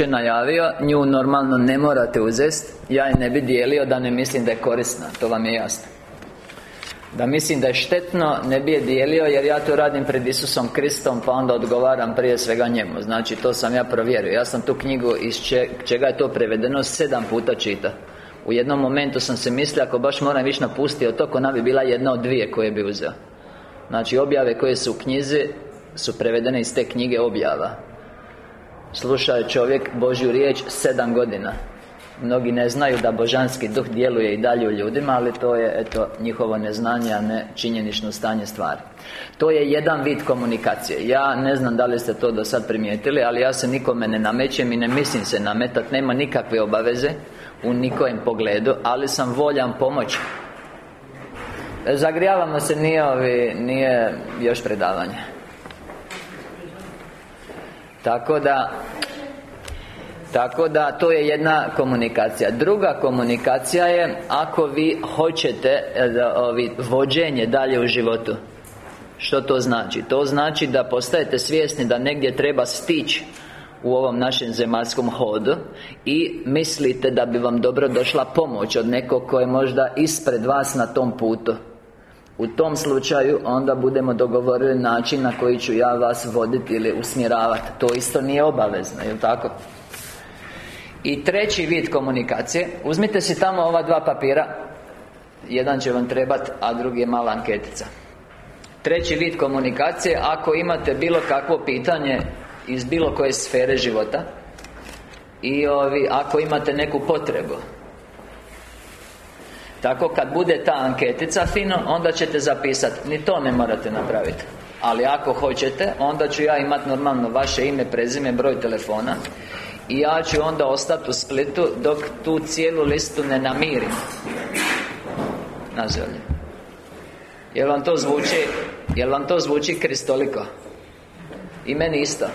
jučer najavio Nju normalno ne morate uzest Ja je ne bi dijelio da ne mislim da je korisna To vam je jasno. Da mislim da je štetno, ne bi je dijelio jer ja to radim pred Isusom Kristom pa onda odgovaram prije svega njemu Znači to sam ja provjerio. Ja sam tu knjigu iz čega je to prevedeno sedam puta čita U jednom momentu sam se mislio ako baš moram više napustiti to ona bi bila jedna od dvije koje bi uzeo. Znači objave koje su u knjizi su prevedene iz te knjige objava Slušao je čovjek Božju riječ sedam godina. Mnogi ne znaju da božanski duh djeluje i dalje u ljudima Ali to je, eto, njihovo neznanje, a ne činjenično stanje stvari. To je jedan vid komunikacije. Ja ne znam da li ste to do sad primijetili Ali ja se nikome ne namećem i ne mislim se nametat Nema nikakve obaveze U nikojem pogledu Ali sam voljan pomoći. Zagrijavamo se, nije, ovi, nije još predavanje Tako da tako da, to je jedna komunikacija. Druga komunikacija je Ako vi hoćete e, ovi, Vođenje dalje u životu. Što to znači? To znači da postajete svjesni da negdje treba stići u ovom našem zemaljskom hodu I mislite da bi vam dobro došla pomoć od nekog ko je možda ispred vas na tom putu u tom slučaju onda budemo dogovorili način na koji ću ja vas voditi ili usmjeravati To isto nije obavezno, jel' tako? I treći vid komunikacije. Uzmite si tamo ova dva papira. Jedan će vam trebati, a drugi je mala anketica. Treći vid komunikacije Ako imate bilo kakvo pitanje Iz bilo koje sfere života I ovi, ako imate neku potrebu Tako kad bude ta anketica fino Onda ćete zapisati Ni to ne morate napraviti ali ako hoćete, onda ću ja imati normalno vaše ime, prezime, broj telefona i ja ću onda ostati u Splitu dok tu cijelu listu ne namirim. Na zemlji Jel vam to zvuči Jel vam to zvuči kristoliko? I meni isto.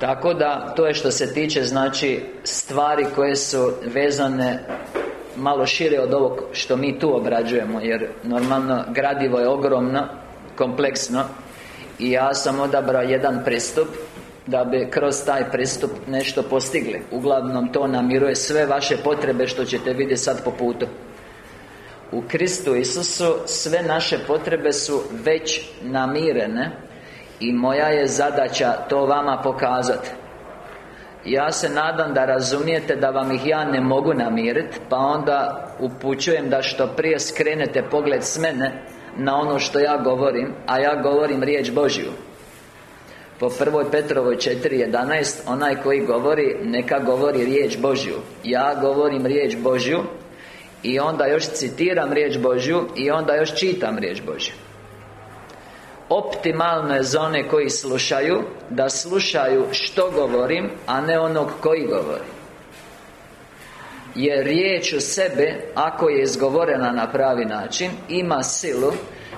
Tako da, to je što se tiče, znači Stvari koje su vezane Malo šire od ovog što mi tu obrađujemo Jer normalno gradivo je ogromno Kompleksno I ja sam odabrao jedan pristup da bi kroz taj pristup nešto postigli. Uglavnom to namiruje sve vaše potrebe što ćete vidjeti sad po putu. U Kristu Isusu sve naše potrebe su već namirene I moja je zadaća to vama pokazati ja se nadam da razumijete da vam ih ja ne mogu namiriti Pa onda upućujem da što prije skrenete pogled s mene Na ono što ja govorim A ja govorim riječ Božju. Po prvoj Petrovoj 4.11 Onaj koji govori, neka govori riječ Božju. Ja govorim riječ Božju I onda još citiram riječ Božju I onda još čitam riječ Božju Optimalno je za one koji slušaju Da slušaju što govorim A ne onog koji govori. Jer riječ u sebe Ako je izgovorena na pravi način Ima silu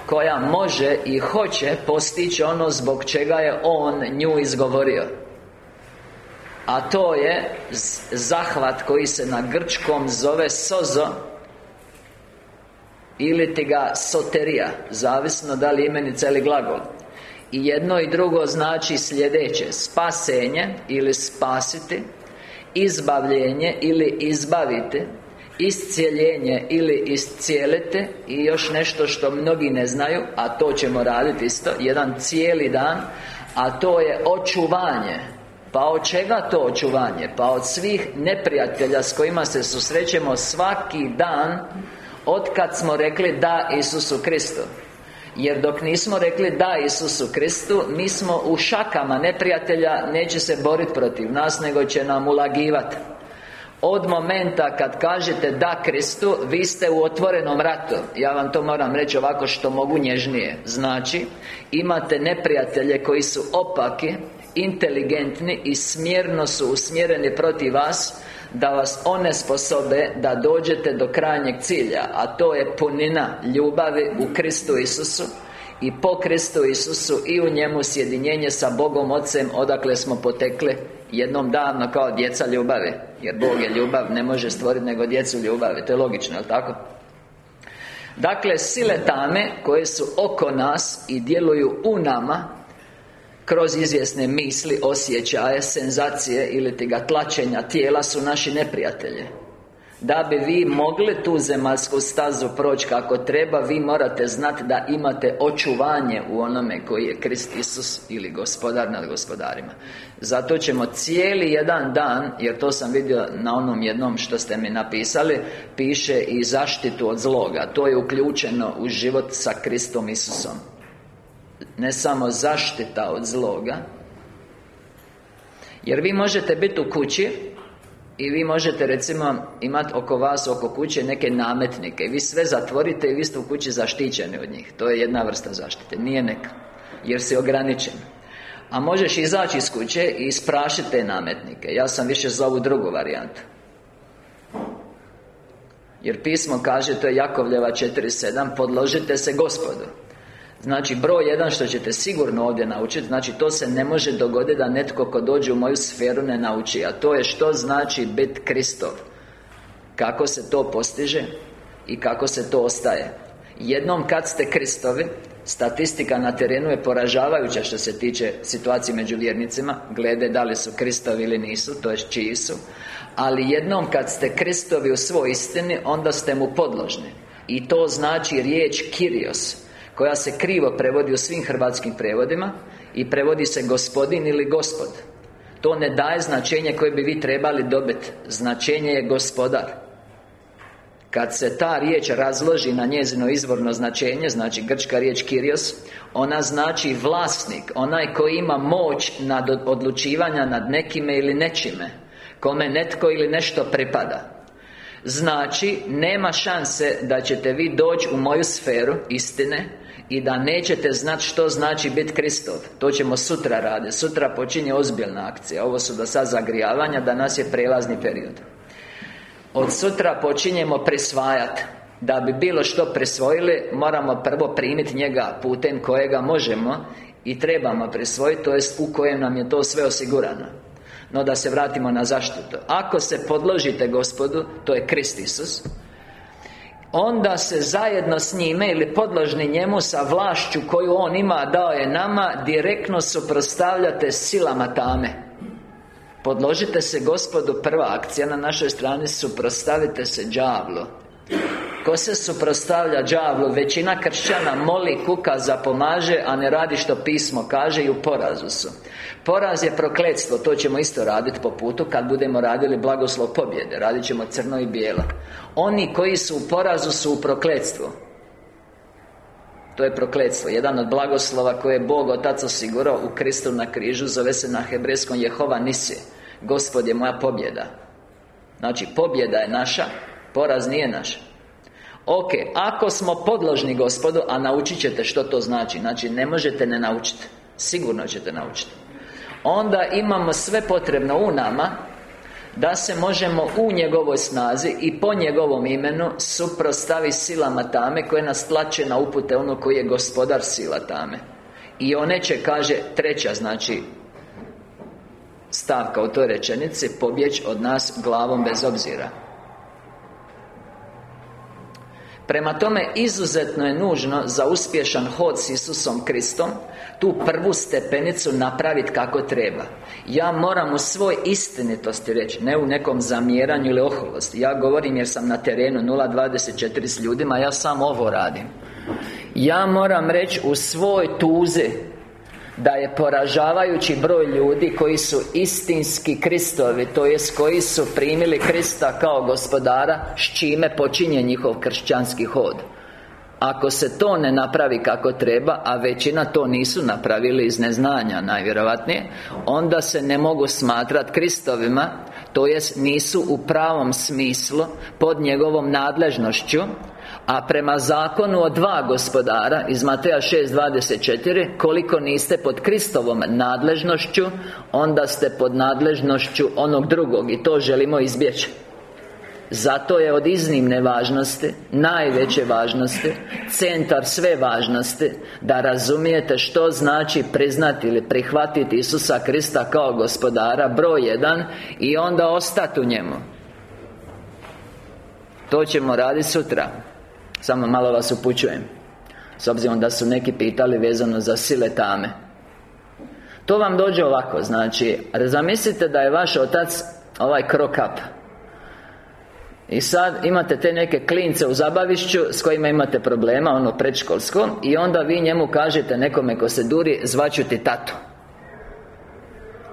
koja može i hoće postići ono zbog čega je On nju izgovorio. A to je zahvat koji se na grčkom zove sozo Ili ti ga soterija Zavisno da li imenica ili glagol I jedno i drugo znači sljedeće Spasenje ili spasiti Izbavljenje ili izbaviti Iscijeljenje ili iscijelite I još nešto što mnogi ne znaju A to ćemo raditi isto Jedan cijeli dan A to je očuvanje Pa od čega to očuvanje? Pa od svih neprijatelja s kojima se susrećemo svaki dan Od kad smo rekli da Isusu Kristu. Jer dok nismo rekli da Isusu Kristu Mi smo u šakama neprijatelja Neće se boriti protiv nas Nego će nam ulagivati od momenta kad kažete da Kristu Vi ste u otvorenom ratu. Ja vam to moram reći ovako što mogu nježnije. Znači Imate neprijatelje koji su opaki Inteligentni i smjerno su usmjereni protiv vas Da vas one sposobe Da dođete do krajnjeg cilja A to je punina ljubavi u Kristu Isusu i po Kristu Isusu i u njemu sjedinjenje sa Bogom Ocem odakle smo potekli jednom davno kao djeca ljubavi jer Bog je ljubav ne može stvoriti nego djecu ljubavi to je logično, jel tako? Dakle, sile tame koje su oko nas i djeluju u nama kroz izvjesne misli, osjećaje, senzacije ili ga tlačenja tijela su naši neprijatelji. Da bi vi mogli tu zemaljsku stazu proći kako treba Vi morate znati da imate očuvanje u onome koji je Krist Isus Ili gospodar nad gospodarima. Zato ćemo cijeli jedan dan Jer to sam vidio na onom jednom što ste mi napisali Piše i zaštitu od zloga. To je uključeno u život sa Kristom Isusom Ne samo zaštita od zloga Jer vi možete biti u kući i vi možete recimo imati oko vas, oko kuće neke nametnike. I vi sve zatvorite i vi ste u kući zaštićeni od njih. To je jedna vrsta zaštite, nije neka Jer si ograničen. A možeš izaći iz kuće i isprašiti te nametnike. Ja sam više za ovu drugu varijantu. Jer pismo kaže, to je Jakovljeva 4.7 Podložite se gospodu Znači, broj jedan što ćete sigurno ovdje naučiti Znači, to se ne može dogoditi da netko ko dođe u moju sferu ne nauči A to je što znači biti Kristov. Kako se to postiže I kako se to ostaje. Jednom kad ste Kristovi Statistika na terenu je poražavajuća što se tiče situacije među vjernicima Glede da li su Kristovi ili nisu, to je čiji su Ali jednom kad ste Kristovi u svoj istini Onda ste mu podložni. I to znači riječ Kirios koja se krivo prevodi u svim hrvatskim prevodima i prevodi se gospodin ili gospod. To ne daje značenje koje bi vi trebali dobiti značenje je gospodar. Kad se ta riječ razloži na njezino izvorno značenje Znači grčka riječ Kirios Ona znači vlasnik Onaj koji ima moć nad odlučivanja nad nekime ili nečime Kome netko ili nešto pripada. Znači, nema šanse da ćete vi doći u moju sferu istine i da nećete znati što znači biti Kristov. To ćemo sutra raditi Sutra počinje ozbiljna akcija. Ovo su do sad zagrijavanja Danas je prelazni period. Od sutra počinjemo prisvajati Da bi bilo što prisvojili Moramo prvo primiti njega putem kojega možemo I trebamo prisvojiti To jest u kojem nam je to sve osigurano. No da se vratimo na zaštitu. Ako se podložite gospodu To je Krist Isus Onda se zajedno s njime ili podložni njemu sa vlašću koju on ima dao je nama Direktno suprostavljate silama tame. Podložite se gospodu Prva akcija na našoj strani Suprostavite se đavlu Ko se suprostavlja đavlu Većina kršćana moli, kuka, zapomaže A ne radi što pismo kaže i u porazu su. Poraz je prokletstvo, to ćemo isto raditi po putu Kad budemo radili blagoslov pobjede. Radit ćemo crno i bijelo. Oni koji su u porazu su u prokletstvu. To je prokletstvo. Jedan od blagoslova koje je Bog Otac osigurao u Kristu na križu Zove se na hebrejskom Jehova Nisi. Gospod je moja pobjeda. Znači, pobjeda je naša Poraz nije naš Ok, ako smo podložni gospodu A naučit ćete što to znači Znači, ne možete ne naučiti Sigurno ćete naučiti Onda imamo sve potrebno u nama Da se možemo u njegovoj snazi I po njegovom imenu Suprostavi silama tame Koje nas tlače na upute ono koji je gospodar sila tame. I one će, kaže, treća znači Stavka u toj rečenici Pobjeć od nas glavom bez obzira Prema tome, izuzetno je nužno za uspješan hod s Isusom Kristom Tu prvu stepenicu napraviti kako treba. Ja moram u svoj istinitosti reći Ne u nekom zamjeranju ili oholosti. Ja govorim jer sam na terenu 0.24 s ljudima Ja sam ovo radim. Ja moram reći u svoj tuzi da je poražavajući broj ljudi koji su istinski Kristovi To jest koji su primili Krista kao gospodara S čime počinje njihov kršćanski hod. Ako se to ne napravi kako treba A većina to nisu napravili iz neznanja najvjerojatnije Onda se ne mogu smatrati Kristovima To jest nisu u pravom smislu Pod njegovom nadležnošću a prema zakonu o dva gospodara Iz Mateja 6.24 Koliko niste pod Kristovom nadležnošću Onda ste pod nadležnošću onog drugog I to želimo izbjeći. Zato je od iznimne važnosti Najveće važnosti Centar sve važnosti Da razumijete što znači priznati ili prihvatiti Isusa Krista kao gospodara Broj jedan I onda ostati u njemu. To ćemo raditi sutra samo malo vas upućujem S obzirom da su neki pitali vezano za sile tame. To vam dođe ovako, znači Zamislite da je vaš otac ovaj krokap. I sad imate te neke klince u zabavišću s kojima imate problema, ono predškolsko I onda vi njemu kažete nekome ko se duri, zvaću ti tatu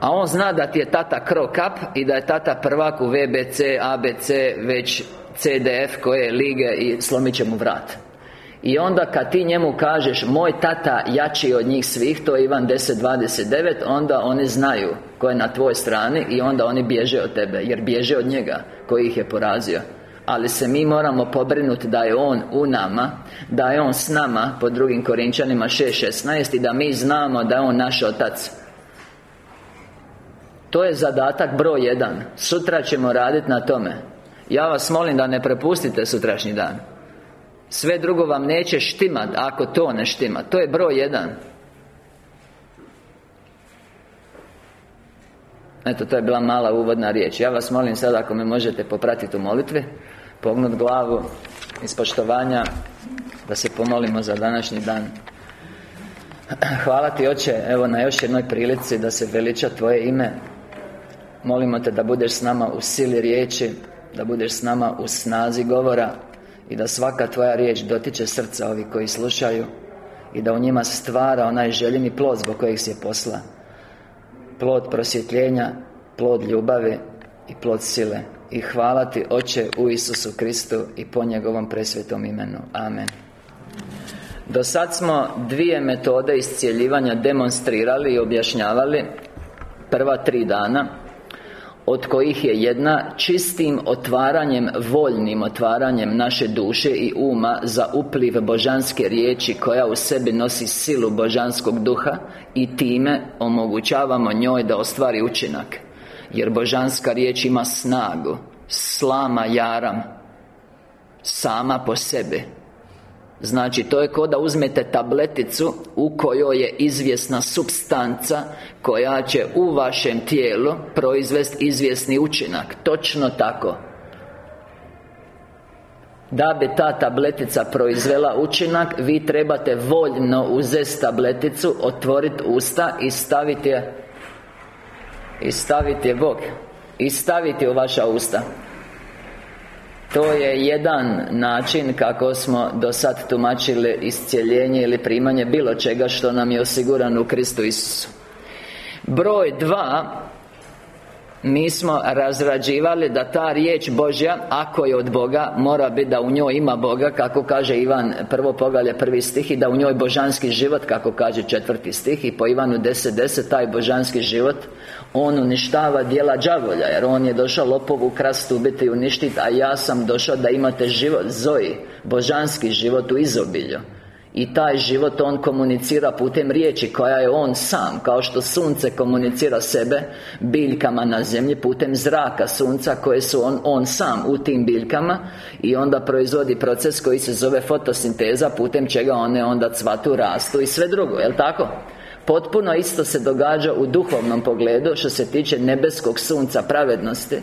a on zna da ti je tata krokap i da je tata prvak u VBC, ABC, već CDF koje lige i slomit će mu vrat. I onda kad ti njemu kažeš Moj tata jači od njih svih To je Ivan 10.29 Onda oni znaju Ko je na tvoj strani I onda oni bježe od tebe Jer bježe od njega Koji ih je porazio. Ali se mi moramo pobrinuti da je On u nama Da je On s nama Po drugim Korinčanima 6.16 I da mi znamo da je On naš Otac To je zadatak broj jedan. Sutra ćemo raditi na tome. Ja vas molim da ne prepustite sutrašnji dan. Sve drugo vam neće štimat Ako to ne štima. To je broj jedan. Eto, to je bila mala uvodna riječ. Ja vas molim sad ako me možete popratiti u molitvi Pognut glavu Iz poštovanja Da se pomolimo za današnji dan. Hvala ti Oče Evo na još jednoj prilici Da se veliča Tvoje ime Molimo te da budeš s nama u sili riječi Da budeš s nama u snazi govora i da svaka Tvoja riječ dotiče srca ovih koji slušaju I da u njima stvara onaj željeni plod zbog kojeg si je posla. Plod prosvjetljenja, plod ljubavi i plod sile. I hvala Ti Oče u Isusu Kristu i po njegovom presvetom imenu. Amen. Do sad smo dvije metode iscijeljivanja demonstrirali i objašnjavali Prva tri dana od kojih je jedna čistim otvaranjem, voljnim otvaranjem naše duše i uma za upliv božanske riječi koja u sebi nosi silu božanskog duha i time omogućavamo njoj da ostvari učinak. Jer božanska riječ ima snagu slama jaram sama po sebi Znači, to je kao da uzmete tableticu U kojoj je izvjesna substanca Koja će u vašem tijelu Proizvesti izvjesni učinak. Točno tako. Da bi ta tabletica proizvela učinak Vi trebate voljno uzeti tableticu Otvoriti usta i staviti je I staviti je Bog I staviti u vaša usta to je jedan način kako smo do sad tumačili iscijeljenje ili primanje bilo čega što nam je osigurano u Kristu Isusu. Broj dva mi smo razrađivali da ta riječ Božja Ako je od Boga Mora biti da u njoj ima Boga Kako kaže Ivan Prvo pogalje prvi stih I da u njoj božanski život Kako kaže četvrti stih I po Ivanu 10.10 Taj božanski život On uništava dijela đavolja Jer on je došao lopovu krastu ubiti i uništiti A ja sam došao da imate život Zoji Božanski život u izobilju i taj život On komunicira putem riječi koja je On sam Kao što sunce komunicira sebe Biljkama na zemlji putem zraka sunca koje su On, on sam u tim biljkama I onda proizvodi proces koji se zove fotosinteza Putem čega one onda cvatu, rastu i sve drugo, jel' tako? Potpuno isto se događa u duhovnom pogledu Što se tiče nebeskog sunca pravednosti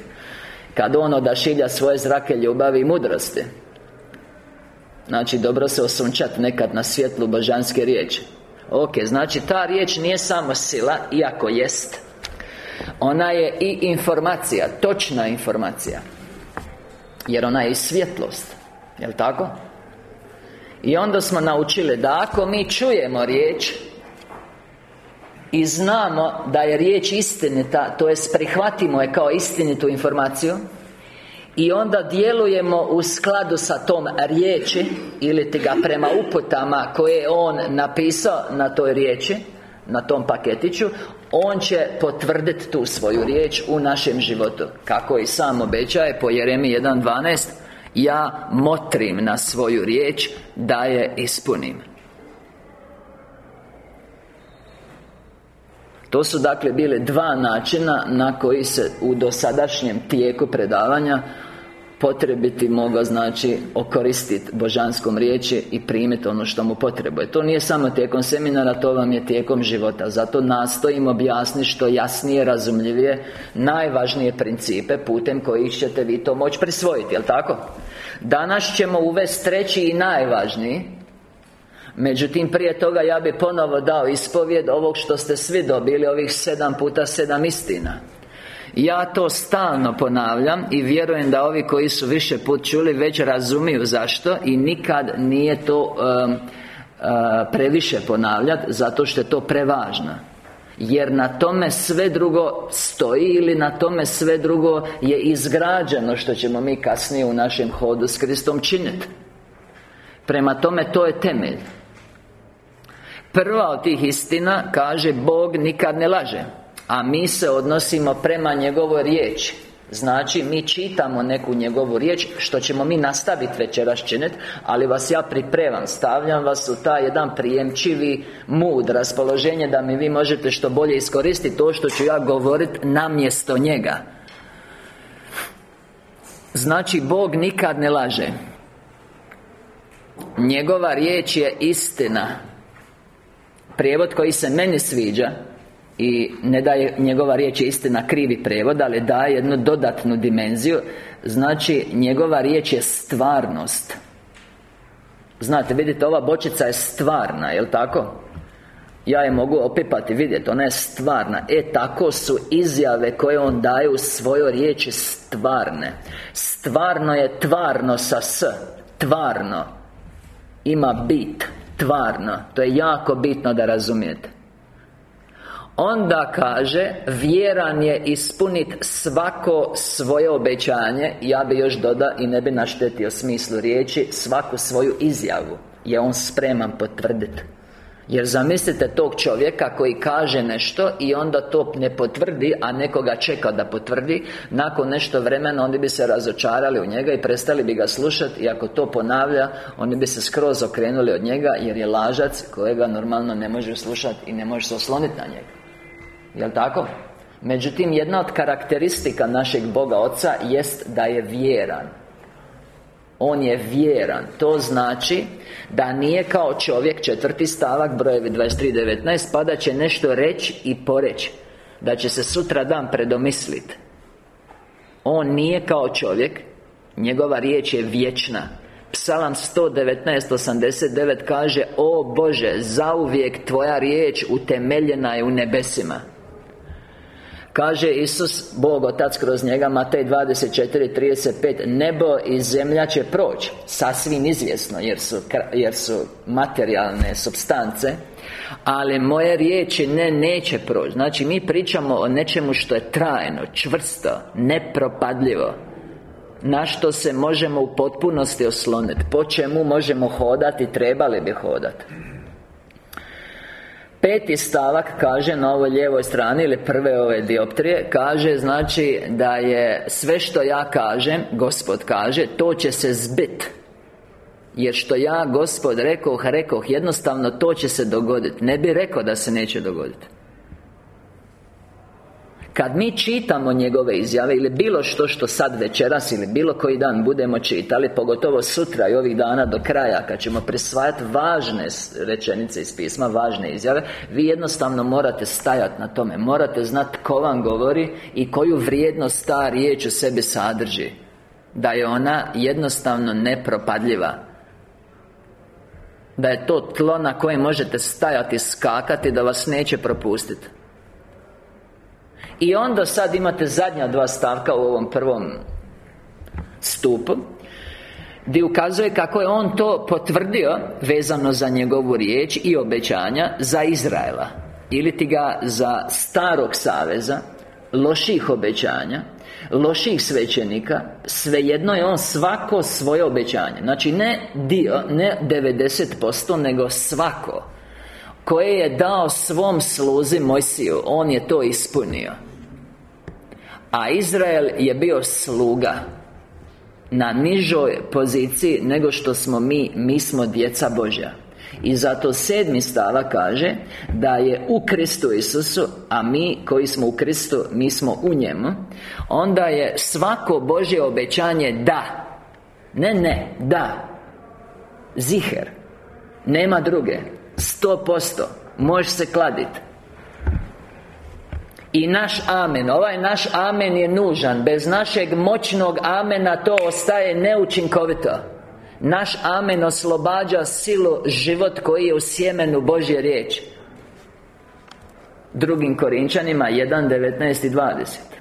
Kad on odašilja svoje zrake ljubavi i mudrosti Znači, dobro se osunčati nekad na svjetlu božanske riječi. Ok, znači ta riječ nije samo sila, iako jest. Ona je i informacija, točna informacija. Jer ona je i svjetlost Jel' tako? I onda smo naučili da ako mi čujemo riječ I znamo da je riječ istinita To jest prihvatimo je kao istinitu informaciju i onda djelujemo u skladu sa tom riječi Ili ti ga prema uputama koje je on napisao na toj riječi Na tom paketiću On će potvrditi tu svoju riječ u našem životu. Kako i sam obećaje po Jeremi 1.12 Ja motrim na svoju riječ da je ispunim To su dakle bile dva načina na koji se u dosadašnjem tijeku predavanja potrebiti mogao znači okoristiti božanskom riječi i primiti ono što mu potrebuje To nije samo tijekom seminara, to vam je tijekom života Zato nastojim objasniti što jasnije, razumljivije Najvažnije principe putem kojih ćete vi to moći prisvojiti, jel tako? Danas ćemo uvesti treći i najvažniji Međutim, prije toga ja bi ponovo dao ispovjed ovog što ste svi dobili Ovih sedam puta sedam istina. Ja to stalno ponavljam i vjerujem da ovi koji su više put čuli već razumiju zašto i nikad nije to um, uh, previše ponavljati zato što je to prevažno. Jer na tome sve drugo stoji ili na tome sve drugo je izgrađeno što ćemo mi kasnije u našem hodu s Kristom činiti Prema tome to je temelj Prva od tih istina kaže Bog nikad ne laže A mi se odnosimo prema njegovoj riječi. Znači, mi čitamo neku njegovu riječ Što ćemo mi nastaviti večeras činiti Ali vas ja pripremam Stavljam vas u taj jedan prijemčivi Mud, raspoloženje Da mi vi možete što bolje iskoristiti To što ću ja govoriti namjesto njega. Znači, Bog nikad ne laže. Njegova riječ je istina Prijevod koji se meni sviđa i ne daje njegova riječ je istina krivi prevod Ali daje jednu dodatnu dimenziju Znači, njegova riječ je stvarnost. Znate, vidite, ova bočica je stvarna, jel' tako? Ja je mogu opipati, vidjeti, ona je stvarna. E, tako su izjave koje on daje u svojoj riječi stvarne. Stvarno je tvarno sa s. Tvarno. Ima bit Tvarno To je jako bitno da razumijete. Onda kaže Vjeran je ispunit svako svoje obećanje Ja bi još doda i ne bi naštetio smislu riječi Svaku svoju izjavu Je on spreman potvrditi jer zamislite tog čovjeka koji kaže nešto I onda to ne potvrdi A nekoga čeka da potvrdi. Nakon nešto vremena oni bi se razočarali u njega I prestali bi ga slušati I ako to ponavlja Oni bi se skroz okrenuli od njega Jer je lažac kojega normalno ne može slušati I ne može se osloniti na njega. Jel' tako? Međutim, jedna od karakteristika našeg Boga Oca Jest da je vjeran on je vjeran. To znači Da nije kao čovjek Četvrti stavak brojevi 23.19 Pa da će nešto reći i poreći Da će se sutra dan predomisliti On nije kao čovjek Njegova riječ je vječna. Psalam 119.89 kaže O Bože, zauvijek Tvoja riječ utemeljena je u nebesima Kaže Isus, Bog Otac kroz njega Matej 24.35 Nebo i zemlja će proći Sasvim izvjesno jer su, jer su materijalne substance Ali moje riječi ne, neće proći Znači mi pričamo o nečemu što je trajno, čvrsto, nepropadljivo na što se možemo u potpunosti osloniti. Po čemu možemo hodati, trebali bi hodati Peti stavak kaže na ovoj lijevoj strani ili prve ove dioptrije Kaže znači da je sve što ja kažem, Gospod kaže To će se zbit. Jer što ja, Gospod, rekoh, rekoh Jednostavno to će se dogoditi Ne bi rekao da se neće dogoditi kad mi čitamo njegove izjave Ili bilo što što sad večeras Ili bilo koji dan budemo čitali Pogotovo sutra i ovih dana do kraja Kad ćemo prisvajati važne rečenice iz pisma Važne izjave Vi jednostavno morate stajati na tome. Morate znati ko vam govori I koju vrijednost ta riječ u sebi sadrži. Da je ona jednostavno nepropadljiva. Da je to tlo na kojem možete stajati, skakati Da vas neće propustiti i onda sad imate zadnja dva stavka u ovom prvom stupu gdje ukazuje kako je on to potvrdio vezano za njegovu riječ i obećanja za Izraela. Ili ti ga za starog saveza loših obećanja loših svećenika svejedno je on svako svoje obećanje. Znači ne dio ne 90% nego svako koje je dao svom sluzi Mojsiju. On je to ispunio a Izrael je bio sluga Na nižoj poziciji nego što smo mi Mi smo djeca Božja. I zato sedmi stava kaže Da je u Kristu Isusu A mi koji smo u Kristu Mi smo u njemu Onda je svako Božje obećanje da. Ne, ne, da. Ziher. Nema druge. Sto posto. Možeš se kladiti i naš amen, ovaj naš amen je nužan. Bez našeg moćnog amena to ostaje neučinkovito. Naš amen oslobađa silu život koji je u sjemenu Božje riječi. Drugim Korinčanima 1, 19 i 20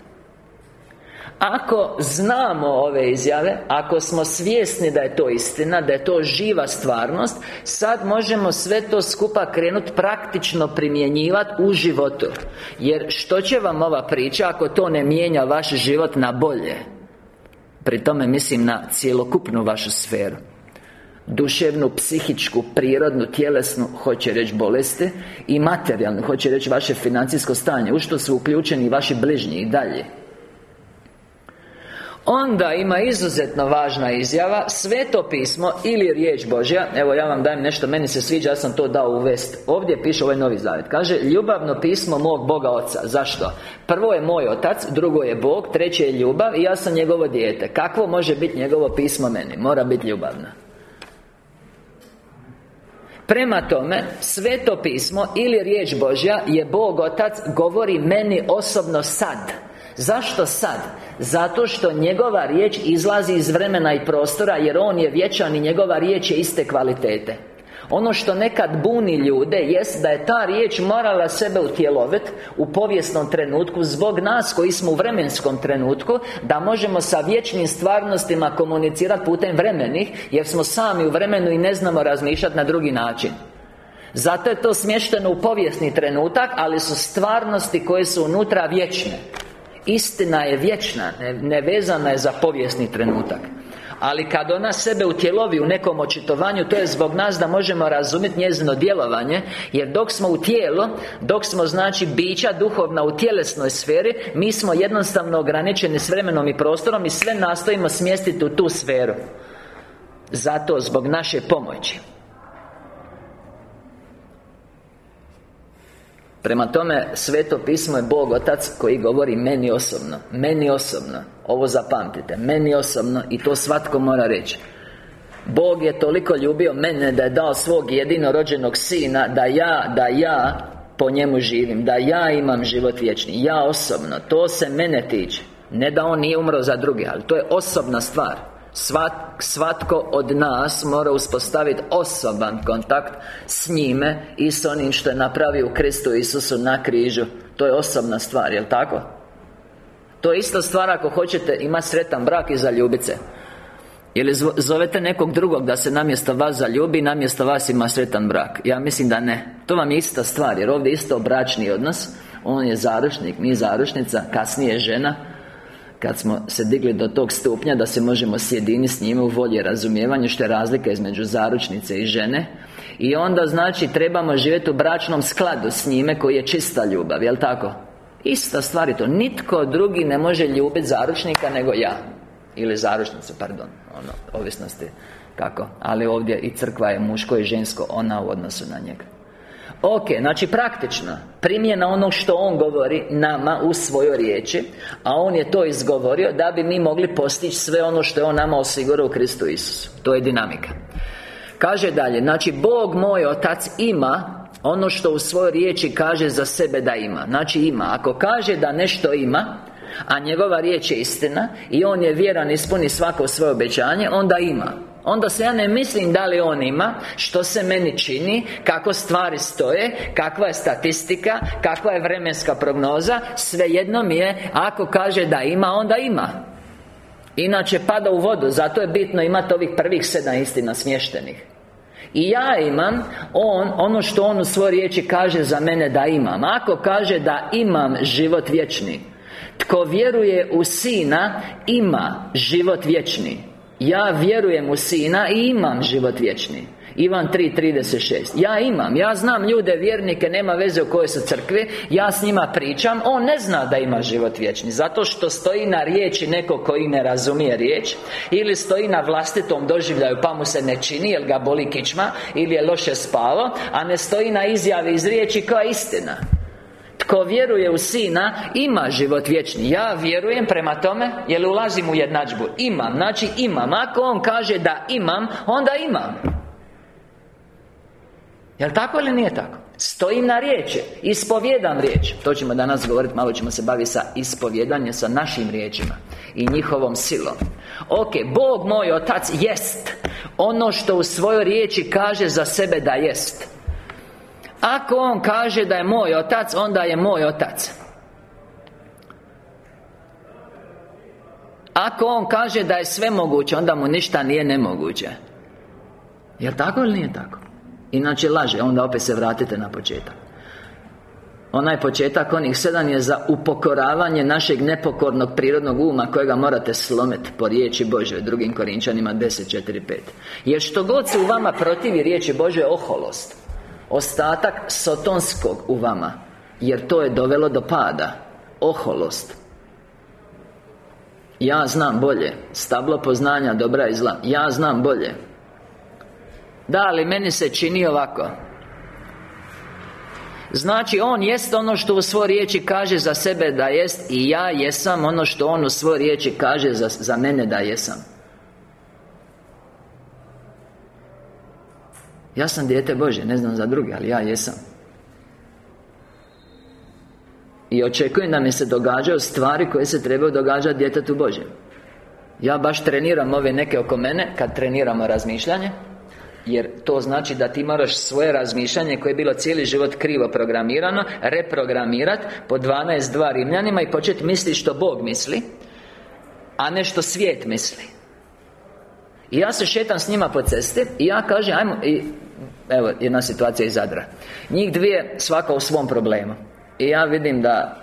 ako znamo ove izjave Ako smo svjesni da je to istina Da je to živa stvarnost Sad možemo sve to skupa krenuti praktično primjenjivati u životu. Jer što će vam ova priča Ako to ne mijenja vaš život na bolje? Pri tome mislim na cjelokupnu vašu sferu. Duševnu, psihičku, prirodnu, tjelesnu Hoće reći bolesti I materijalnu, hoće reći vaše financijsko stanje U što su uključeni vaši bližnji i dalje Onda ima izuzetno važna izjava Sveto pismo ili riječ Božja. Evo ja vam dajem nešto, meni se sviđa, ja sam to dao uvest Ovdje piše ovaj novi zavjet Kaže, ljubavno pismo mog Boga Oca. Zašto? Prvo je moj Otac, drugo je Bog, treće je ljubav I ja sam njegovo dijete. Kakvo može biti njegovo pismo meni? Mora biti ljubavno. Prema tome, Sveto pismo ili riječ Božja Je Bog Otac govori meni osobno sad Zašto sad? Zato što njegova riječ izlazi iz vremena i prostora Jer On je vječan i njegova riječ je iste kvalitete. Ono što nekad buni ljude jest da je ta riječ morala sebe utjelovit u povijesnom trenutku zbog nas koji smo u vremenskom trenutku da možemo sa vječnim stvarnostima komunicirati putem vremenih jer smo sami u vremenu i ne znamo razmišljati na drugi način. Zato je to smješteno u povijesni trenutak ali su stvarnosti koje su unutra vječne Istina je vječna, nevezana je za povijesni trenutak. Ali kad ona sebe utjelovi u nekom očitovanju To je zbog nas da možemo razumjeti njezino djelovanje Jer dok smo u tijelu Dok smo znači bića duhovna u tjelesnoj sferi Mi smo jednostavno ograničeni s vremenom i prostorom I sve nastojimo smjestiti u tu sferu. Zato zbog naše pomoći Prema tome, Sveto pismo je Bog Otac koji govori meni osobno Meni osobno. Ovo zapamtite Meni osobno I to svatko mora reći. Bog je toliko ljubio mene da je dao svog jedinorođenog sina Da ja, da ja po njemu živim Da ja imam život vječni Ja osobno. To se mene tiče. Ne da on nije umro za druge Ali to je osobna stvar Svat, svatko od nas mora uspostaviti osoban kontakt s njime i s onim što je napravio u Kristu Isusu na križu. To je osobna stvar, jel tako? To je ista stvar ako hoćete imati sretan brak i zaljubit se. Ili zovete nekog drugog da se namjesto vas zaljubi Namjesto vas ima sretan brak. Ja mislim da ne. To vam je ista stvar Jer ovdje je isto bračni odnos. On je zaručnik, mi zaručnica Kasnije žena kad smo se digli do tog stupnja da se možemo sjediniti s njime u volji razumijevanja što je razlika između zaručnice i žene. I onda znači trebamo živjeti u bračnom skladu s njime koji je čista ljubav, jel tako? Ista stvar je to, nitko drugi ne može ljubiti zaručnika nego ja. Ili zaručnicu, pardon, ono, ovisnosti kako. Ali ovdje i crkva je muško i žensko, ona u odnosu na njega Ok, znači praktično Primjena onog što On govori nama u svojoj riječi A On je to izgovorio da bi mi mogli postići sve ono što je On nama osigurao u Kristu Isusu. To je dinamika. Kaže dalje, znači Bog moj Otac ima ono što u svojoj riječi kaže za sebe da ima. Znači ima. Ako kaže da nešto ima A njegova riječ je istina I on je vjeran ispuni svako svoje obećanje Onda ima. Onda se ja ne mislim da li on ima Što se meni čini Kako stvari stoje Kakva je statistika Kakva je vremenska prognoza Svejedno mi je Ako kaže da ima, onda ima. Inače pada u vodu Zato je bitno imati ovih prvih sedam istina smještenih. I ja imam On, ono što On u svojoj riječi kaže za mene da imam. Ako kaže da imam život vječni Tko vjeruje u Sina Ima život vječni. Ja vjerujem u Sina i imam život vječni. Ivan 3.36 Ja imam, ja znam ljude, vjernike, nema veze u kojoj su crkvi Ja s njima pričam, on ne zna da ima život vječni Zato što stoji na riječi neko koji ne razumije riječ Ili stoji na vlastitom doživljaju pa mu se ne čini jer ga boli kičma Ili je loše spalo A ne stoji na izjavi iz riječi koja je istina Tko vjeruje u Sina Ima život vječni. Ja vjerujem prema tome Jer ulazim u jednadžbu. Imam, znači imam. Ako On kaže da imam Onda imam. Jel' tako ili nije tako? Stojim na riječi Ispovjedam riječ To ćemo danas govoriti, malo ćemo se baviti sa ispovjedanjem Sa našim riječima I njihovom silom. Ok, Bog moj Otac jest. Ono što u svojoj riječi kaže za sebe da jest Ako On kaže da je moj Otac Onda je moj Otac. Ako On kaže da je sve moguće Onda mu ništa nije nemoguće. Jel tako ili nije tako? Inače laže, onda opet se vratite na početak. Onaj početak, onih sedam je za upokoravanje našeg nepokornog prirodnog uma Kojega morate slomiti po riječi Bože Drugim Korinčanima 10.4.5 Jer što god se u vama protivi riječi Bože oholost Ostatak sotonskog u vama Jer to je dovelo do pada Oholost. Ja znam bolje Stablo poznanja dobra i zla Ja znam bolje. Da, ali meni se čini ovako. Znači, On jest ono što u svoj riječi kaže za sebe da jest I ja jesam ono što On u svoj riječi kaže za, za mene da jesam Ja sam dijete Bože, ne znam za druge, ali ja jesam. I očekujem da mi se događaju stvari koje se trebaju događati djetetu Bože Ja baš treniram ove neke oko mene Kad treniramo razmišljanje jer to znači da ti moraš svoje razmišljanje koje je bilo cijeli život krivo programirano Reprogramirati po 12.2 Rimljanima i početi misliti što Bog misli A ne što svijet misli. I ja se šetam s njima po cesti I ja kažem, ajmo i, Evo, jedna situacija iz Zadra. Njih dvije, svaka u svom problemu. I ja vidim da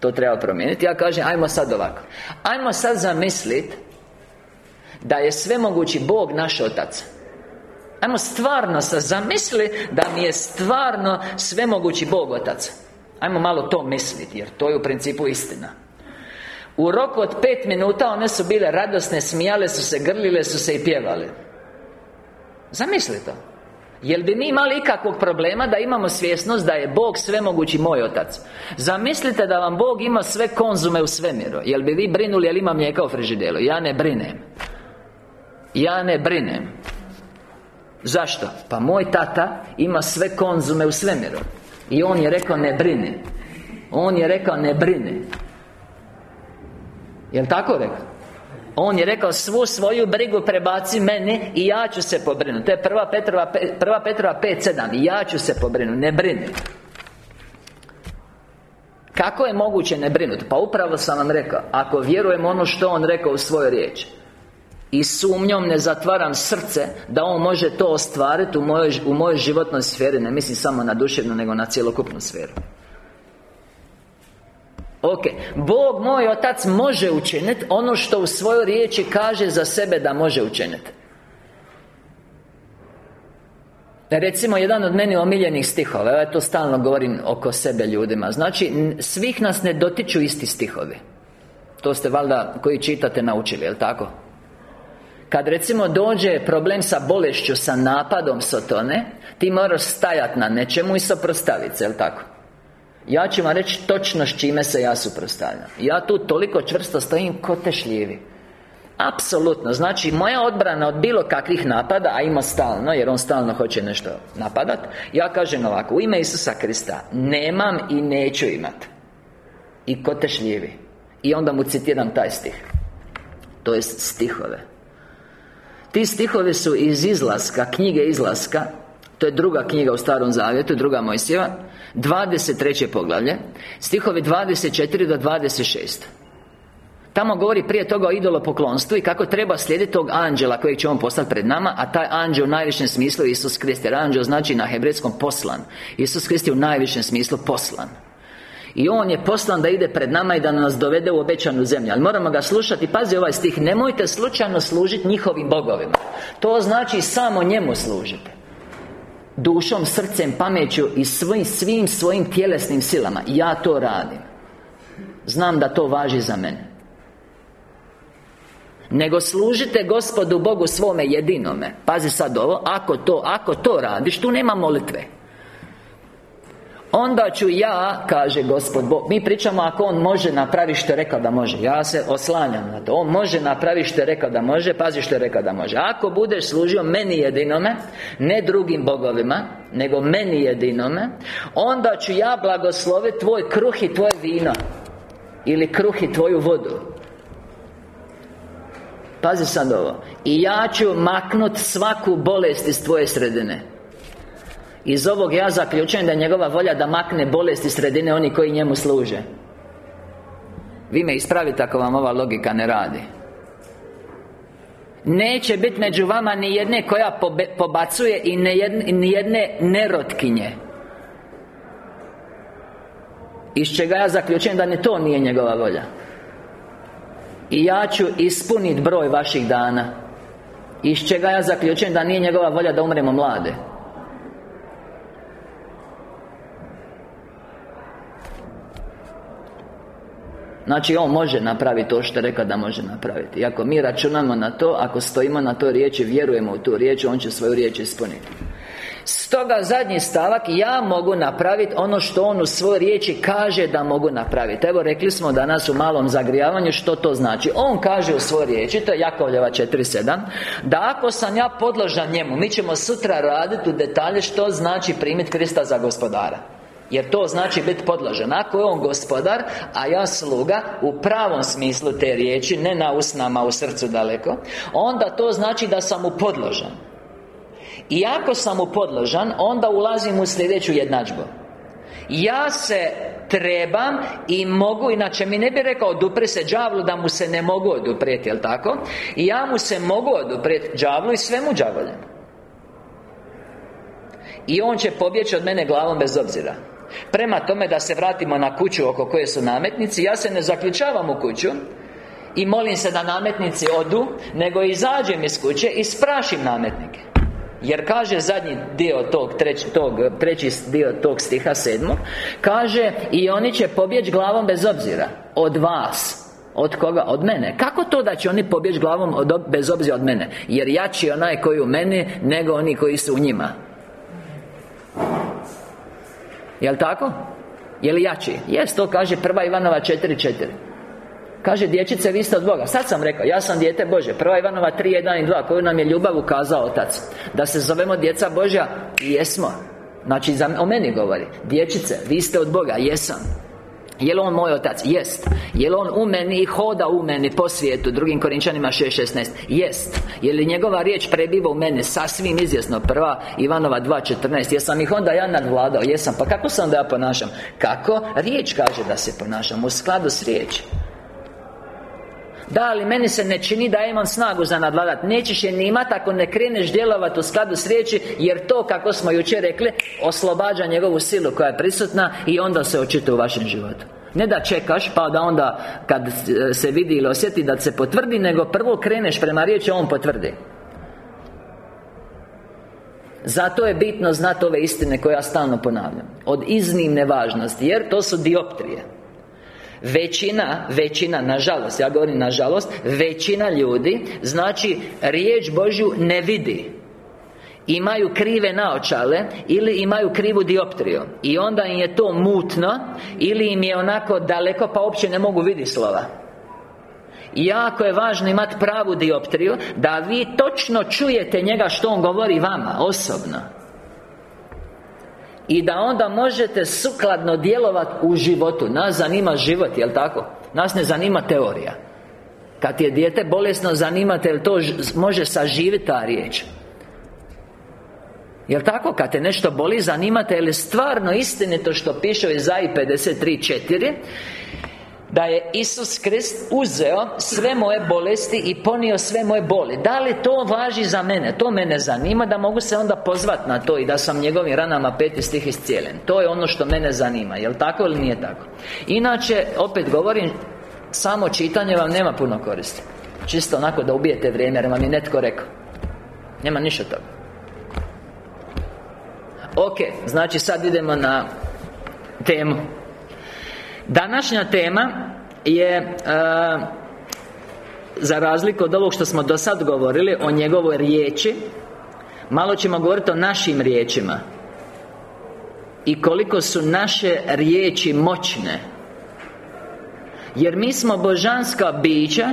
to treba promijeniti. Ja kažem, ajmo sad ovako. Ajmo sad zamisliti Da je svemogući Bog naš Otac. Ajmo stvarno se zamisli Da mi je stvarno svemogući Bog Otac. Ajmo malo to misliti Jer to je u principu istina. U roku od pet minuta one su bile radosne Smijale su se, grlile su se i pjevale. Zamisli to Jel bi mi imali ikakvog problema da imamo svjesnost da je Bog svemogući moj Otac? Zamislite da vam Bog ima sve konzume u svemiru. Jel bi vi brinuli jel ima mlijeka u frižidelu? Ja ne brinem. Ja ne brinem. Zašto? Pa moj tata ima sve konzume u svemiru. I on je rekao ne brini On je rekao ne brini Jel tako rekao? On je rekao svu svoju brigu prebaci meni I ja ću se pobrinuti. To je prva Petrova, prva Petrova 5.7 I ja ću se pobrinuti, ne brini. Kako je moguće ne brinuti? Pa upravo sam vam rekao Ako vjerujem ono što On rekao u svojoj riječi. I sumnjom ne zatvaram srce Da On može to ostvariti u mojoj, u mojoj životnoj sferi Ne mislim samo na duševnu, nego na cjelokupnu sferu Ok, Bog moj Otac može učiniti Ono što u svojoj riječi kaže za sebe da može učiniti Recimo, jedan od meni omiljenih stihova Ja to stalno govorim oko sebe ljudima Znači, svih nas ne dotiču isti stihovi To ste valjda, koji čitate, naučili, jel tako? Kad recimo dođe problem sa bolešću, sa napadom sotone Ti moraš stajati na nečemu i suprotstaviti se, jel tako? Ja ću vam reći točno s čime se ja suprotstavljam. Ja tu toliko čvrsto stojim ko te šljivi. Apsolutno, znači moja odbrana od bilo kakvih napada, a ima stalno, jer on stalno hoće nešto napadat Ja kažem ovako, u ime Isusa Krista Nemam i neću imat. I ko te šljivi? I onda mu citiram taj stih. To jest stihove. Ti stihovi su iz izlaska, knjige izlaska. To je druga knjiga u Starom Zavjetu, druga Mojsijeva 23. poglavlje Stihovi 24 do 26 Tamo govori prije toga o idolopoklonstvu I kako treba slijediti tog anđela kojeg će on postati pred nama A taj anđel u najvišem smislu Isus Krist Jer anđel znači na hebrejskom poslan. Isus Krist je u najvišem smislu poslan. I On je poslan da ide pred nama i da nas dovede u obećanu zemlju. Ali moramo ga slušati, pazi ovaj stih. Nemojte slučajno služiti njihovim bogovima. To znači samo njemu služite Dušom, srcem, pameću i svim, svim svojim tjelesnim silama. Ja to radim. Znam da to važi za mene. Nego služite Gospodu Bogu svome jedinome. Pazi sad ovo Ako to, ako to radiš Tu nema molitve Onda ću ja, kaže Gospod Bog Mi pričamo ako On može napraviti što je rekao da može. Ja se oslanjam na to. On može napraviti što je rekao da može Pazi što je rekao da može. Ako budeš služio meni jedinome Ne drugim bogovima Nego meni jedinome Onda ću ja blagosloviti tvoj kruh i tvoje vino. Ili kruh i tvoju vodu. Pazi sad ovo. I ja ću maknut svaku bolest iz tvoje sredine iz ovog ja zaključujem da je njegova volja da makne bolesti sredine oni koji njemu služe. Vi me ispravite ako vam ova logika ne radi. Neće biti među vama ni jedne koja pobacuje i ni jedne nerotkinje. Iz čega ja zaključujem da ni to nije njegova volja. I ja ću ispuniti broj vaših dana. Iz čega ja zaključujem da nije njegova volja da umremo mlade Znači On može napraviti to što je rekao da može napraviti. I ako mi računamo na to Ako stojimo na toj riječi Vjerujemo u tu riječ On će svoju riječ ispuniti. Stoga zadnji stavak Ja mogu napraviti ono što On u svojoj riječi kaže da mogu napraviti. Evo rekli smo danas u malom zagrijavanju Što to znači. On kaže u svojoj riječi To je Jakovljeva 4.7 Da ako sam ja podložan njemu Mi ćemo sutra raditi u detalje Što znači primiti Krista za gospodara jer to znači biti podložen Ako je on gospodar, a ja sluga U pravom smislu te riječi Ne na usnama, u srcu daleko Onda to znači da sam mu podložan. I ako sam mu podložan Onda ulazim u sljedeću jednadžbu. Ja se trebam i mogu Inače mi ne bi rekao odupri se đavlu Da mu se ne mogu oduprijeti, jel tako? I ja mu se mogu oduprijeti đavlu i svemu đavoljem. I on će pobjeći od mene glavom bez obzira Prema tome da se vratimo na kuću oko koje su nametnici Ja se ne zaključavam u kuću I molim se da nametnici odu Nego izađem iz kuće i sprašim nametnike jer kaže zadnji dio tog, treći, tog, treći dio tog stiha sedmog Kaže I oni će pobjeći glavom bez obzira Od vas od koga? Od mene Kako to da će oni pobjeći glavom od, bez obzira od mene? Jer jači je onaj koji u meni Nego oni koji su u njima Jel' tako? Je li jači? Jes, to kaže prva Ivanova 4.4 Kaže dječice, vi ste od Boga. Sad sam rekao, ja sam dijete Bože Prva Ivanova 3.1 i 2 Koju nam je ljubav ukazao Otac. Da se zovemo djeca Božja jesmo. Znači, o meni govori. Dječice, vi ste od Boga, jesam je li On moj Otac? Jest Je li On u meni i hoda u meni po svijetu? Drugim Korinčanima 6.16 Jest Je li njegova riječ prebiva u mene? Sasvim izvjesno Prva Ivanova 2.14 Jesam ih onda ja nadvladao? Jesam Pa kako sam da ja ponašam? Kako? Riječ kaže da se ponašam U skladu s riječi da, ali meni se ne čini da imam snagu za nadvladat. Nećeš je ni imat ako ne kreneš djelovati u skladu s riječi Jer to, kako smo jučer rekli Oslobađa njegovu silu koja je prisutna I onda se očite u vašem životu. Ne da čekaš, pa da onda Kad se vidi ili osjeti da se potvrdi Nego prvo kreneš prema riječi, on potvrdi. Zato je bitno znati ove istine koje ja stalno ponavljam. Od iznimne važnosti Jer to su dioptrije Većina, većina, nažalost, ja govorim nažalost Većina ljudi Znači, riječ Božju ne vidi. Imaju krive naočale Ili imaju krivu dioptriju. I onda im je to mutno Ili im je onako daleko pa uopće ne mogu vidjeti slova. Jako je važno imati pravu dioptriju Da vi točno čujete njega što on govori vama Osobno i da onda možete sukladno djelovati u životu Nas zanima život, jel tako? Nas ne zanima teorija Kad je dijete bolesno, zanimate jel to može saživiti ta riječ Jel tako? Kad te nešto boli, zanimate je stvarno istinito što piše u Izaji 53.4 da je Isus Krist uzeo sve moje bolesti i ponio sve moje boli. Da li to važi za mene? To mene zanima da mogu se onda pozvat na to I da sam njegovim ranama peti stih iscijeljen. To je ono što mene zanima Jel tako ili nije tako? Inače, opet govorim Samo čitanje vam nema puno koristi. Čisto onako da ubijete vrijeme Jer vam je netko rekao. Nema ništa toga. Ok, znači sad idemo na temu Današnja tema je e, Za razliku od ovog što smo do sad govorili O njegovoj riječi Malo ćemo govoriti o našim riječima I koliko su naše riječi moćne. Jer mi smo božanska bića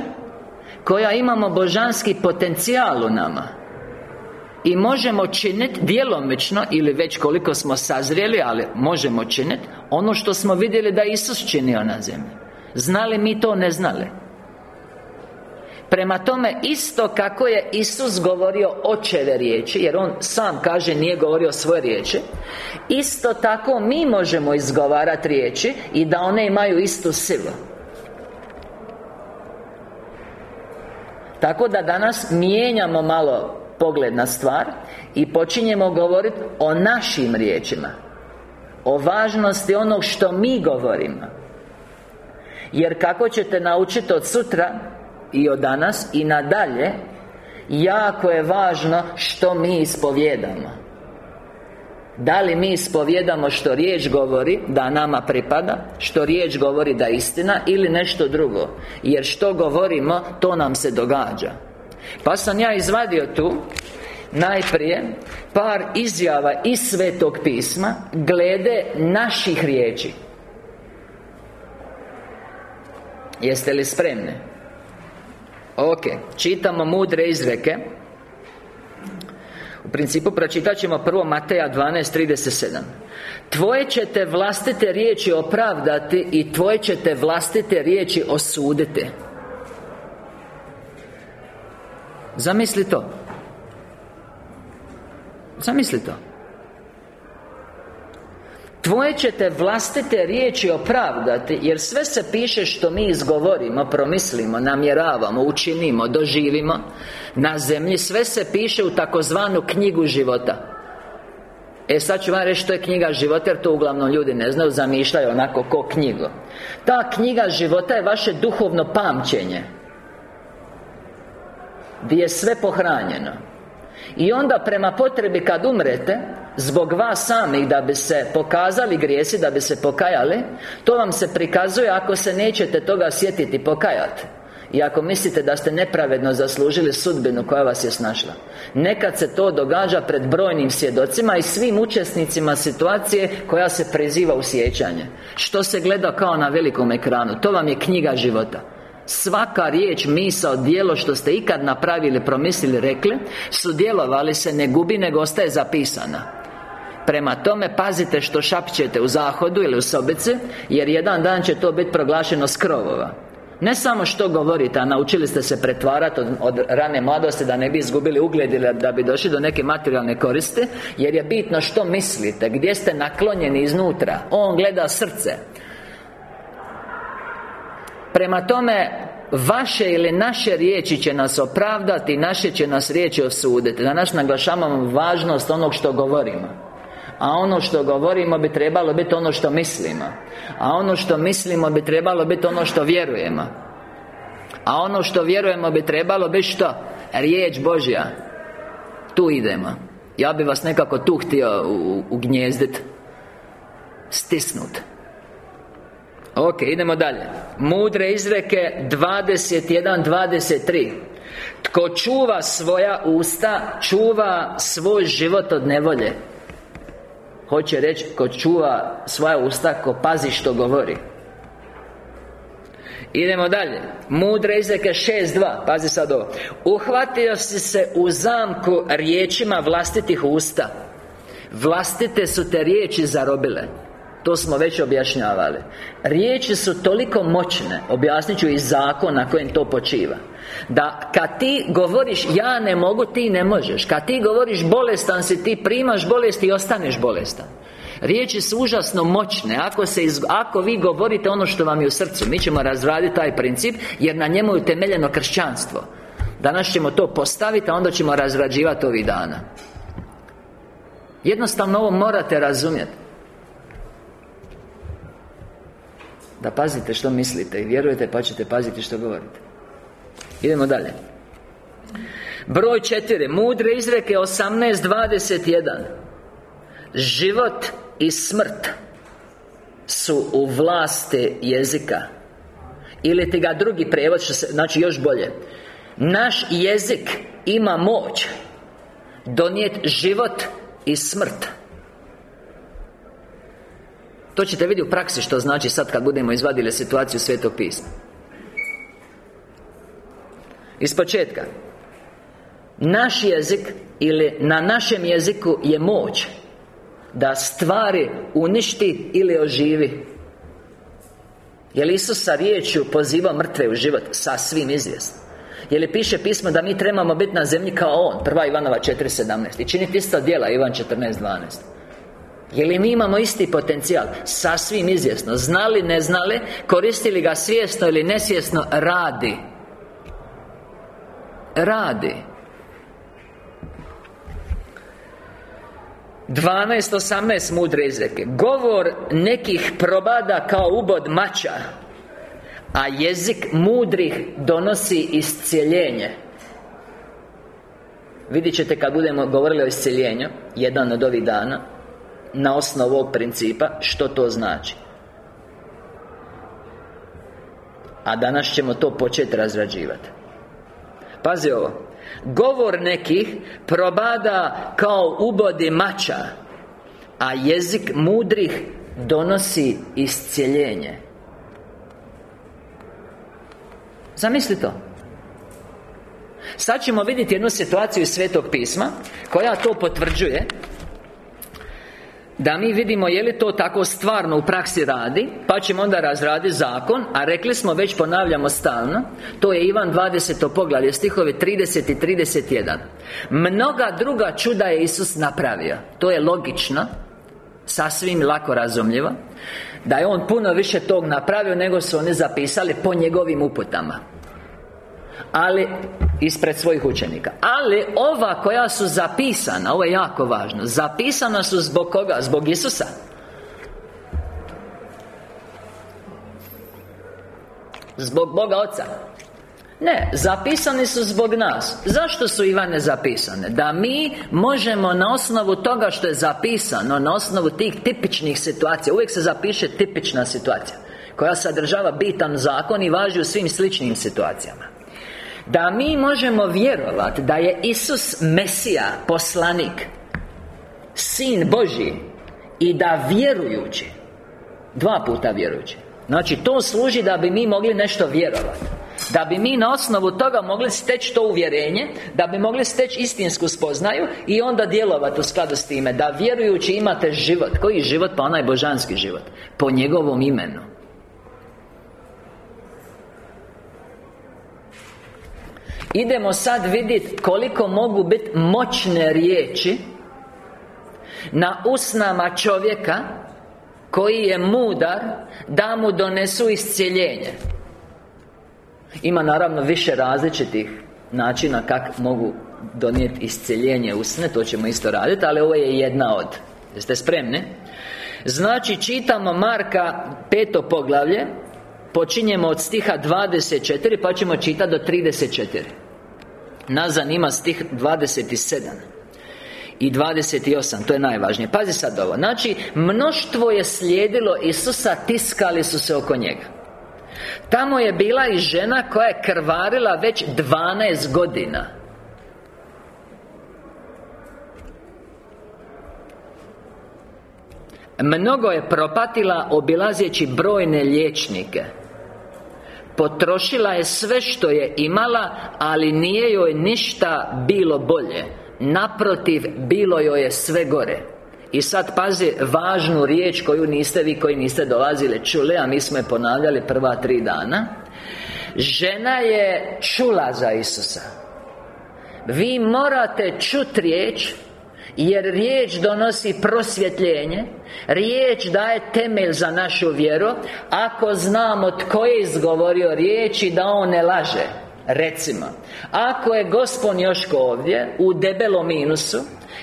Koja imamo božanski potencijal u nama i možemo činiti djelomično Ili već koliko smo sazrijeli Ali možemo činiti Ono što smo vidjeli da Isus činio na zemlji. Znali mi to, ne znali. Prema tome, isto kako je Isus govorio očeve riječi Jer On sam kaže nije govorio svoje riječi Isto tako mi možemo izgovarati riječi I da one imaju istu silu. Tako da danas mijenjamo malo pogled na stvar I počinjemo govoriti o našim riječima O važnosti onog što mi govorimo. Jer kako ćete naučiti od sutra I od danas I nadalje Jako je važno što mi ispovjedamo. Da li mi ispovjedamo što riječ govori Da nama pripada Što riječ govori da istina Ili nešto drugo. Jer što govorimo To nam se događa Pa sam ja izvadio tu Najprije Par izjava iz Svetog pisma Glede naših riječi. Jeste li spremni? Ok, čitamo mudre izreke. U principu pročitat ćemo prvo Mateja 12.37 Tvoje ćete vlastite riječi opravdati I tvoje ćete vlastite riječi osuditi Zamisli to. Zamisli to. Tvoje ćete vlastite riječi opravdati Jer sve se piše što mi izgovorimo, promislimo, namjeravamo, učinimo, doživimo. Na zemlji Sve se piše u takozvanu knjigu života. E sad ću vam reći što je knjiga života Jer to uglavnom ljudi ne znaju Zamišljaju onako ko knjigu Ta knjiga života je vaše duhovno pamćenje Gdje je sve pohranjeno. I onda prema potrebi kad umrete Zbog vas samih da bi se pokazali grijesi Da bi se pokajali To vam se prikazuje ako se nećete toga sjetiti pokajati i ako mislite da ste nepravedno zaslužili sudbinu koja vas je snašla. Nekad se to događa pred brojnim svjedocima i svim učesnicima situacije koja se preziva u sjećanje. Što se gleda kao na velikom ekranu To vam je knjiga života Svaka riječ, misao, djelo što ste ikad napravili, promislili, rekli Sudjelovali se ne gubi, nego ostaje zapisana. Prema tome, pazite što šapćete u zahodu ili u sobici Jer jedan dan će to biti proglašeno s krovova. Ne samo što govorite, a naučili ste se pretvarati od, od, rane mladosti Da ne bi izgubili ugled ili da bi došli do neke materijalne koristi Jer je bitno što mislite Gdje ste naklonjeni iznutra. On gleda srce Prema tome Vaše ili naše riječi će nas opravdati Naše će nas riječi osuditi. Danas naglašavamo važnost onog što govorimo. A ono što govorimo bi trebalo biti ono što mislimo. A ono što mislimo bi trebalo biti ono što vjerujemo. A ono što vjerujemo bi trebalo biti što? Riječ Božja. Tu idemo. Ja bi vas nekako tu htio ugnjezdit Stisnut Ok, idemo dalje. Mudre izreke 21-23 Tko čuva svoja usta Čuva svoj život od nevolje. Hoće reći Ko čuva svoja usta Ko pazi što govori. Idemo dalje. Mudre izreke 6.2 Pazi sad ovo. Uhvatio si se u zamku riječima vlastitih usta. Vlastite su te riječi zarobile to smo već objašnjavali. Riječi su toliko moćne Objasnit ću i zakon na kojem to počiva Da kad ti govoriš Ja ne mogu, ti ne možeš. Kad ti govoriš bolestan si, ti primaš bolest I ostaneš bolestan. Riječi su užasno moćne. Ako, se ako vi govorite ono što vam je u srcu Mi ćemo razraditi taj princip Jer na njemu je utemeljeno kršćanstvo. Danas ćemo to postaviti A onda ćemo razrađivati ovih dana. Jednostavno ovo morate razumjeti Da pazite što mislite i vjerujete pa ćete paziti što govorite. Idemo dalje. Broj četiri. Mudre izreke 18.21 Život i smrt Su u vlasti jezika. Ili ti ga drugi prijevod se, Znači još bolje. Naš jezik ima moć Donijeti život i smrt To ćete vidjeti u praksi što znači sad kad budemo izvadili situaciju Svetog pisma Iz početka. Naš jezik ili na našem jeziku je moć Da stvari uništi ili oživi. Je li Isus sa riječju pozivao mrtve u život? Sasvim izvjesno je li piše pismo da mi trebamo biti na zemlji kao On? Prva Ivanova 4.17 I činiti isto djela Ivan 14.12 je li mi imamo isti potencijal? Sasvim izvjesno. Znali, ne znali Koristili ga svjesno ili nesvjesno Radi. Radi. 12.18 mudre izreke. Govor nekih probada kao ubod mača A jezik mudrih donosi iscijeljenje. Vidjet ćete kad budemo govorili o iscijeljenju Jedan od ovih dana Na osnovu ovog principa Što to znači? A danas ćemo to početi razrađivati. Pazi ovo. Govor nekih probada kao ubodi mača A jezik mudrih donosi iscijeljenje. Zamisli to. Sad ćemo vidjeti jednu situaciju iz Svetog pisma Koja to potvrđuje da mi vidimo je li to tako stvarno u praksi radi Pa ćemo onda razraditi zakon A rekli smo, već ponavljamo stalno To je Ivan 20. poglavlje Stihove 30 i 31 Mnoga druga čuda je Isus napravio To je logično Sasvim lako razumljivo Da je On puno više tog napravio Nego su oni zapisali po njegovim uputama ali ispred svojih učenika. Ali ova koja su zapisana Ovo je jako važno Zapisana su zbog koga? Zbog Isusa. Zbog Boga Oca. Ne, zapisani su zbog nas. Zašto su Ivane zapisane? Da mi možemo na osnovu toga što je zapisano Na osnovu tih tipičnih situacija Uvijek se zapiše tipična situacija Koja sadržava bitan zakon i važi u svim sličnim situacijama da mi možemo vjerovati da je Isus Mesija, poslanik Sin Boži I da vjerujući Dva puta vjerujući. Znači to služi da bi mi mogli nešto vjerovati da bi mi na osnovu toga mogli steći to uvjerenje Da bi mogli steći istinsku spoznaju I onda djelovati u skladu s time. Da vjerujući imate život. Koji život? Pa onaj božanski život. Po njegovom imenu Idemo sad vidjeti koliko mogu biti moćne riječi Na usnama čovjeka Koji je mudar Da mu donesu iscijeljenje. Ima naravno više različitih načina kako mogu donijeti iscijeljenje usne To ćemo isto raditi Ali ovo je jedna od. Jeste spremni? Znači čitamo Marka peto poglavlje Počinjemo od stiha 24 Pa ćemo čitati do 34 Nas zanima stih 27 i 28, to je najvažnije. Pazi sad ovo. Znači, mnoštvo je slijedilo Isusa Tiskali su se oko njega. Tamo je bila i žena koja je krvarila već 12 godina. Mnogo je propatila obilazeći brojne liječnike Potrošila je sve što je imala Ali nije joj ništa bilo bolje. Naprotiv, bilo joj je sve gore. I sad pazi važnu riječ koju niste vi koji niste dolazili čuli A mi smo je ponavljali prva tri dana. Žena je čula za Isusa. Vi morate čuti riječ jer riječ donosi prosvjetljenje Riječ daje temelj za našu vjeru Ako znamo tko je izgovorio riječi da on ne laže Recimo Ako je gospod Joško ovdje U debelom minusu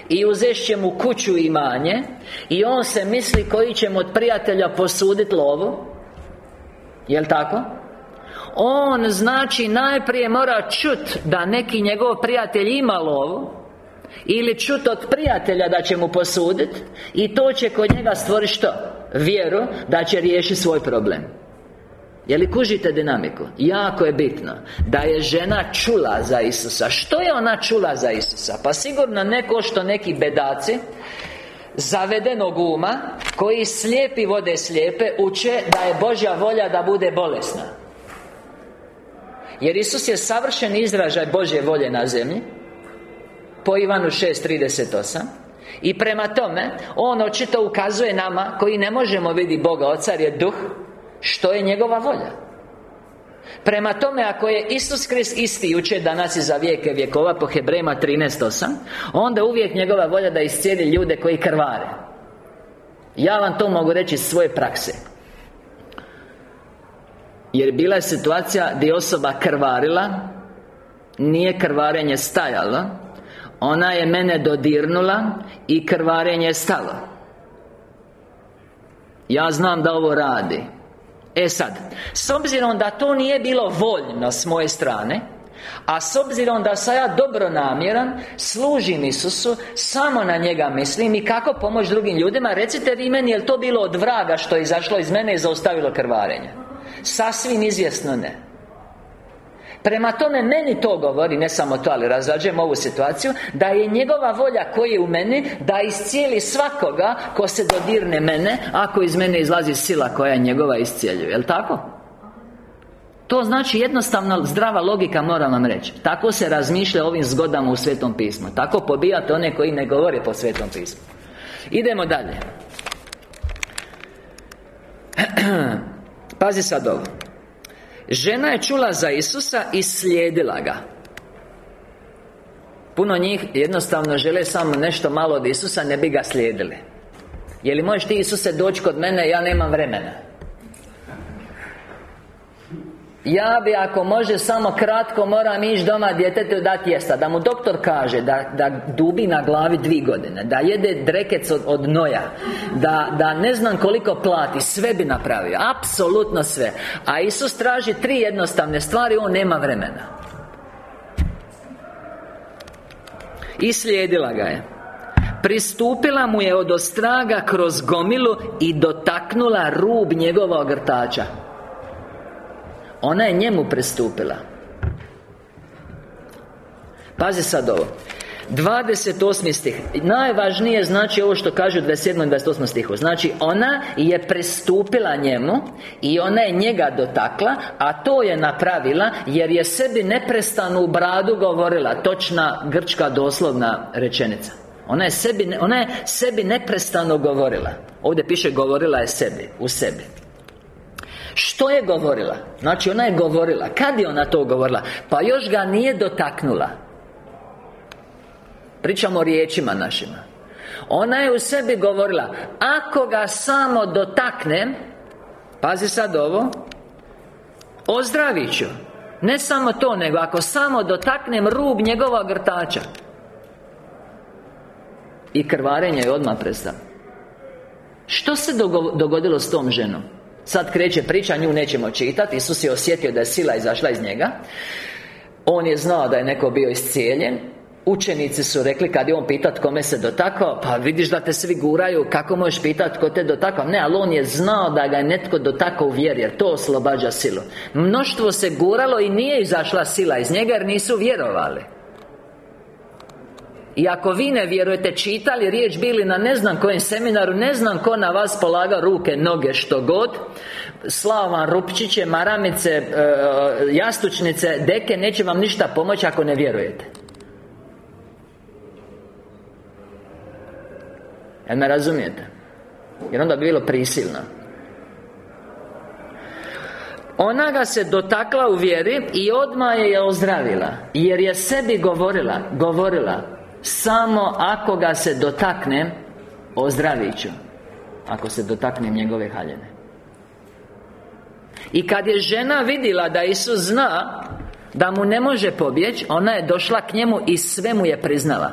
I uzešće mu kuću imanje I on se misli koji će mu od prijatelja posuditi lovu Jel' tako? On znači najprije mora čut Da neki njegov prijatelj ima lovu ili čut od prijatelja da će mu posuditi I to će kod njega stvoriti što? Vjeru da će riješiti svoj problem je li kužite dinamiku? Jako je bitno Da je žena čula za Isusa Što je ona čula za Isusa? Pa sigurno neko što neki bedaci Zavedenog uma Koji slijepi vode slijepe Uče da je Božja volja da bude bolesna Jer Isus je savršen izražaj Božje volje na zemlji Po Ivanu 6.38 I prema tome On očito ukazuje nama Koji ne možemo vidjeti Boga Oca je duh Što je njegova volja. Prema tome, ako je Isus Krist isti jučer, danas i za vijeke vjekova Po Hebrejima 13.8 Onda uvijek njegova volja da iscijeli ljude koji krvare. Ja vam to mogu reći iz svoje prakse. Jer bila je situacija gdje osoba krvarila Nije krvarenje stajalo Ona je mene dodirnula I krvarenje je stalo. Ja znam da ovo radi. E sad, s obzirom da to nije bilo voljno s moje strane a s obzirom da sam ja dobro namjeran Služim Isusu Samo na njega mislim I kako pomoći drugim ljudima Recite vi meni, je to bilo od vraga Što je izašlo iz mene i zaustavilo krvarenje? Sasvim izvjesno ne Prema tome, meni to govori, ne samo to, ali razrađujem ovu situaciju Da je njegova volja koji je u meni Da iscijeli svakoga ko se dodirne mene Ako iz mene izlazi sila koja je njegova iscijeljuje, jel' tako? To znači jednostavno zdrava logika moram vam reći. Tako se razmišlja ovim zgodama u Svetom pismu. Tako pobijate one koji ne govore po Svetom pismu. Idemo dalje. Pazi sad ovo Žena je čula za Isusa i slijedila ga. Puno njih jednostavno žele samo nešto malo od Isusa, ne bi ga slijedili. Je li možeš ti Isuse doći kod mene, ja nemam vremena ja bi ako može samo kratko moram ići doma djetetu dati jesta Da mu doktor kaže da, da dubi na glavi dvi godine Da jede drekec od, od noja da, da ne znam koliko plati Sve bi napravio Apsolutno sve. A Isus traži tri jednostavne stvari On nema vremena. I slijedila ga je. Pristupila mu je od ostraga kroz gomilu I dotaknula rub njegova ogrtača ona je njemu prestupila Pazi sad ovo 28. stih Najvažnije znači ovo što kaže u 27. i 28. stihu Znači ona je prestupila njemu I ona je njega dotakla A to je napravila Jer je sebi neprestano u bradu govorila Točna grčka doslovna rečenica ona je, sebi, ona je sebi neprestano govorila Ovdje piše govorila je sebi U sebi što je govorila? Znači ona je govorila Kad je ona to govorila? Pa još ga nije dotaknula Pričamo o riječima našima Ona je u sebi govorila Ako ga samo dotaknem Pazi sad ovo Ozdravit ću Ne samo to, nego ako samo dotaknem rub njegova grtača I krvarenje je odmah prestao Što se dogodilo s tom ženom? Sad kreće priča, nju nećemo čitati Isus je osjetio da je sila izašla iz njega. On je znao da je neko bio iscijeljen. Učenici su rekli kad je on pitat kome se dotakao Pa vidiš da te svi guraju Kako možeš pitat ko te dotakao? Ne, ali on je znao da ga je netko dotakao u vjeri Jer to oslobađa silu. Mnoštvo se guralo i nije izašla sila iz njega Jer nisu vjerovali i ako vi ne vjerujete čitali riječ bili na ne znam kojem seminaru Ne znam ko na vas polaga ruke, noge, što god Slavan, rupčiće, maramice, e, jastučnice, deke Neće vam ništa pomoći ako ne vjerujete Jel me razumijete? Jer onda bi bilo prisilno ona ga se dotakla u vjeri i odmah je ozdravila Jer je sebi govorila Govorila samo ako ga se dotaknem Ozdravit ću. Ako se dotaknem njegove haljene I kad je žena vidjela da Isus zna Da mu ne može pobjeći Ona je došla k njemu i sve mu je priznala.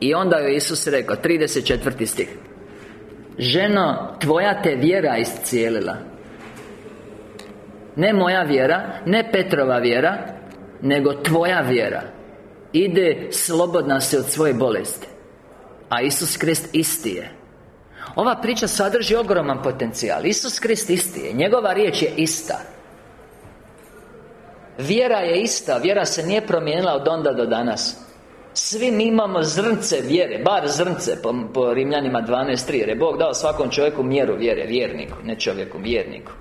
I onda joj Isus rekao 34. stih. Ženo, tvoja te vjera iscijelila. Ne moja vjera, ne Petrova vjera Nego tvoja vjera Ide slobodna se od svoje bolesti. A Isus Krist isti je. Ova priča sadrži ogroman potencijal. Isus Krist isti je. Njegova riječ je ista. Vjera je ista. Vjera se nije promijenila od onda do danas. Svi mi imamo zrnce vjere Bar zrnce po, po Rimljanima 12.3 Jer je Bog dao svakom čovjeku mjeru vjere Vjerniku, ne čovjeku, vjerniku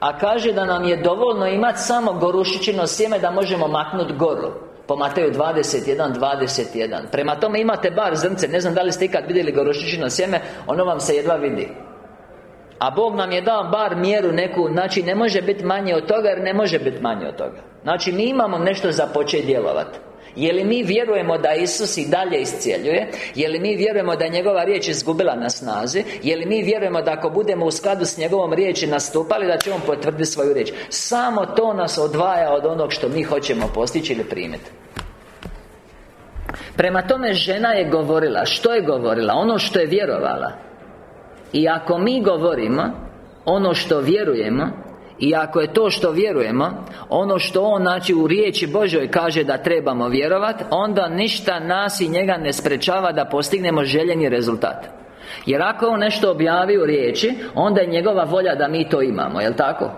a kaže da nam je dovoljno imati samo gorušićino sjeme da možemo maknuti goru. Po Mateju 21, 21 Prema tome imate bar zrnce Ne znam da li ste ikad vidjeli gorušićino sjeme Ono vam se jedva vidi. A Bog nam je dao bar mjeru neku Znači ne može biti manje od toga Jer ne može biti manje od toga. Znači mi imamo nešto za početi djelovati je li mi vjerujemo da Isus i dalje iscijeljuje? Je li mi vjerujemo da je njegova riječ izgubila na snazi? Je li mi vjerujemo da ako budemo u skladu s njegovom riječi nastupali Da će On potvrditi svoju riječ? Samo to nas odvaja od onog što mi hoćemo postići ili primiti Prema tome žena je govorila Što je govorila? Ono što je vjerovala I ako mi govorimo Ono što vjerujemo i ako je to što vjerujemo Ono što On znači u riječi Božoj kaže da trebamo vjerovati Onda ništa nas i njega ne sprečava da postignemo željeni rezultat Jer ako On nešto objavi u riječi Onda je njegova volja da mi to imamo, jel' tako?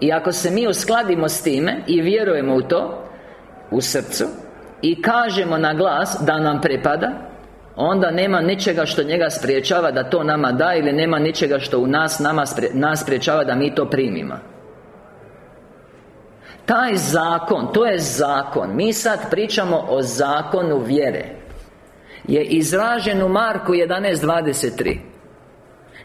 I ako se mi uskladimo s time I vjerujemo u to U srcu I kažemo na glas da nam prepada Onda nema ničega što njega spriječava da to nama da Ili nema ničega što u nas nama nas spriječava da mi to primimo. Taj zakon, to je zakon. Mi sad pričamo o zakonu vjere. Je izražen u Marku 11.23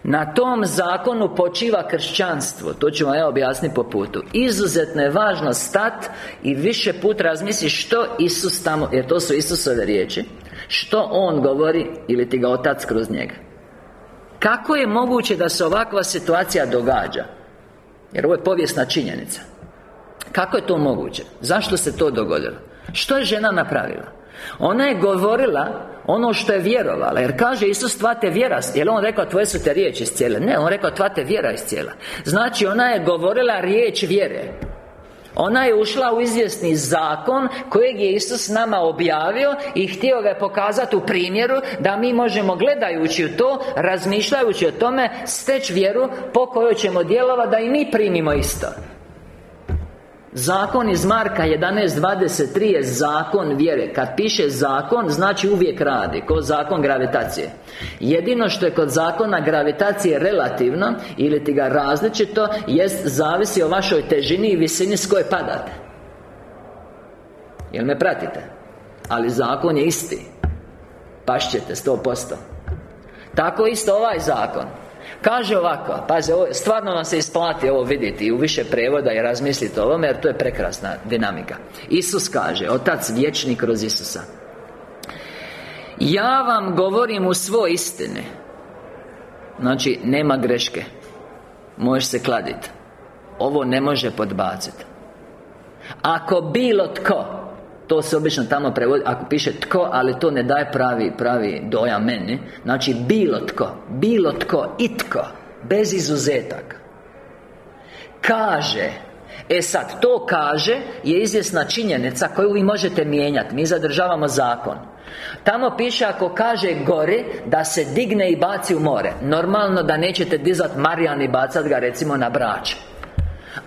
na tom zakonu počiva kršćanstvo. To ću vam ja objasniti po putu. Izuzetno je važno stat I više put razmisli što Isus tamo Jer to su Isusove riječi što On govori ili ti ga Otac kroz njega Kako je moguće da se ovakva situacija događa? Jer ovo je povijesna činjenica Kako je to moguće? Zašto se to dogodilo? Što je žena napravila? Ona je govorila ono što je vjerovala Jer kaže Isus tva te vjera Jer on rekao tvoje su te riječi iscijele Ne, on rekao tva te vjera iscijela Znači ona je govorila riječ vjere ona je ušla u izvjesni zakon Kojeg je Isus nama objavio I htio ga pokazati u primjeru Da mi možemo gledajući u to Razmišljajući o tome Steći vjeru po kojoj ćemo djelovati Da i mi primimo isto Zakon iz Marka 11.23 je zakon vjere. Kad piše zakon, znači uvijek radi Ko zakon gravitacije. Jedino što je kod zakona gravitacije relativno Ili ti ga različito Jest zavisi o vašoj težini i visini s koje padate. Jel me pratite? Ali zakon je isti. Pašćete, sto posto. Tako isto ovaj zakon Kaže ovako, pazi, ovo, stvarno vam se isplati ovo vidjeti u više prevoda i razmisliti o ovome jer to je prekrasna dinamika. Isus kaže, Otac vječni kroz Isusa Ja vam govorim u svoj istine Znači, nema greške. Možeš se kladiti Ovo ne može podbaciti Ako bilo tko to se obično tamo prevodi Ako piše tko, ali to ne daje pravi, pravi dojam meni. Znači bilo tko Bilo tko, itko Bez izuzetaka Kaže E sad, to kaže Je izvjesna činjenica koju vi možete mijenjati Mi zadržavamo zakon. Tamo piše ako kaže gori Da se digne i baci u more. Normalno da nećete dizat Marijan i bacat ga recimo na brač.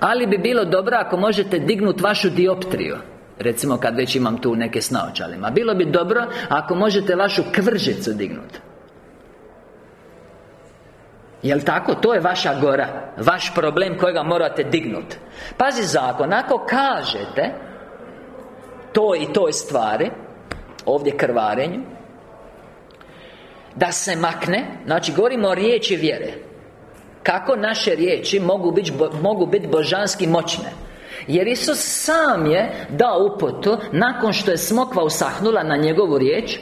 Ali bi bilo dobro ako možete dignuti vašu dioptriju Recimo kad već imam tu neke s naočalima Bilo bi dobro ako možete vašu kvržicu dignuti Jel tako? To je vaša gora. Vaš problem kojega morate dignuti Pazi zakon. Ako kažete To i toj stvari Ovdje krvarenju Da se makne Znači govorimo o riječi vjere Kako naše riječi mogu biti, mogu biti božanski moćne jer Isus sam je dao uputu Nakon što je smokva usahnula na njegovu riječ.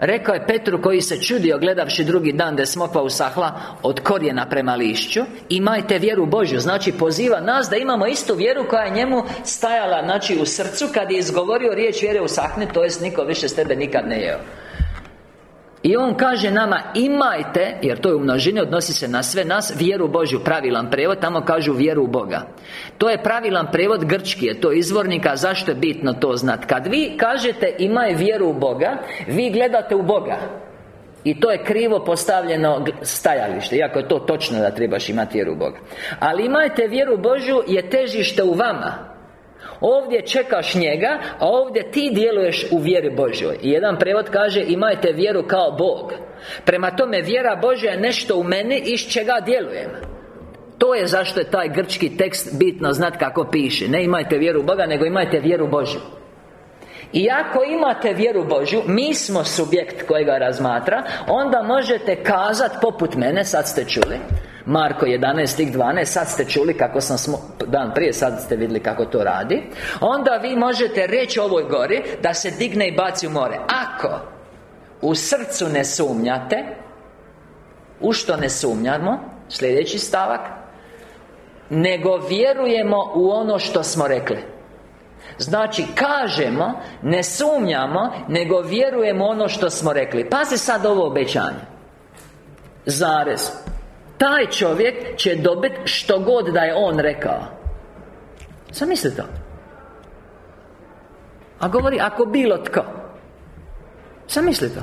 Rekao je Petru koji se čudio gledavši drugi dan da je smokva usahla Od korijena prema lišću Imajte vjeru Božju Znači poziva nas da imamo istu vjeru koja je njemu stajala Znači u srcu kad je izgovorio riječ vjere usahne To jest niko više s tebe nikad ne jeo i On kaže nama imajte Jer to je u množini, odnosi se na sve nas Vjeru Božju, pravilan prevod Tamo kažu vjeru u Boga. To je pravilan prevod grčki je to izvornika Zašto je bitno to znat? Kad vi kažete imaj vjeru u Boga Vi gledate u Boga. I to je krivo postavljeno stajalište Iako je to točno da trebaš imati vjeru u Boga. Ali imajte vjeru Božju je težište u vama Ovdje čekaš njega, a ovdje ti djeluješ u vjeri Božjoj. I jedan prevod kaže imajte vjeru kao Bog. Prema tome vjera Božja je nešto u meni iz čega djelujem. To je zašto je taj grčki tekst bitno znati kako piše. Ne imajte vjeru Boga, nego imajte vjeru Božju i ako imate vjeru Božju Mi smo subjekt kojega razmatra Onda možete kazati poput mene Sad ste čuli Marko 11 stih 12 Sad ste čuli kako sam smo, dan prije Sad ste vidjeli kako to radi Onda vi možete reći ovoj gori Da se digne i baci u more. Ako u srcu ne sumnjate U što ne sumnjamo Sljedeći stavak Nego vjerujemo u ono što smo rekli Znači, kažemo, ne sumnjamo Nego vjerujemo ono što smo rekli. Pazi sad ovo obećanje. Zarez. Taj čovjek će dobiti što god da je on rekao. Zamisli to. A govori, ako bilo tko. Zamisli to.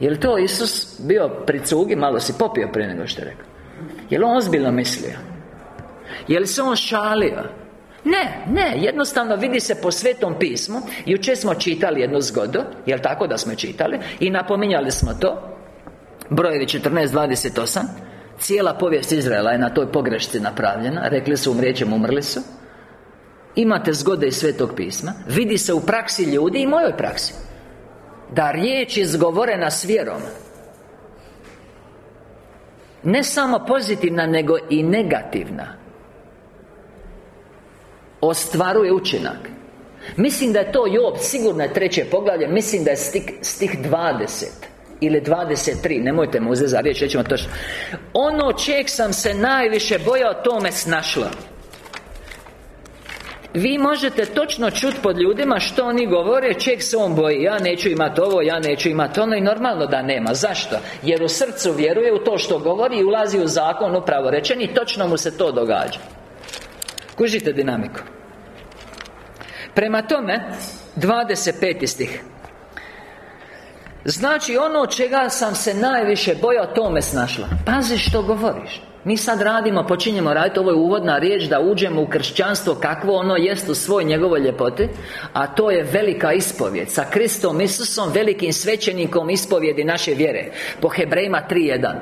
Je li to Isus bio pri cugi, malo si popio prije nego što je rekao. Je li on ozbiljno mislio? Je li se on šalio? Ne, ne, jednostavno vidi se po Svetom pismu. Jučer smo čitali jednu zgodu Jel tako da smo čitali I napominjali smo to. Brojevi 14.28 Cijela povijest Izraela je na toj pogrešci napravljena. Rekli su umrijećem, umrli su. Imate zgode iz Svetog pisma. Vidi se u praksi ljudi i mojoj praksi Da riječ izgovorena s vjerom. Ne samo pozitivna, nego i negativna Ostvaruje učinak. Mislim da je to Job, sigurno je treće poglavlje Mislim da je stih, stih 20 Ili 23, nemojte mu uzeti za riječ, rećemo točno. Ono čeg sam se najviše bojao, to me snašlo. Vi možete točno čuti pod ljudima što oni govore Čeg se on boji. Ja neću imati ovo, ja neću imati ono I normalno da nema. Zašto? Jer u srcu vjeruje u to što govori I ulazi u zakon upravo rečeni I točno mu se to događa. Kužite dinamiku Prema tome 25. stih. Znači ono čega sam se najviše bojao To me snašlo. Pazi što govoriš. Mi sad radimo, počinjemo raditi, ovo je uvodna riječ Da uđemo u kršćanstvo kakvo ono jest u svoj njegovoj ljepoti A to je velika ispovjed. Sa Kristom Isusom, velikim svećenikom ispovjedi naše vjere. Po Hebrejima 3.1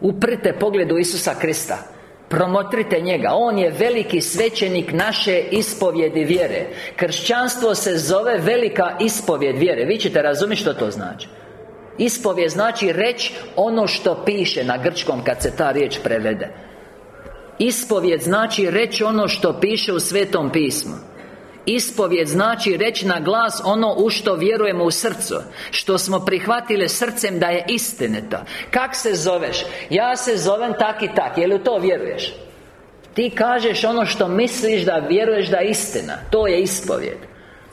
Uprite pogledu Isusa Krista Promotrite njega. On je veliki svećenik naše ispovjedi vjere. Kršćanstvo se zove velika ispovjed vjere. Vi ćete razumjeti što to znači. Ispovjed znači reći ono što piše na grčkom kad se ta riječ prevede. Ispovjed znači reći ono što piše u Svetom pismu Ispovjed znači reći na glas ono u što vjerujemo u srcu Što smo prihvatili srcem da je istinito. Kak se zoveš? Ja se zovem tak i tak, je li to vjeruješ? Ti kažeš ono što misliš da vjeruješ da je istina. To je ispovjed.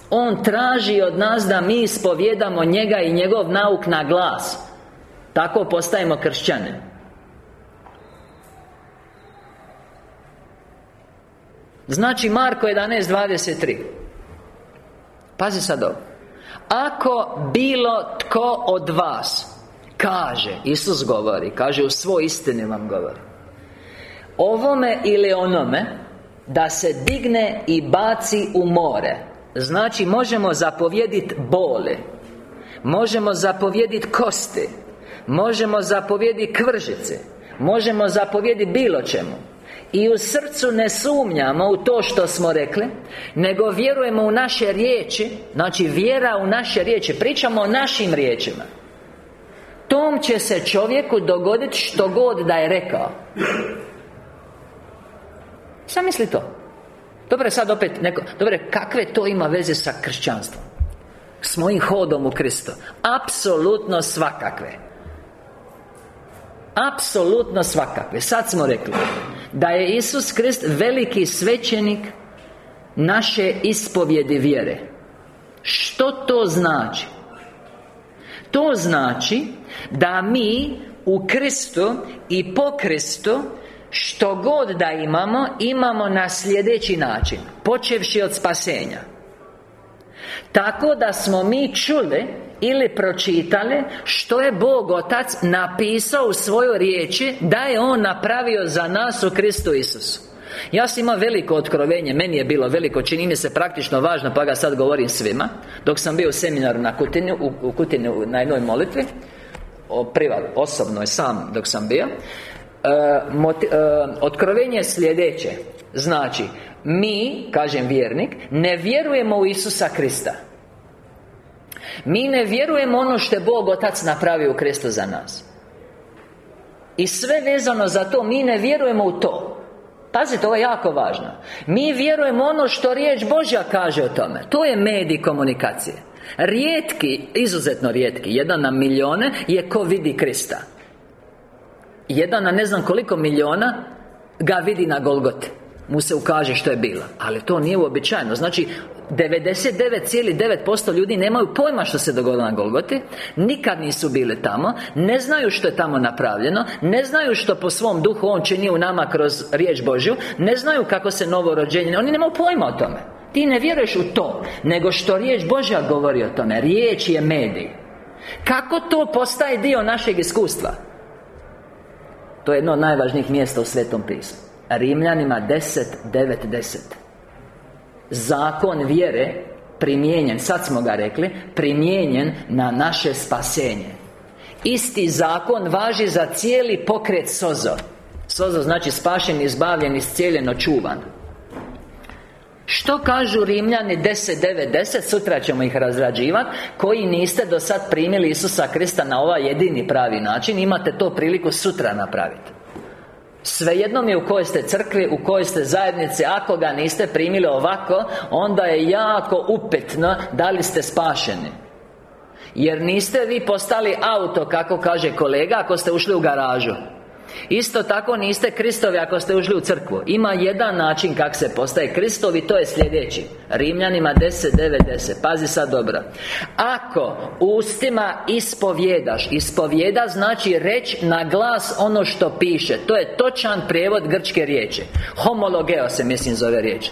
On traži od nas da mi ispovjedamo njega i njegov nauk na glas. Tako postajemo kršćani Znači Marko 11.23 Pazi sad ovo. Ako bilo tko od vas Kaže, Isus govori Kaže u svoj istini vam govori Ovome ili onome Da se digne i baci u more Znači možemo zapovjediti bole Možemo zapovjediti kosti Možemo zapovjediti kvržice Možemo zapovjediti bilo čemu i u srcu ne sumnjamo u to što smo rekli Nego vjerujemo u naše riječi Znači vjera u naše riječi. Pričamo o našim riječima. Tom će se čovjeku dogoditi što god da je rekao. Sam misli to? Dobro, sad opet neko Dobro, kakve to ima veze sa kršćanstvom? S mojim hodom u Kristu Apsolutno svakakve. Apsolutno svakakve. Sad smo rekli Da je Isus Krist veliki svećenik Naše ispovjedi vjere Što to znači? To znači Da mi u Kristu i po Kristu Što god da imamo Imamo na sljedeći način Počevši od spasenja Tako da smo mi čuli ili pročitali što je Bog Otac napisao u svojoj riječi da je On napravio za nas u Kristu Isusu. Ja sam imao veliko otkrovenje Meni je bilo veliko, čini mi se praktično važno Pa ga sad govorim svima. Dok sam bio u seminaru na Kutini U, u Kutini na jednoj molitvi o privat, osobnoj sam dok sam bio uh, Otkrovenje je sljedeće. Znači Mi, kažem vjernik Ne vjerujemo u Isusa Krista Mi ne vjerujemo ono što je Bog Otac napravio u Kristu za nas. I sve vezano za to Mi ne vjerujemo u to. Pazite, ovo je jako važno. Mi vjerujemo ono što riječ Božja kaže o tome. To je medij komunikacije. Rijetki, izuzetno rijetki Jedan na milijone je ko vidi Krista. Jedan na ne znam koliko milijona Ga vidi na Golgote mu se ukaže što je bilo Ali to nije uobičajeno. Znači 99,9% ljudi nemaju pojma što se dogodilo na Golgoti Nikad nisu bili tamo Ne znaju što je tamo napravljeno Ne znaju što po svom duhu On čini u nama kroz riječ Božju Ne znaju kako se novo rođenje Oni nemaju pojma o tome. Ti ne vjeruješ u to Nego što riječ Božja govori o tome. Riječ je medij. Kako to postaje dio našeg iskustva? To je jedno od najvažnijih mjesta u Svetom pismu Rimljanima 10, 9, 10 Zakon vjere Primijenjen, sad smo ga rekli Primijenjen na naše spasenje. Isti zakon važi za cijeli pokret sozo. Sozo znači spašen, izbavljen, iscijeljen, očuvan što kažu Rimljani 10, 9, 10 Sutra ćemo ih razrađivati Koji niste do sad primili Isusa Krista na ovaj jedini pravi način Imate to priliku sutra napraviti Svejedno mi u kojoj ste crkvi, u kojoj ste zajednici Ako ga niste primili ovako Onda je jako upetno Da li ste spašeni. Jer niste vi postali auto Kako kaže kolega Ako ste ušli u garažu Isto tako niste Kristovi ako ste ušli u crkvu. Ima jedan način kako se postaje Kristovi To je sljedeći. Rimljanima 10, 9, 10 Pazi sad dobro. Ako ustima ispovjedaš Ispovjeda znači reći na glas ono što piše. To je točan prijevod grčke riječi. Homologeo se mislim zove riječ.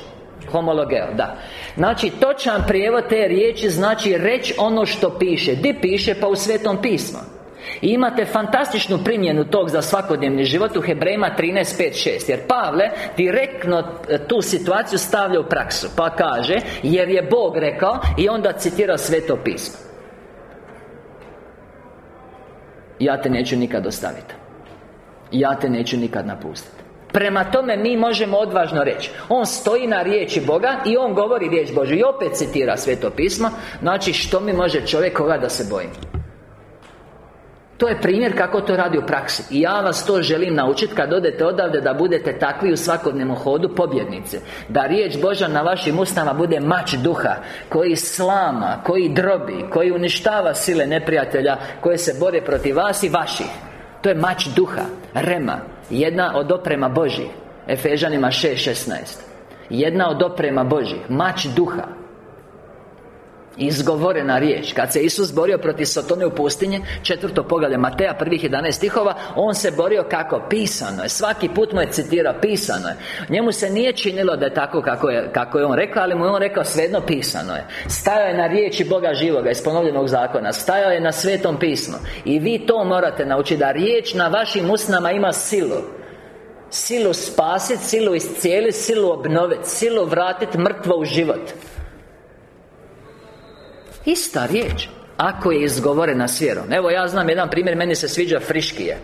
Homologeo, da. Znači, točan prijevod te riječi znači reći ono što piše. Di piše? Pa u Svetom pismu i imate fantastičnu primjenu tog za svakodnevni život u Hebrejima 13.5.6 Jer Pavle direktno e, tu situaciju stavlja u praksu. Pa kaže Jer je Bog rekao I onda citira sveto pismo. Ja te neću nikad ostaviti. Ja te neću nikad napustiti. Prema tome mi možemo odvažno reći On stoji na riječi Boga I On govori riječ Božju. I opet citira sveto pismo. Znači što mi može čovjek koga da se bojim to je primjer kako to radi u praksi. I ja vas to želim naučiti kad odete odavde Da budete takvi u svakodnevnom hodu pobjednice. Da riječ Boža na vašim ustama bude mač duha Koji slama, koji drobi Koji uništava sile neprijatelja Koje se bore protiv vas i vaših. To je mač duha, rema Jedna od oprema Božih Efežanima 6.16 Jedna od oprema Božih Mač duha Izgovorena riječ. Kad se Isus borio protiv Sotone u pustinji Četvrto poglavlje Mateja Prvih 11 stihova On se borio kako? Pisano je. Svaki put mu je citirao Pisano je. Njemu se nije činilo da je tako kako je, kako je on rekao Ali mu je on rekao Svejedno pisano je. Stajao je na riječi Boga živoga Iz ponovljenog zakona. Stajao je na Svetom pismu. I vi to morate naučiti Da riječ na vašim usnama ima silu. Silu spasiti, silu iscijeliti, silu obnoviti Silu vratiti mrtvo u život Ista riječ Ako je izgovorena s vjerom. Evo ja znam jedan primjer, meni se sviđa friškije.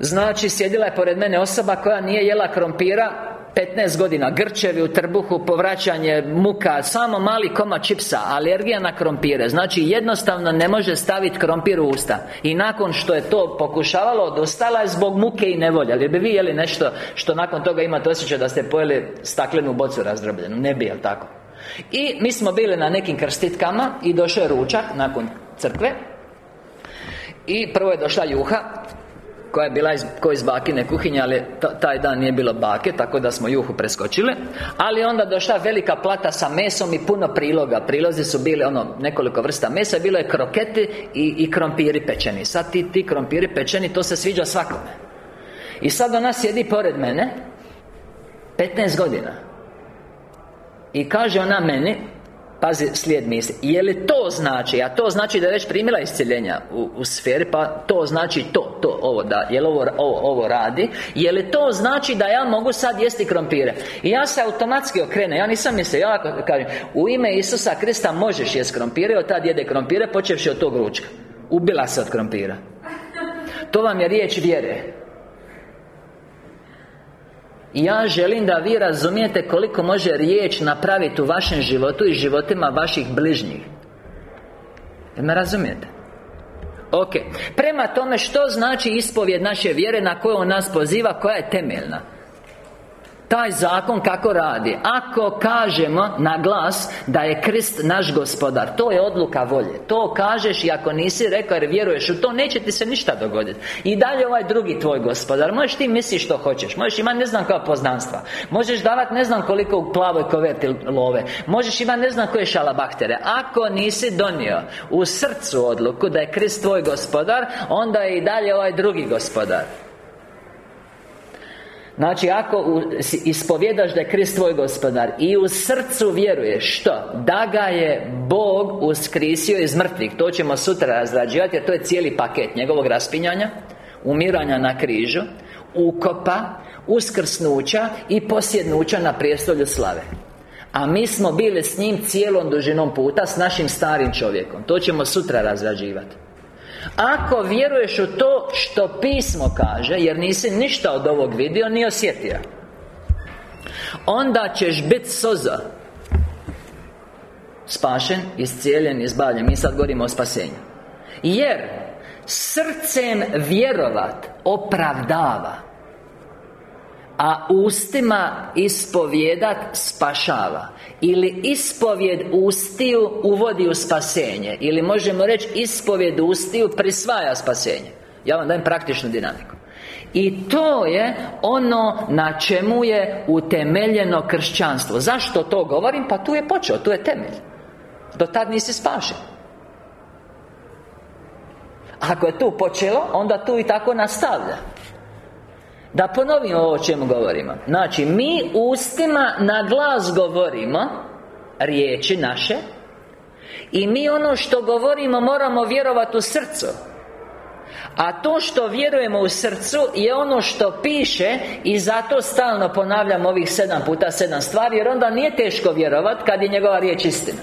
Znači, sjedila je pored mene osoba koja nije jela krompira 15 godina. Grčevi u trbuhu, povraćanje muka Samo mali koma čipsa Alergija na krompire. Znači jednostavno ne može staviti krompir u usta. I nakon što je to pokušavalo Odostala je zbog muke i nevolje. Ali bi vi jeli nešto Što nakon toga imate osjećaj da ste pojeli staklenu bocu razdrobljenu? Ne bi, jel tako? I mi smo bili na nekim krstitkama I došao je ručak nakon crkve. I prvo je došla juha koja je bila iz, ko iz bakine kuhinje, ali taj dan nije bilo bake, tako da smo juhu preskočili. Ali onda došla velika plata sa mesom i puno priloga. Prilozi su bili ono, nekoliko vrsta mesa, bilo je kroketi i, i krompiri pečeni. Sad ti, ti krompiri pečeni, to se sviđa svakome. I sad ona sjedi pored mene 15 godina i kaže ona meni pazi slijed misli Je li to znači, a to znači da je već primila iscjeljenja u, u sferi Pa to znači to, to, ovo da Jel ovo, ovo, ovo radi Je li to znači da ja mogu sad jesti krompire? I ja se automatski okrenem Ja nisam mislio, ja kažem U ime Isusa Krista možeš jesti krompire Od tad jede krompire, počevši od tog ručka. Ubila se od krompira. To vam je riječ vjere ja želim da vi razumijete koliko može riječ napraviti u vašem životu i životima vaših bližnjih. Jel me razumijete? Ok. Prema tome što znači ispovjed naše vjere na koju on nas poziva Koja je temeljna taj zakon kako radi. Ako kažemo na glas Da je Krist naš gospodar To je odluka volje. To kažeš i ako nisi rekao jer vjeruješ u to Neće ti se ništa dogoditi I dalje ovaj drugi tvoj gospodar. Možeš ti misliš što hoćeš. Možeš imati ne znam koja poznanstva. Možeš davati ne znam koliko u plavoj koverti love. Možeš imati ne znam koje šalabaktere Ako nisi donio u srcu odluku Da je Krist tvoj gospodar Onda je i dalje ovaj drugi gospodar Znači, ako ispovjedaš da je Krist tvoj gospodar I u srcu vjeruješ Što? Da ga je Bog uskrisio iz mrtvih. To ćemo sutra razrađivati Jer to je cijeli paket njegovog raspinjanja Umiranja na križu Ukopa Uskrsnuća I posjednuća na prijestolju slave. A mi smo bili s njim cijelom dužinom puta S našim starim čovjekom. To ćemo sutra razrađivati ako vjeruješ u to što pismo kaže Jer nisi ništa od ovog vidio ni osjetio Onda ćeš biti soza. Spašen, iscijeljen, izbavljen Mi sad govorimo o spasenju. Jer Srcem vjerovat Opravdava a ustima ispovjedat spašava. Ili ispovjed ustiju uvodi u spasenje. Ili možemo reći ispovjed ustiju prisvaja spasenje. Ja vam dajem praktičnu dinamiku. I to je ono na čemu je utemeljeno kršćanstvo. Zašto to govorim? Pa tu je počeo, tu je temelj. Do tad nisi spašen. Ako je tu počelo, onda tu i tako nastavlja da ponovimo ovo o čemu govorimo. Znači, mi ustima na glas govorimo Riječi naše I mi ono što govorimo moramo vjerovati u srcu. A to što vjerujemo u srcu je ono što piše I zato stalno ponavljam ovih sedam puta sedam stvari Jer onda nije teško vjerovat kad je njegova riječ istina.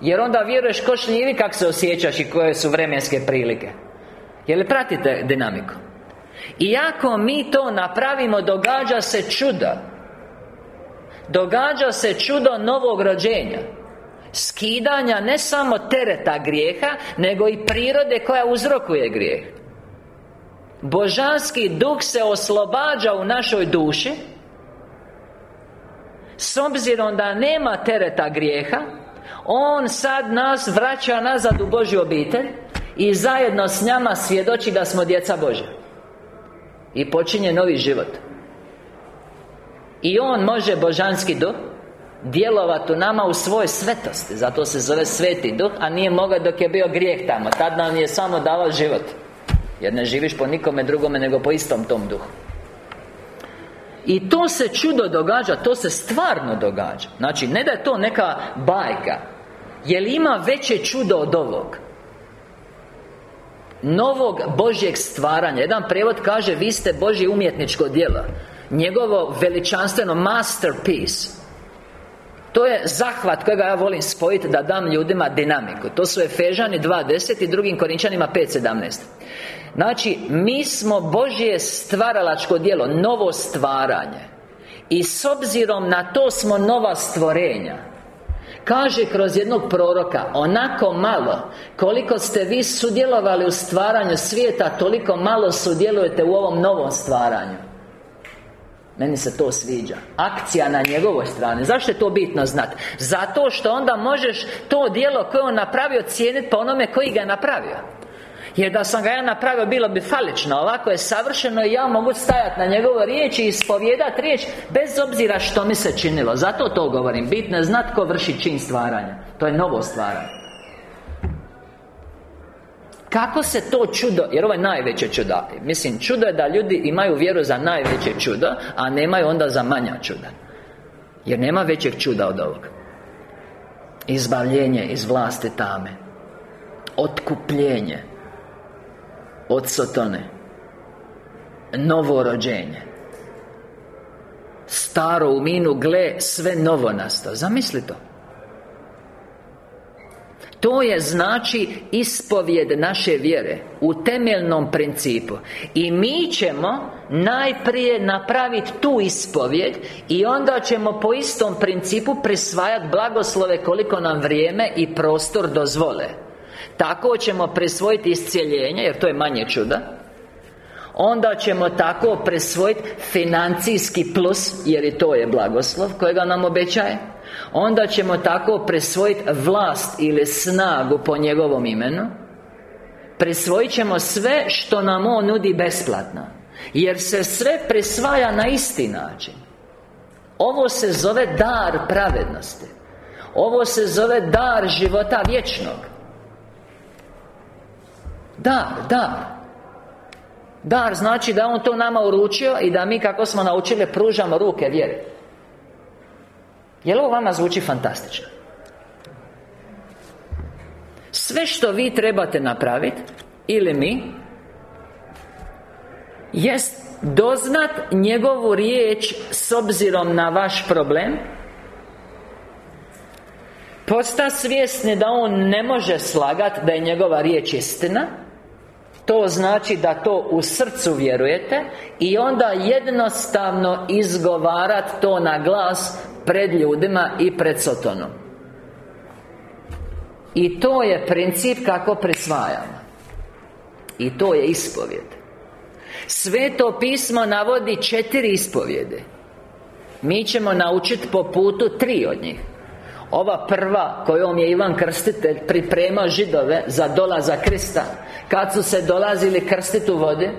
Jer onda vjeruješ ko šljivi kako se osjećaš i koje su vremenske prilike. Jel pratite dinamiku? I ako mi to napravimo, događa se čudo. Događa se čudo novog rođenja. Skidanja ne samo tereta grijeha Nego i prirode koja uzrokuje grijeh. Božanski duh se oslobađa u našoj duši S obzirom da nema tereta grijeha On sad nas vraća nazad u Božju obitelj I zajedno s njama svjedoči da smo djeca Božja i počinje novi život. I On može božanski duh Djelovati u nama u svoj svetosti Zato se zove sveti duh A nije mogao dok je bio grijeh tamo. Tad nam je samo davao život. Jer ne živiš po nikome drugome Nego po istom tom duhu. I to se čudo događa, to se stvarno događa. Znači, ne da je to neka bajka Jel ima veće čudo od ovog? Novog Božjeg stvaranja. Jedan prijevod kaže Vi ste Božje umjetničko djelo. Njegovo veličanstveno masterpiece. To je zahvat kojega ja volim spojiti Da dam ljudima dinamiku. To su Efežani 2.10 i drugim Korinčanima 5.17 Znači, mi smo Božje stvaralačko djelo Novo stvaranje. I s obzirom na to smo nova stvorenja Kaže kroz jednog proroka Onako malo Koliko ste vi sudjelovali u stvaranju svijeta Toliko malo sudjelujete u ovom novom stvaranju. Meni se to sviđa. Akcija na njegovoj strani. Zašto je to bitno znati? Zato što onda možeš to djelo koje on napravio cijeniti po onome koji ga napravio jer da sam ga ja napravio bilo bi falično. Ovako je savršeno i ja mogu stajati na njegovo riječ I ispovjedati riječ Bez obzira što mi se činilo. Zato to govorim. Bitno je znat ko vrši čin stvaranja. To je novo stvaranje. Kako se to čudo, jer ovo je najveće čudo. Mislim, čudo je da ljudi imaju vjeru za najveće čudo A nemaju onda za manja čuda. Jer nema većeg čuda od ovoga Izbavljenje iz vlasti tame. Otkupljenje Od sotone Novorođenje. Staro u minu, gle, sve novo nastao Zamisli to. To je znači ispovjed naše vjere U temeljnom principu. I mi ćemo najprije napraviti tu ispovjed I onda ćemo po istom principu prisvajati blagoslove koliko nam vrijeme i prostor dozvole Tako ćemo prisvojiti iscijeljenje jer to je manje čuda. Onda ćemo tako presvojiti financijski plus Jer i to je blagoslov kojega nam obećaje. Onda ćemo tako presvojiti vlast ili snagu po njegovom imenu. Presvojit ćemo sve što nam On nudi besplatno Jer se sve presvaja na isti način. Ovo se zove dar pravednosti. Ovo se zove dar života vječnog Dar, dar Dar znači da On to nama uručio I da mi kako smo naučili pružamo ruke vjeri Jel ovo vama zvuči fantastično? Sve što vi trebate napraviti Ili mi Jest doznat njegovu riječ S obzirom na vaš problem Posta svjesni da on ne može slagati Da je njegova riječ istina to znači da to u srcu vjerujete I onda jednostavno izgovarat to na glas Pred ljudima i pred Sotonom. I to je princip kako prisvajamo. I to je ispovjed Sveto pismo navodi četiri ispovjede Mi ćemo naučiti po putu tri od njih ova prva kojom je Ivan Krstitelj pripremao židove za dolazak Krista Kad su se dolazili krstiti u vode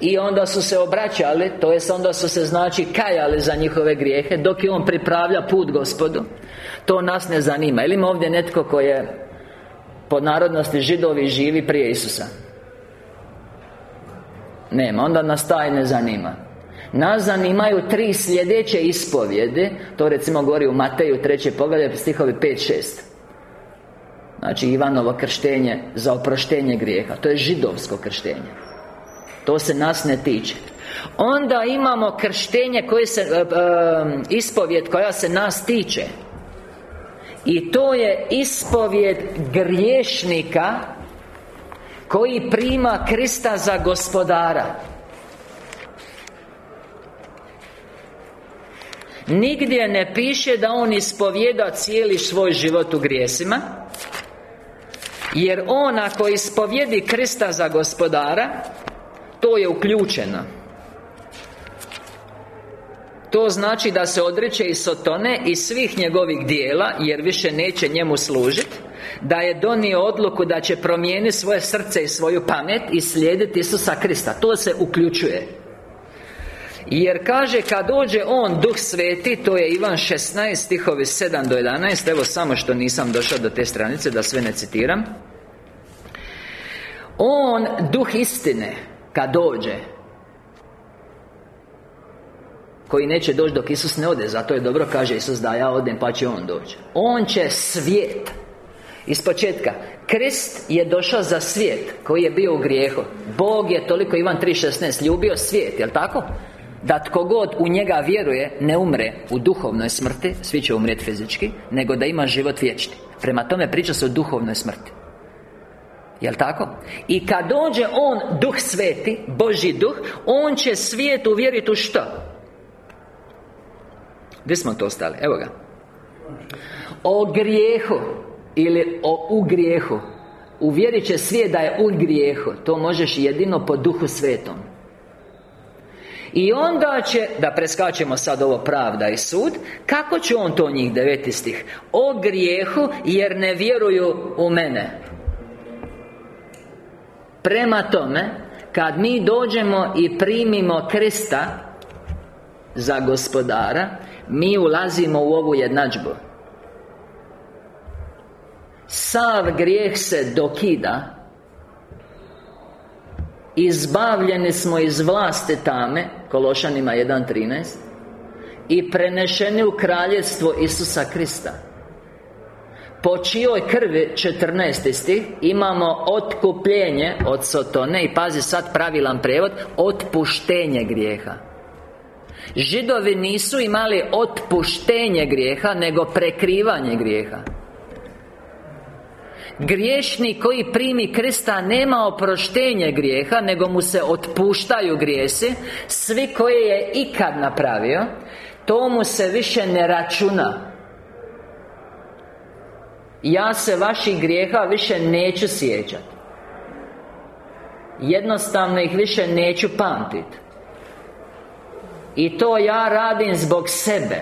i onda su se obraćali, to jest onda su se znači kajali za njihove grijehe Dok je on pripravlja put gospodu To nas ne zanima. Ili ima ovdje netko koji je Po narodnosti židovi živi prije Isusa? Nema, onda nas taj ne zanima nas zanimaju tri sljedeće ispovjede. To recimo govori u Mateju treće poglavlje stihovi 5-6 Znači Ivanovo krštenje za oproštenje grijeha. To je židovsko krštenje. To se nas ne tiče. Onda imamo krštenje koje se e, e, Ispovjed koja se nas tiče. I to je ispovjed griješnika Koji prima Krista za gospodara Nigdje ne piše da on ispovjeda cijeli svoj život u grijesima Jer on ako ispovjedi Krista za gospodara To je uključeno. To znači da se odreće i Sotone i svih njegovih dijela Jer više neće njemu služiti Da je donio odluku da će promijeniti svoje srce i svoju pamet I slijediti Isusa Krista. To se uključuje jer kaže kad dođe On, Duh Sveti To je Ivan 16, stihovi 7 do 11 Evo samo što nisam došao do te stranice Da sve ne citiram. On, Duh istine Kad dođe koji neće doći dok Isus ne ode Zato je dobro, kaže Isus, da ja odem pa će On doći. On će svijet. Iz početka Krist je došao za svijet Koji je bio u grijehu. Bog je toliko, Ivan 3.16 Ljubio svijet, jel tako? Da tko god u njega vjeruje Ne umre u duhovnoj smrti Svi će umrijeti fizički Nego da ima život vječni Prema tome priča se o duhovnoj smrti Jel' tako? I kad dođe On, Duh Sveti, Boži Duh On će svijet uvjeriti u što? Gdje smo to ostali? Evo ga O grijehu Ili o u grijehu Uvjerit će svijet da je u grijehu To možeš jedino po Duhu Svetom i onda će, da preskačemo sad ovo pravda i sud Kako će on to njih, deveti stih? O grijehu, jer ne vjeruju u mene. Prema tome Kad mi dođemo i primimo Krista Za gospodara Mi ulazimo u ovu jednadžbu. Sav grijeh se dokida. Izbavljeni smo iz vlasti tame Kološanima 1.13 I prenešeni u kraljevstvo Isusa Krista Po čijoj krvi 14. stih Imamo otkupljenje od Sotone I pazi sad pravilan prevod Otpuštenje grijeha Židovi nisu imali otpuštenje grijeha Nego prekrivanje grijeha Griješni koji primi Krista nema oproštenje grijeha Nego mu se otpuštaju grijesi. Svi koje je ikad napravio To mu se više ne računa. Ja se vaših grijeha više neću sjećati. Jednostavno ih više neću pamtiti I to ja radim zbog sebe.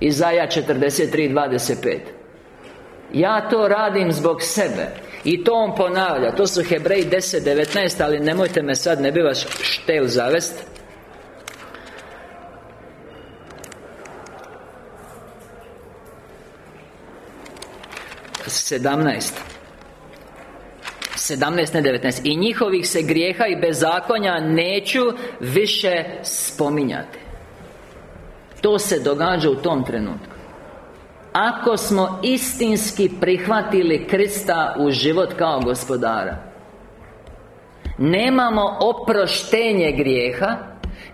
Izaja 43.25 Ja to radim zbog sebe. I to on ponavlja. To su Hebreji 10.19 Ali nemojte me sad, ne bi vas štel zavest. Sedamnaest. 17, ne 19 I njihovih se grijeha i bezakonja neću više spominjati. To se događa u tom trenutku Ako smo istinski prihvatili Krista u život kao gospodara. Nemamo oproštenje grijeha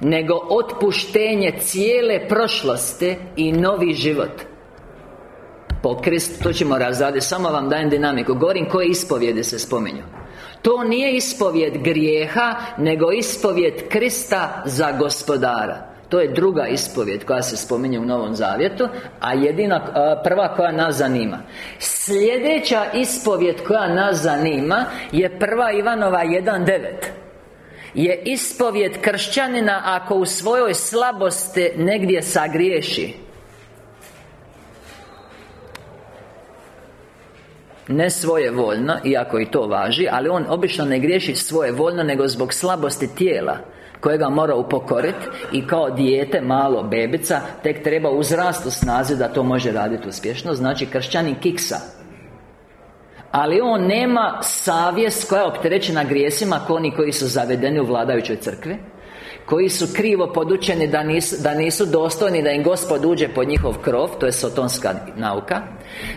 Nego otpuštenje cijele prošlosti i novi život. Po Kristu, to ćemo razraditi. Samo vam dajem dinamiku. Govorim koje ispovjede se spominju. To nije ispovjed grijeha Nego ispovjed Krista za gospodara to je druga ispovjed koja se spominje u Novom Zavjetu A jedina, prva koja nas zanima. Sljedeća ispovjed koja nas zanima Je prva Ivanova 1.9 Je ispovjed kršćanina ako u svojoj slabosti negdje sagriješi. Ne svoje voljno, iako i to važi Ali on obično ne griješi svoje voljno Nego zbog slabosti tijela Kojega mora upokoriti I kao dijete, malo bebica Tek treba uzrast u snazi da to može raditi uspješno Znači kršćanin kiksa. Ali on nema savjest koja je opterećena grijesima Kao oni koji su zavedeni u vladajućoj crkvi koji su krivo podučeni da nisu, da nisu dostojni da im Gospod uđe pod njihov krov To je sotonska nauka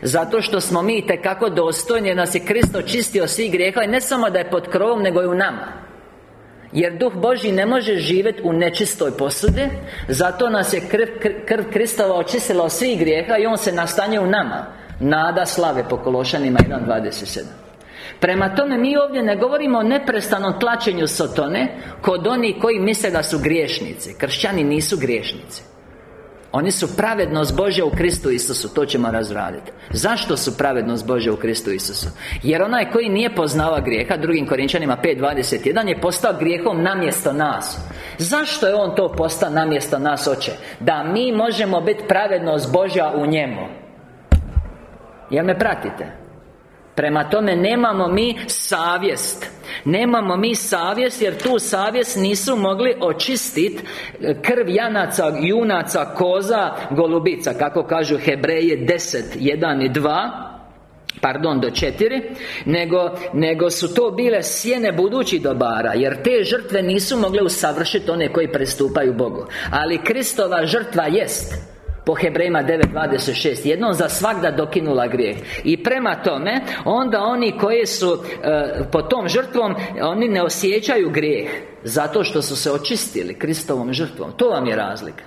Zato što smo mi kako dostojni Jer nas je Kristo čistio svih grijeha I ne samo da je pod krovom, nego i u nama jer Duh Božji ne može živjeti u nečistoj posudi Zato nas je krv, krv Kristova očistila od svih grijeha I On se nastanje u nama. Nada slave po Kološanima 1.27 Prema tome, mi ovdje ne govorimo o neprestanom tlačenju Sotone Kod onih koji misle da su griješnici. Kršćani nisu griješnici oni su pravednost Božja u Kristu Isusu To ćemo razraditi Zašto su pravednost Božja u Kristu Isusu? Jer onaj koji nije poznava grijeha Drugim Korinčanima 5.21 Je postao grijehom namjesto nas Zašto je on to postao namjesto nas, oče? Da mi možemo biti pravednost Božja u njemu Jel me pratite? Prema tome nemamo mi savjest. Nemamo mi savjest jer tu savjest nisu mogli očistiti Krv janaca, junaca, koza, golubica. Kako kažu Hebreje 10, 1 i 2 Pardon, do četiri nego, nego su to bile sjene budućih dobara Jer te žrtve nisu mogle usavršiti one koji pristupaju Bogu. Ali Kristova žrtva jest po Hebrejima 9.26 Jednom za svakda dokinula grijeh. I prema tome Onda oni koji su e, Po tom žrtvom Oni ne osjećaju grijeh Zato što su se očistili Kristovom žrtvom. To vam je razlika.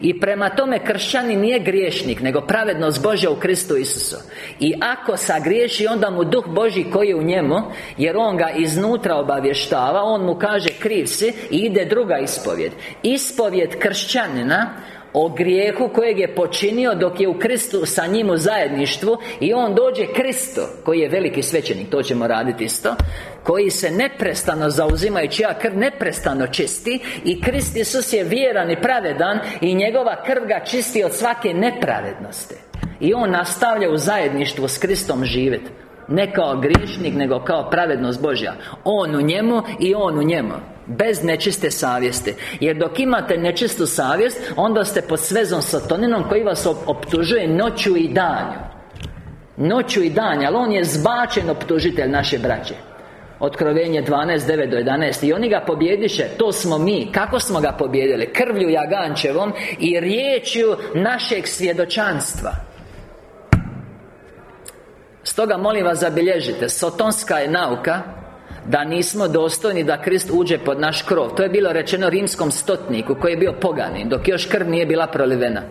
I prema tome kršćani nije griješnik Nego pravednost Božja u Kristu Isusu. I ako sagriješi Onda mu Duh Božji koji je u njemu Jer On ga iznutra obavještava On mu kaže kriv si I ide druga ispovjed. Ispovjed kršćanina o grijehu kojeg je počinio dok je u Kristu sa njim u zajedništvu I on dođe Kristo Koji je veliki svećenik, to ćemo raditi isto Koji se neprestano zauzima i čija krv neprestano čisti I Krist Isus je vjeran i pravedan I njegova krv ga čisti od svake nepravednosti. I on nastavlja u zajedništvu s Kristom živjeti Ne kao griješnik, nego kao pravednost Božja. On u njemu i on u njemu Bez nečiste savjesti. Jer dok imate nečistu savjest Onda ste pod svezom satoninom Koji vas optužuje noću i danju. Noću i danju Ali on je zbačen optužitelj naše braće. Otkrovenje 12, 9 do 11 I oni ga pobjediše. To smo mi. Kako smo ga pobjedili? Krvlju Jagančevom I riječju našeg svjedočanstva. Stoga molim vas zabilježite. Sotonska je nauka da nismo dostojni da Krist uđe pod naš krov. To je bilo rečeno rimskom stotniku koji je bio pogani Dok još krv nije bila prolivena.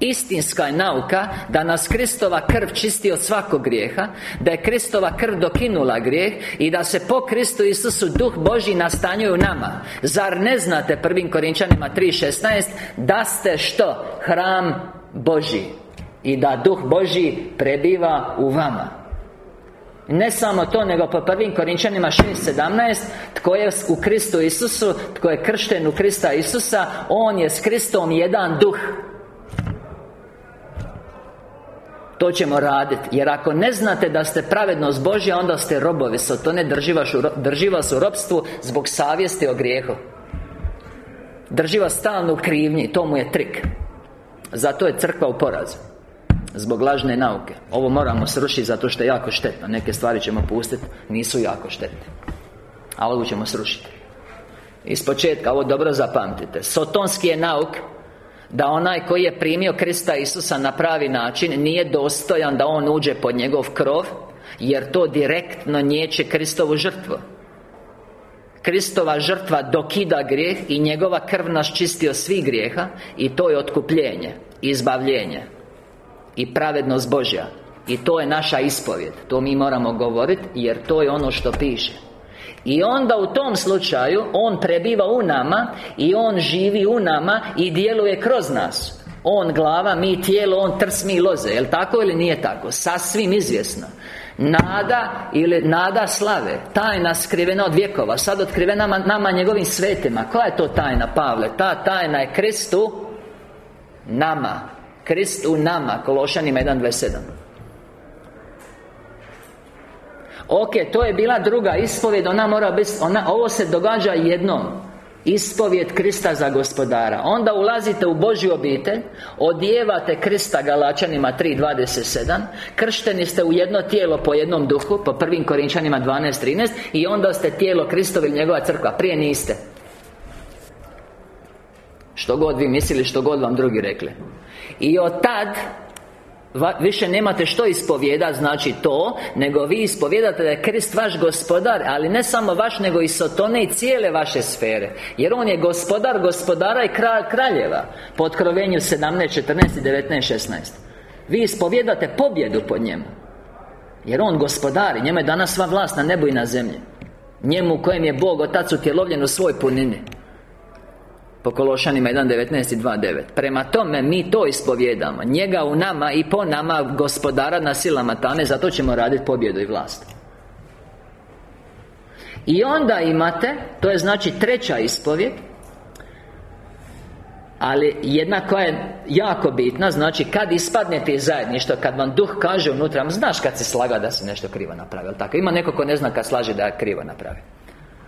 Istinska je nauka da nas Kristova krv čisti od svakog grijeha Da je Kristova krv dokinula grijeh I da se po Kristu Isusu Duh Boži nastanjuje u nama. Zar ne znate prvim Korinčanima 3.16 Da ste što? Hram Boži I da Duh Boži prebiva u vama ne samo to, nego po prvim Korinčanima 6.17 Tko je u Kristu Isusu Tko je kršten u Krista Isusa On je s Kristom jedan duh. To ćemo raditi Jer ako ne znate da ste pravednost Božja Onda ste robovi To ne drži vas u robstvu Zbog savjesti o grijehu. Drži vas stalno u krivnji To mu je trik. Zato je crkva u porazu Zbog lažne nauke. Ovo moramo srušiti zato što je jako štetno. Neke stvari ćemo pustiti Nisu jako štetne. A ovo ćemo srušiti Iz početka, ovo dobro zapamtite. Sotonski je nauk da onaj koji je primio Krista Isusa na pravi način Nije dostojan da on uđe pod njegov krov Jer to direktno njeće Kristovu žrtvu. Kristova žrtva dokida grijeh I njegova krv nas čisti od svih grijeha I to je otkupljenje Izbavljenje I pravednost Božja. I to je naša ispovjed. To mi moramo govoriti Jer to je ono što piše. I onda u tom slučaju On prebiva u nama I On živi u nama I djeluje kroz nas. On glava, mi tijelo, On trs, mi loze. Jel' tako ili nije tako? Sasvim izvjesno. Nada ili nada slave Tajna skrivena od vjekova Sad otkrivena nama, nama njegovim svetima. Koja je to tajna, Pavle? Ta tajna je Kristu Nama Krist u nama Kološanima 1.27 Ok, to je bila druga ispovjed Ona mora biti ona, Ovo se događa jednom. Ispovjed Krista za gospodara. Onda ulazite u Božju obitelj Odijevate Krista Galačanima 3.27 Kršteni ste u jedno tijelo po jednom duhu Po prvim Korinčanima 12.13 I onda ste tijelo Kristovi njegova crkva. Prije niste Što god vi mislili, što god vam drugi rekli. I od tad Više nemate što ispovjedat znači to Nego vi ispovjedate da je Krist vaš gospodar Ali ne samo vaš, nego i sotone i cijele vaše sfere. Jer On je gospodar gospodara i kralj kraljeva. Po otkrovenju 17, 14, 19, 16 Vi ispovjedate pobjedu pod njemu. Jer On gospodari Njemu je danas sva vlast na nebu i na zemlji. Njemu kojem je Bog Otac utjelovljen u svoj punini po Kološanima 1.19 i 2.9 Prema tome, mi to ispovjedamo. Njega u nama i po nama Gospodara na silama tame Zato ćemo raditi pobjedu i vlast. I onda imate To je znači treća ispovjed ali jedna koja je jako bitna Znači kad ispadnete iz zajedništva Kad vam duh kaže unutra Znaš kad se slaga da si nešto krivo napravio Tako? Ima neko ko ne zna kad slaže da je krivo napravio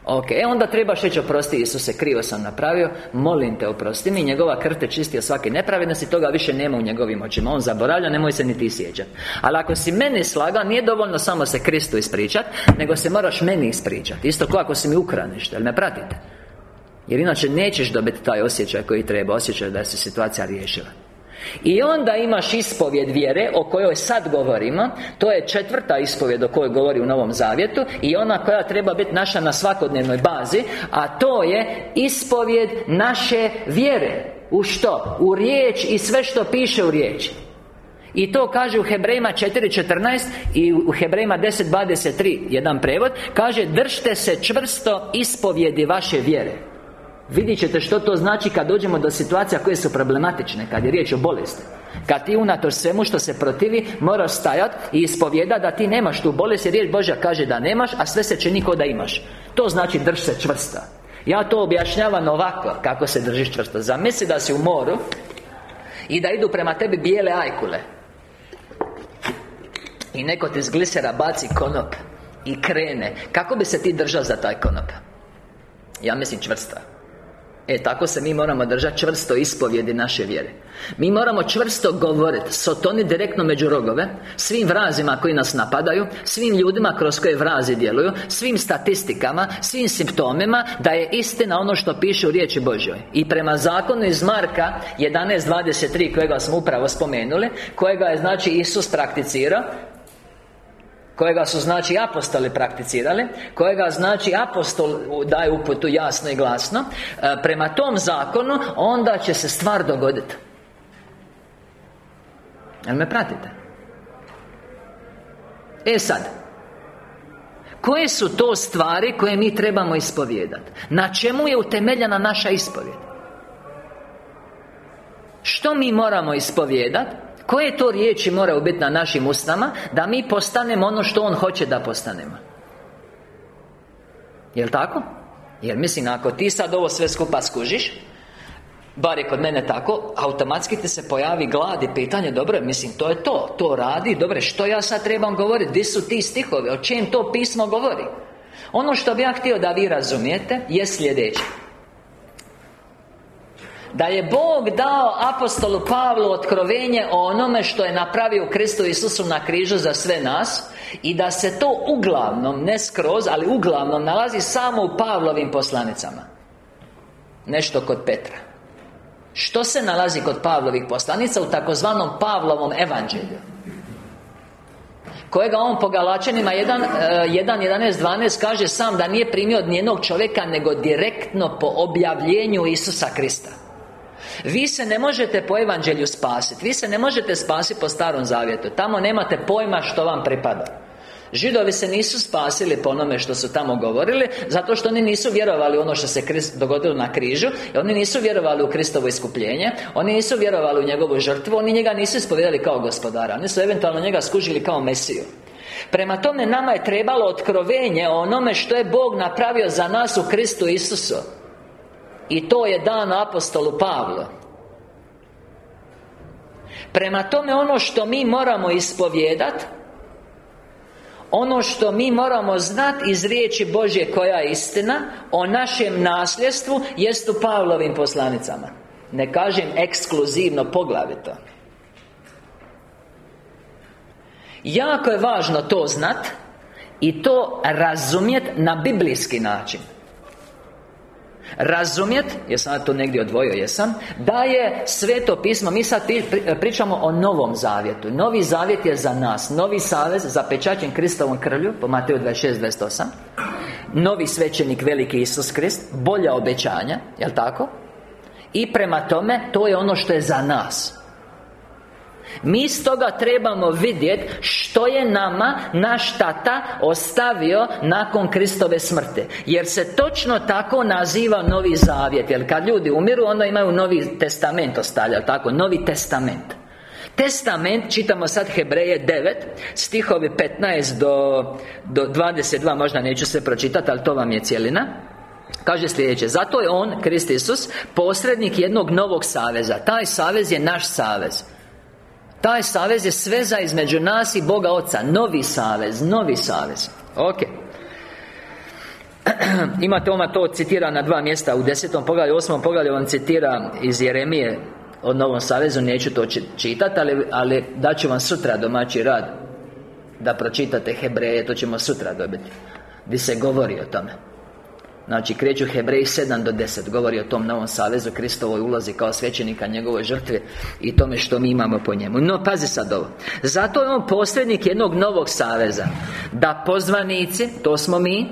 Ok, e onda trebaš reći oprosti Isuse, krivo sam napravio Molim te oprosti mi Njegova krv te čisti od svake nepravednosti Toga više nema u njegovim očima On zaboravlja, nemoj se ni ti sjećati Ali ako si meni slaga Nije dovoljno samo se Kristu ispričat Nego se moraš meni ispričati Isto kao ako si mi ukranište, jel me pratite? Jer inače nećeš dobiti taj osjećaj koji treba Osjećaj da se situacija riješila i onda imaš ispovjed vjere O kojoj sad govorimo To je četvrta ispovjed o kojoj govori u Novom Zavjetu I ona koja treba biti naša na svakodnevnoj bazi A to je ispovjed naše vjere. U što? U riječ i sve što piše u riječi i to kaže u Hebrejima 4.14 I u Hebrejima 10.23 Jedan prevod Kaže Držte se čvrsto ispovjedi vaše vjere Vidjet ćete što to znači kad dođemo do situacija koje su problematične Kad je riječ o bolesti. Kad ti unatoč svemu što se protivi Moraš stajati i ispovjeda da ti nemaš tu bolest Jer riječ Božja kaže da nemaš A sve se čini kao da imaš. To znači drž se čvrsta Ja to objašnjavam ovako Kako se držiš čvrsto. Zamisli da si u moru I da idu prema tebi bijele ajkule. I neko ti iz glisera baci konop I krene. Kako bi se ti držao za taj konop? Ja mislim čvrsta E, tako se mi moramo držati čvrsto ispovjedi naše vjere. Mi moramo čvrsto govoriti Sotoni direktno među rogove Svim vrazima koji nas napadaju Svim ljudima kroz koje vrazi djeluju Svim statistikama Svim simptomima Da je istina ono što piše u riječi Božoj I prema zakonu iz Marka 11.23 Kojega smo upravo spomenuli Kojega je znači Isus prakticirao Kojega su znači apostoli prakticirali Kojega znači apostol daje uputu jasno i glasno e, Prema tom zakonu Onda će se stvar dogoditi Jel me pratite? E sad Koje su to stvari koje mi trebamo ispovijedati? Na čemu je utemeljena naša ispovjed? Što mi moramo ispovijedati? Koje to riječi moraju biti na našim ustama Da mi postanemo ono što On hoće da postanemo? Jel' tako? Jer mislim, ako ti sad ovo sve skupa skužiš Bar je kod mene tako Automatski ti se pojavi glad i pitanje Dobro, mislim, to je to To radi, dobro, što ja sad trebam govoriti? Gdje su ti stihovi, o čem to pismo govori? Ono što bi ja htio da vi razumijete Je sljedeće da je Bog dao apostolu Pavlu otkrovenje o onome što je napravio Kristu Isusu na križu za sve nas I da se to uglavnom, ne skroz, ali uglavnom nalazi samo u Pavlovim poslanicama. Nešto kod Petra. Što se nalazi kod Pavlovih poslanica u takozvanom Pavlovom evanđelju? Kojega on po Galačanima 1, 1, 12 kaže sam da nije primio od nijednog čovjeka Nego direktno po objavljenju Isusa Krista vi se ne možete po evanđelju spasiti Vi se ne možete spasiti po starom zavjetu. Tamo nemate pojma što vam pripada. Židovi se nisu spasili po onome što su tamo govorili Zato što oni nisu vjerovali ono što se dogodilo na križu I oni nisu vjerovali u Kristovo iskupljenje Oni nisu vjerovali u njegovu žrtvu Oni njega nisu ispovijedali kao gospodara Oni su eventualno njega skužili kao Mesiju. Prema tome nama je trebalo otkrovenje onome što je Bog napravio za nas u Kristu Isusu i to je dan apostolu Pavlu. Prema tome ono što mi moramo ispovjedat ono što mi moramo znati iz riječi Božje koja je istina O našem nasljedstvu jest u Pavlovim poslanicama. Ne kažem ekskluzivno poglavito. Jako je važno to znat I to razumjet na biblijski način Razumjet, jesam ja to negdje odvojio, jesam Da je sveto pismo Mi sad pričamo o novom zavjetu. Novi zavjet je za nas Novi savez zapečaćen Kristovom krlju Po Mateju 26-28 Novi svećenik veliki Isus Krist Bolja obećanja, jel tako? I prema tome, to je ono što je za nas mi stoga trebamo vidjeti što je nama naš tata ostavio nakon Kristove smrti. Jer se točno tako naziva Novi Zavjet. Jer kad ljudi umiru, onda imaju Novi Testament ostavlja, tako? Novi Testament. Testament, čitamo sad Hebreje 9 Stihovi 15 do, do 22 Možda neću se pročitati, ali to vam je cijelina Kaže sljedeće Zato je On, Krist Isus Posrednik jednog novog saveza. Taj savez je naš savez taj savez je sveza između nas i Boga Oca. Novi savez, novi savez. Ok. Imate oma to citira na dva mjesta U desetom poglavlju, osmom poglavlju vam citira iz Jeremije O Novom savezu, neću to čitati Ali, ali daću vam sutra domaći rad Da pročitate Hebreje, to ćemo sutra dobiti Gdje se govori o tome Znači, kreću Hebreji 7 do 10 Govori o tom novom savezu Kristovoj ulazi kao svećenika njegovoj žrtve I tome što mi imamo po njemu. No, pazi sad ovo. Zato je on posrednik jednog novog saveza Da pozvanici, to smo mi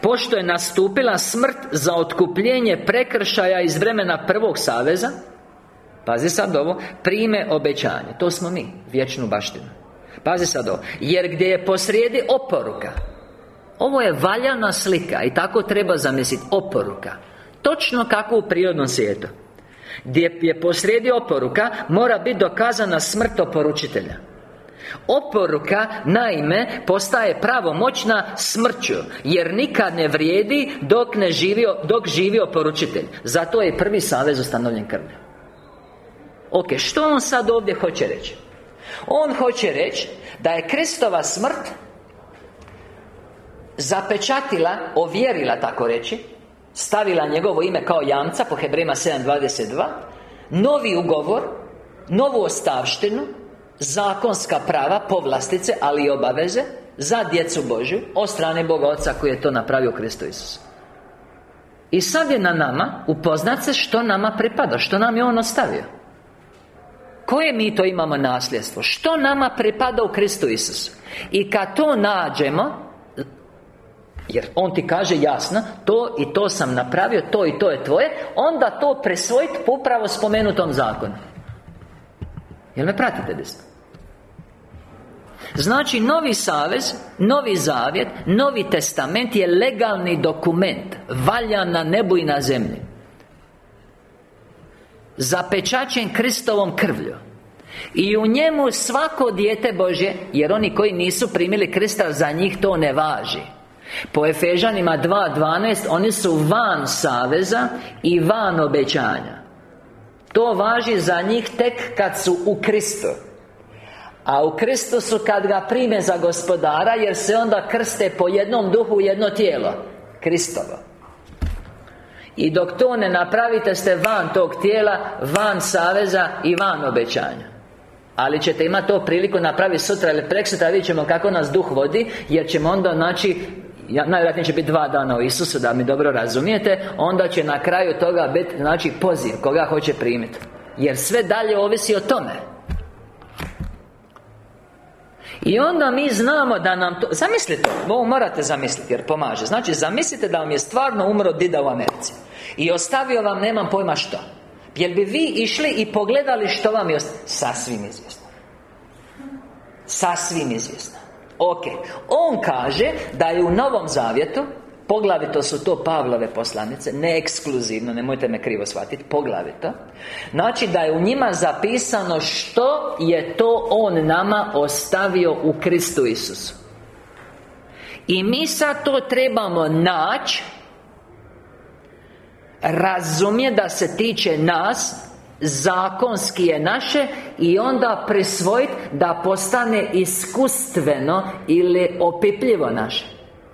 Pošto je nastupila smrt za otkupljenje prekršaja iz vremena prvog saveza Pazi sad ovo Prime obećanje. To smo mi, vječnu baštinu. Pazi sad ovo. Jer gdje je posrijedi oporuka ovo je valjana slika i tako treba zamisliti oporuka. Točno kako u prirodnom svijetu. Gdje je posrijedi oporuka Mora biti dokazana smrt oporučitelja. Oporuka, naime, postaje pravomoćna smrću Jer nikad ne vrijedi dok ne živio, dok živi oporučitelj. Zato je prvi savez ustanovljen krvlju. Ok, što on sad ovdje hoće reći? On hoće reći da je Kristova smrt Zapečatila, ovjerila tako reći Stavila njegovo ime kao jamca po Hebrema 7.22 Novi ugovor Novu ostavštinu Zakonska prava, povlastice, ali i obaveze Za djecu Božju Od strane Boga Oca koji je to napravio Kristo Isus I sad je na nama Upoznat se što nama pripada Što nam je On ostavio Koje mi to imamo nasljedstvo? Što nama pripada u Kristu Isusu? I kad to nađemo jer On ti kaže jasno To i to sam napravio, to i to je tvoje Onda to presvojiti upravo spomenutom zakonu. Jel me pratite desno? Znači, Novi Savez, Novi Zavjet, Novi Testament je legalni dokument Valjan na nebu i na zemlji. Zapečačen Kristovom krvlju. I u njemu svako dijete Božje Jer oni koji nisu primili Krista Za njih to ne važi Po Efežanima 2.12 Oni su van saveza I van obećanja. To važi za njih tek kad su u Kristu. A u Kristusu kad ga prime za gospodara Jer se onda krste po jednom duhu jedno tijelo. Kristovo. I dok to ne napravite ste van tog tijela Van saveza i van obećanja. Ali ćete imati to priliku napraviti sutra ili preksutra Vidjet ćemo kako nas duh vodi Jer ćemo onda, znači ja, Najvjerojatnije će biti dva dana u Isusu Da mi dobro razumijete. Onda će na kraju toga biti, znači, poziv Koga hoće primiti Jer sve dalje ovisi o tome. I onda mi znamo da nam to Zamislite, ovo morate zamisliti jer pomaže. Znači, zamislite da vam je stvarno umro dida u Americi. I ostavio vam, nemam pojma što. Jel bi vi išli i pogledali što vam je ostavio Sasvim izvjesno. Sasvim izvjesno Ok On kaže da je u Novom Zavjetu Poglavito su to Pavlove poslanice Ne ekskluzivno, nemojte me krivo shvatiti Poglavito Znači da je u njima zapisano Što je to On nama ostavio u Kristu Isusu. I mi sad to trebamo naći Razumije da se tiče nas Zakonski je naše I onda prisvojiti Da postane iskustveno Ili opipljivo naše.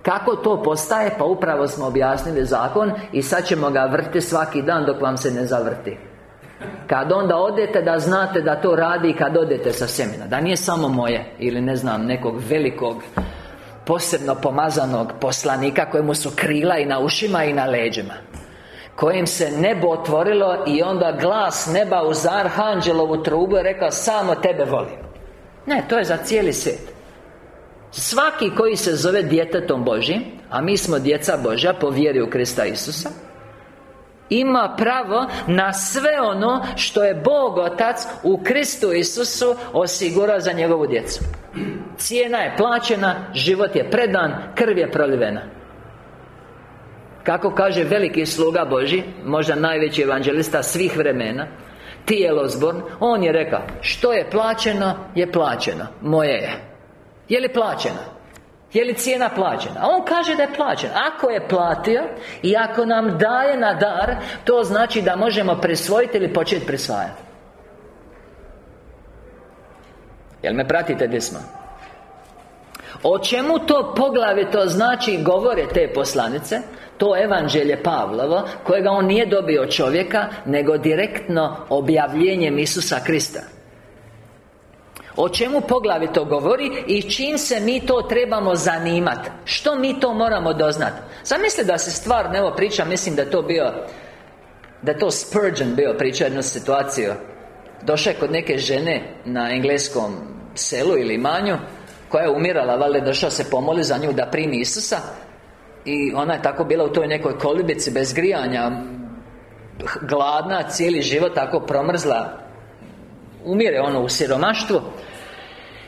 Kako to postaje? Pa upravo smo objasnili zakon I sad ćemo ga vrti svaki dan dok vam se ne zavrti. Kad onda odete da znate da to radi Kad odete sa semina Da nije samo moje Ili ne znam, nekog velikog Posebno pomazanog poslanika Kojemu su krila i na ušima i na leđima Kojim se nebo otvorilo I onda glas neba uz Arhanđelovu trubu Je rekao Samo tebe volim. Ne, to je za cijeli svijet. Svaki koji se zove djetetom Božim A mi smo djeca Božja po vjeri u Krista Isusa ima pravo na sve ono što je Bog Otac u Kristu Isusu osigurao za njegovu djecu. Cijena je plaćena, život je predan, krv je prolivena Kako kaže veliki sluga Boži, možda najveći evanđelista svih vremena Tijelozborn, on je rekao Što je plaćeno, je plaćeno, moje je je li plaćena? Je li cijena plaćena? A on kaže da je plaćena Ako je platio I ako nam daje na dar To znači da možemo prisvojiti ili početi prisvajati Jel me pratite gdje smo? O čemu to poglavito znači govore te poslanice? To evanđelje Pavlovo Kojega on nije dobio od čovjeka Nego direktno objavljenjem Isusa Krista. O čemu poglavito govori I čim se mi to trebamo zanimati Što mi to moramo doznati Zamislite da se stvarno, evo priča Mislim da to bio Da to Spurgeon bio priča jednu situaciju. Došao je kod neke žene Na engleskom selu ili imanju Koja je umirala, valjda došao se pomoli za nju da primi Isusa I ona je tako bila u toj nekoj kolibici Bez grijanja Gladna, cijeli život tako promrzla. Umire ono u siromaštvu.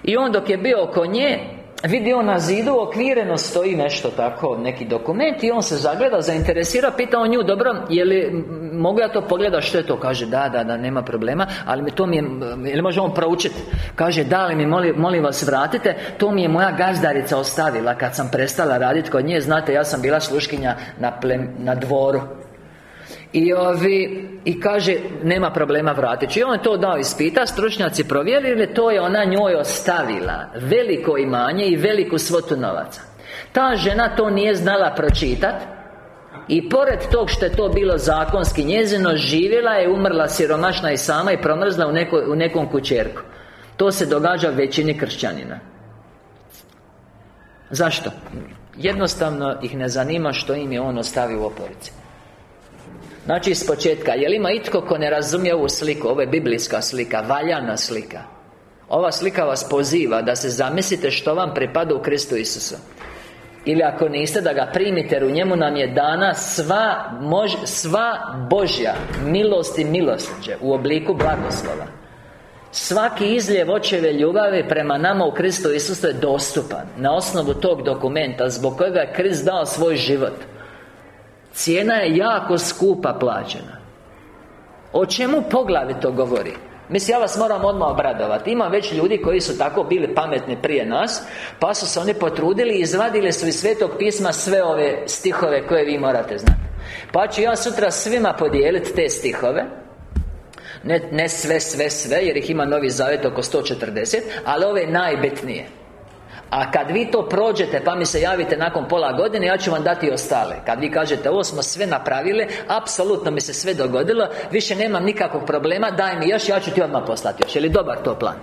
I on dok je bio oko nje Vidio na zidu okvireno stoji nešto tako Neki dokument I on se zagleda, zainteresira Pita nju Dobro, je li Mogu ja to pogledati što je to? Kaže da, da, da, nema problema Ali mi to mi je Je li može on proučiti? Kaže da, ali mi molim, molim vas vratite To mi je moja gazdarica ostavila Kad sam prestala raditi kod nje Znate, ja sam bila sluškinja na, na dvoru i ovi I kaže Nema problema vratit I on je to dao ispita Stručnjaci provjerili To je ona njoj ostavila Veliko imanje i veliku svotu novaca. Ta žena to nije znala pročitati i pored tog što je to bilo zakonski njezino Živjela je, umrla siromašna i sama I promrzla u, neko, u nekom kućerku. To se događa većini kršćanina. Zašto? Jednostavno ih ne zanima što im je on ostavio u oporici Znači iz početka Jel ima itko ko ne razumije ovu sliku? Ovo je biblijska slika Valjana slika. Ova slika vas poziva Da se zamislite što vam pripada u Kristu Isusu. Ili ako niste da ga primite jer u njemu nam je dana sva, mož, sva Božja milost i milosrđe u obliku blagoslova. Svaki izljev očeve ljubavi prema nama u Kristu Isusu je dostupan Na osnovu tog dokumenta Zbog kojega je Krist dao svoj život Cijena je jako skupa plaćena. O čemu poglavito govori? Mislim, ja vas moram odmah obradovati Ima već ljudi koji su tako bili pametni prije nas Pa su se oni potrudili i izvadili su iz Svetog pisma sve ove stihove koje vi morate znati Pa ću ja sutra svima podijeliti te stihove. Ne, ne sve, sve, sve, jer ih ima Novi Zavjet oko 140 Ali ove najbitnije a kad vi to prođete pa mi se javite nakon pola godine Ja ću vam dati ostale. Kad vi kažete ovo smo sve napravili Apsolutno mi se sve dogodilo Više nemam nikakvog problema Daj mi još, ja ću ti odmah poslati još. Je li dobar to plan?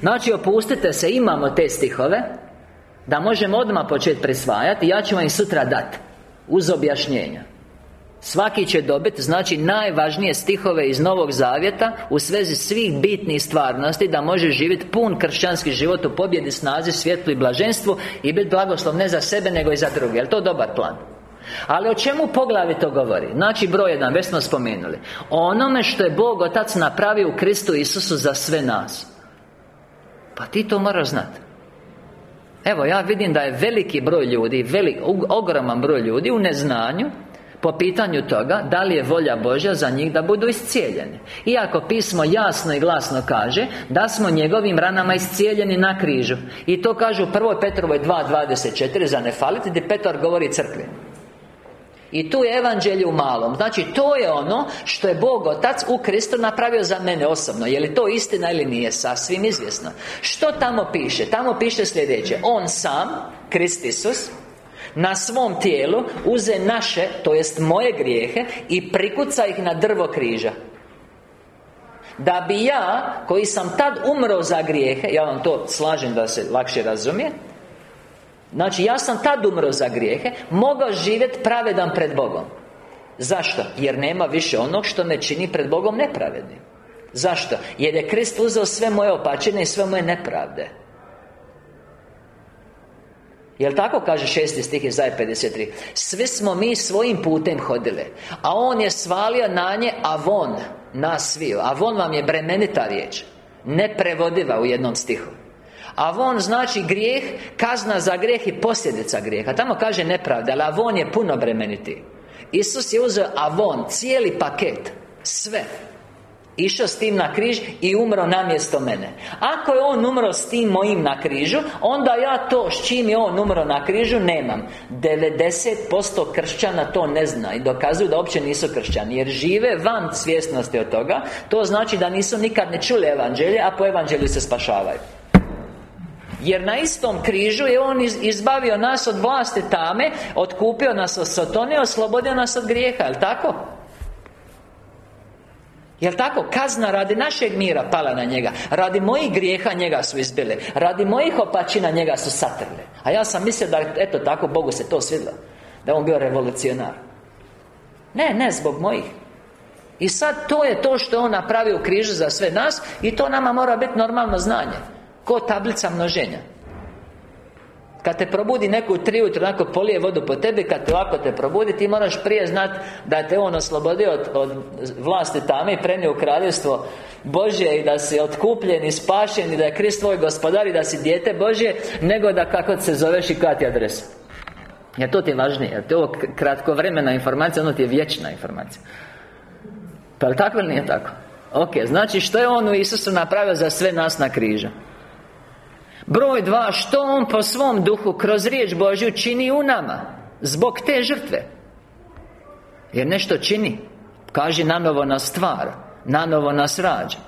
Znači opustite se, imamo te stihove Da možemo odmah početi prisvajati Ja ću vam ih sutra dati Uz objašnjenja Svaki će dobiti, znači najvažnije stihove iz Novog Zavjeta U svezi svih bitnih stvarnosti Da može živjeti pun kršćanski život U pobjedi, snazi, svjetlu i blaženstvu I biti blagoslov ne za sebe, nego i za druge Je to dobar plan? Ali o čemu poglavito govori? Znači broj jedan, već smo spomenuli O onome što je Bog Otac napravio u Kristu Isusu za sve nas Pa ti to moraš znati Evo, ja vidim da je veliki broj ljudi velik, Ogroman broj ljudi u neznanju po pitanju toga da li je volja Božja za njih da budu iscijeljeni Iako pismo jasno i glasno kaže da smo njegovim ranama iscijeljeni na križu i to kaže u 1. Petrovoj 2.24 za ne faliti gdje Petar govori crkvi i tu je evanđelje u malom Znači to je ono što je Bog Otac u Kristu napravio za mene osobno Je li to istina ili nije? Sasvim izvjesno Što tamo piše? Tamo piše sljedeće On sam, Krist Isus na svom tijelu Uze naše, to jest moje grijehe I prikuca ih na drvo križa Da bi ja, koji sam tad umro za grijehe Ja vam to slažem da se lakše razumije Znači, ja sam tad umro za grijehe Mogao živjeti pravedan pred Bogom Zašto? Jer nema više onog što me čini pred Bogom nepravednim Zašto? Jer je Krist uzeo sve moje opačine i sve moje nepravde Jel tako kaže šesti stih iz 53 Svi smo mi svojim putem hodili A On je svalio na nje Avon Nas sviju. Avon vam je bremenita riječ Neprevodiva u jednom stihu. Avon znači grijeh Kazna za grijeh i posljedica grijeha. Tamo kaže nepravda Ali avon je puno bremeniti. Isus je uzeo avon Cijeli paket Sve Išao s tim na križ i umro namjesto mene. Ako je On umro s tim mojim na križu Onda ja to s čim je On umro na križu nemam. 90% kršćana to ne zna I dokazuju da uopće nisu kršćani Jer žive van svjesnosti od toga. To znači da nisu nikad ne čuli evanđelje A po evanđelju se spašavaju. Jer na istom križu je On izbavio nas od vlasti tame Otkupio nas od sotone Oslobodio nas od grijeha, jel' tako? Jel' tako? Kazna radi našeg mira pala na njega. Radi mojih grijeha njega su izbili. Radi mojih opačina njega su satrli. A ja sam mislio da, eto tako, Bogu se to svidlo Da on bio revolucionar. Ne, ne, zbog mojih. I sad to je to što On napravio u križu za sve nas I to nama mora biti normalno znanje. Ko tablica množenja kad te probudi neko u tri ujutro, onako polije vodu po tebi Kad te ovako te probudi, ti moraš prije znati Da te On oslobodio od, od vlasti tame I prenio u kraljevstvo Božje I da si otkupljen i spašen I da je Krist tvoj gospodar I da si dijete Božje Nego da kako se zoveš i koja ti adresa. Jer to ti je važnije Jer to je ovo kratkovremena informacija Ono ti je vječna informacija. Pa je tako ili nije tako? Ok, znači što je On u Isusu napravio za sve nas na križu Broj dva, što On po svom duhu kroz riječ Božju čini u nama? Zbog te žrtve. Jer nešto čini. Kaže, nanovo nas stvara Nanovo nas rađa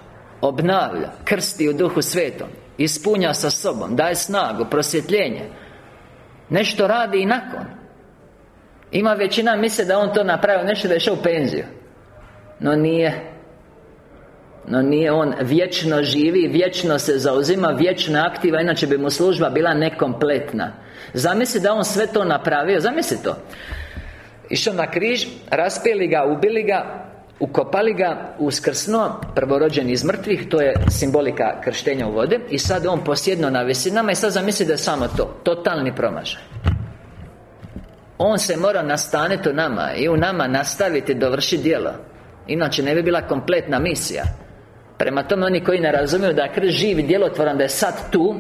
Obnavlja, krsti u duhu svetom. Ispunja sa sobom, daje snagu, prosvjetljenje. Nešto radi i nakon. Ima većina misle da on to napravio nešto da je u penziju. No nije no nije on vječno živi, vječno se zauzima, vječno aktiva Inače bi mu služba bila nekompletna. Zamisli da on sve to napravio, zamisli to. Išao na križ, raspijeli ga, ubili ga Ukopali ga, uskrsno Prvorođeni iz mrtvih To je simbolika krštenja u vode I sad on posjedno na visinama I sad zamisli da je samo to Totalni promažaj On se mora nastaniti u nama I u nama nastaviti dovršiti djelo. Inače ne bi bila kompletna misija Prema tome oni koji ne razumiju da je živ i djelotvoran Da je sad tu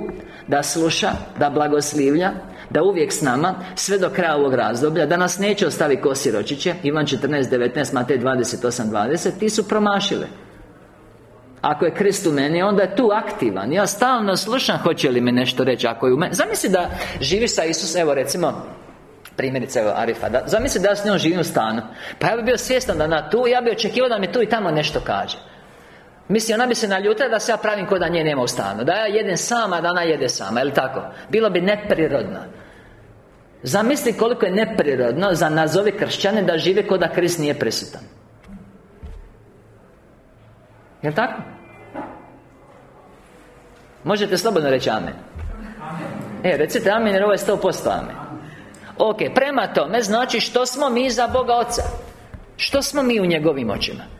Da sluša Da blagoslivlja da uvijek s nama Sve do kraja ovog razdoblja Da nas neće ostaviti kosi ročiće Ivan 14.19, Matej 28.20 Ti su promašile ako je Krist u meni, onda je tu aktivan. Ja stalno slušam hoće li mi nešto reći Ako je u meni Zamisli da živi sa Isus Evo recimo Primjerice, evo Arifa Zamisli da ja s njom živim u stanu. Pa ja bi bio svjestan da na tu Ja bi očekivao da mi tu i tamo nešto kaže Misli, ona bi se naljutila da se ja pravim kod da nje nema u stanu Da ja jedem sama, da ona jede sama, je tako? Bilo bi neprirodno. Zamisli koliko je neprirodno za nazovi kršćane da žive kod da Krist nije prisutan. Jel' tako? Možete slobodno reći amen. E, recite amen jer ovo je 100% amen. Ok, prema tome znači što smo mi za Boga Oca? Što smo mi u njegovim očima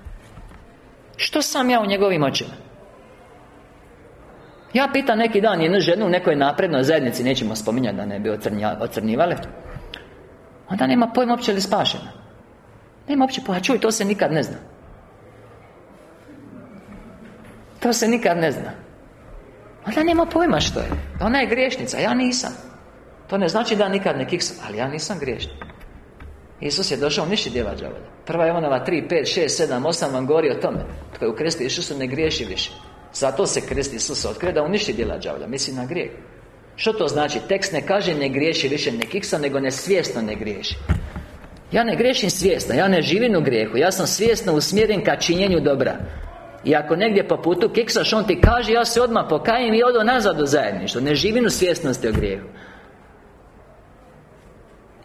Što sam ja u njegovim očima? Ja pitam neki dan jednu ženu u nekoj naprednoj zajednici Nećemo spominjati da ne bi ocrnjivali Onda nema pojma uopće li spašena. Nema uopće pojma, čuj, to se nikad ne zna. To se nikad ne zna. Onda nema pojma što je. Ona je griješnica, ja nisam. To ne znači da nikad ne kiksam Ali ja nisam griješnik Isus je došao ništa djela džavolja Prva Ivanova 3, 5, 6, 7, 8 vam govori o tome. Tko je u Kristu Isusu ne griješi više. Zato se krest Isus otkrije da uništi djela đavlja Misli na grijeh. Što to znači? Tekst ne kaže ne griješi više ne kiksa Nego nesvjesno ne griješi. Ja ne griješim svjesno Ja ne živim u grijehu Ja sam svjesno usmjeren ka činjenju dobra. I ako negdje po putu kiksaš, on ti kaže Ja se odmah pokajem i odo nazad u zajedništvo. Ne živim u svjesnosti o grijehu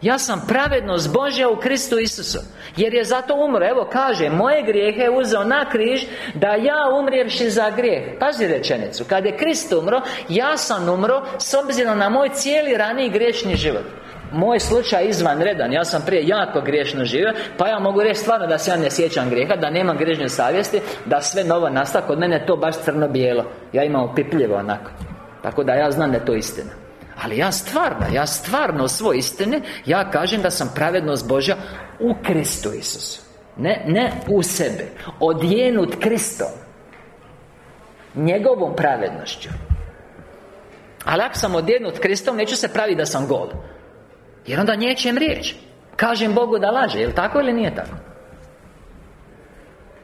ja sam pravednost Božja u Kristu Isusu Jer je zato umro. Evo kaže Moje grijehe je uzeo na križ Da ja umrijevši za grijeh. Pazi rečenicu Kad je Krist umro Ja sam umro S obzirom na moj cijeli raniji griješni život. Moj slučaj izvanredan Ja sam prije jako griješno živio Pa ja mogu reći stvarno da se ja ne sjećam grijeha Da nemam griježne savjesti Da sve novo nasta Kod mene je to baš crno-bijelo. Ja imam opipljivo onako. Tako da ja znam da je to istina ali ja stvarno, ja stvarno svoj istine Ja kažem da sam pravednost Božja u Kristu Isusu. Ne, ne u sebe Odjenut Kristom Njegovom pravednošću. Ali ako sam odjenut Kristom Neću se praviti da sam gol. Jer onda nječem riječ. Kažem Bogu da laže, jel tako ili nije tako?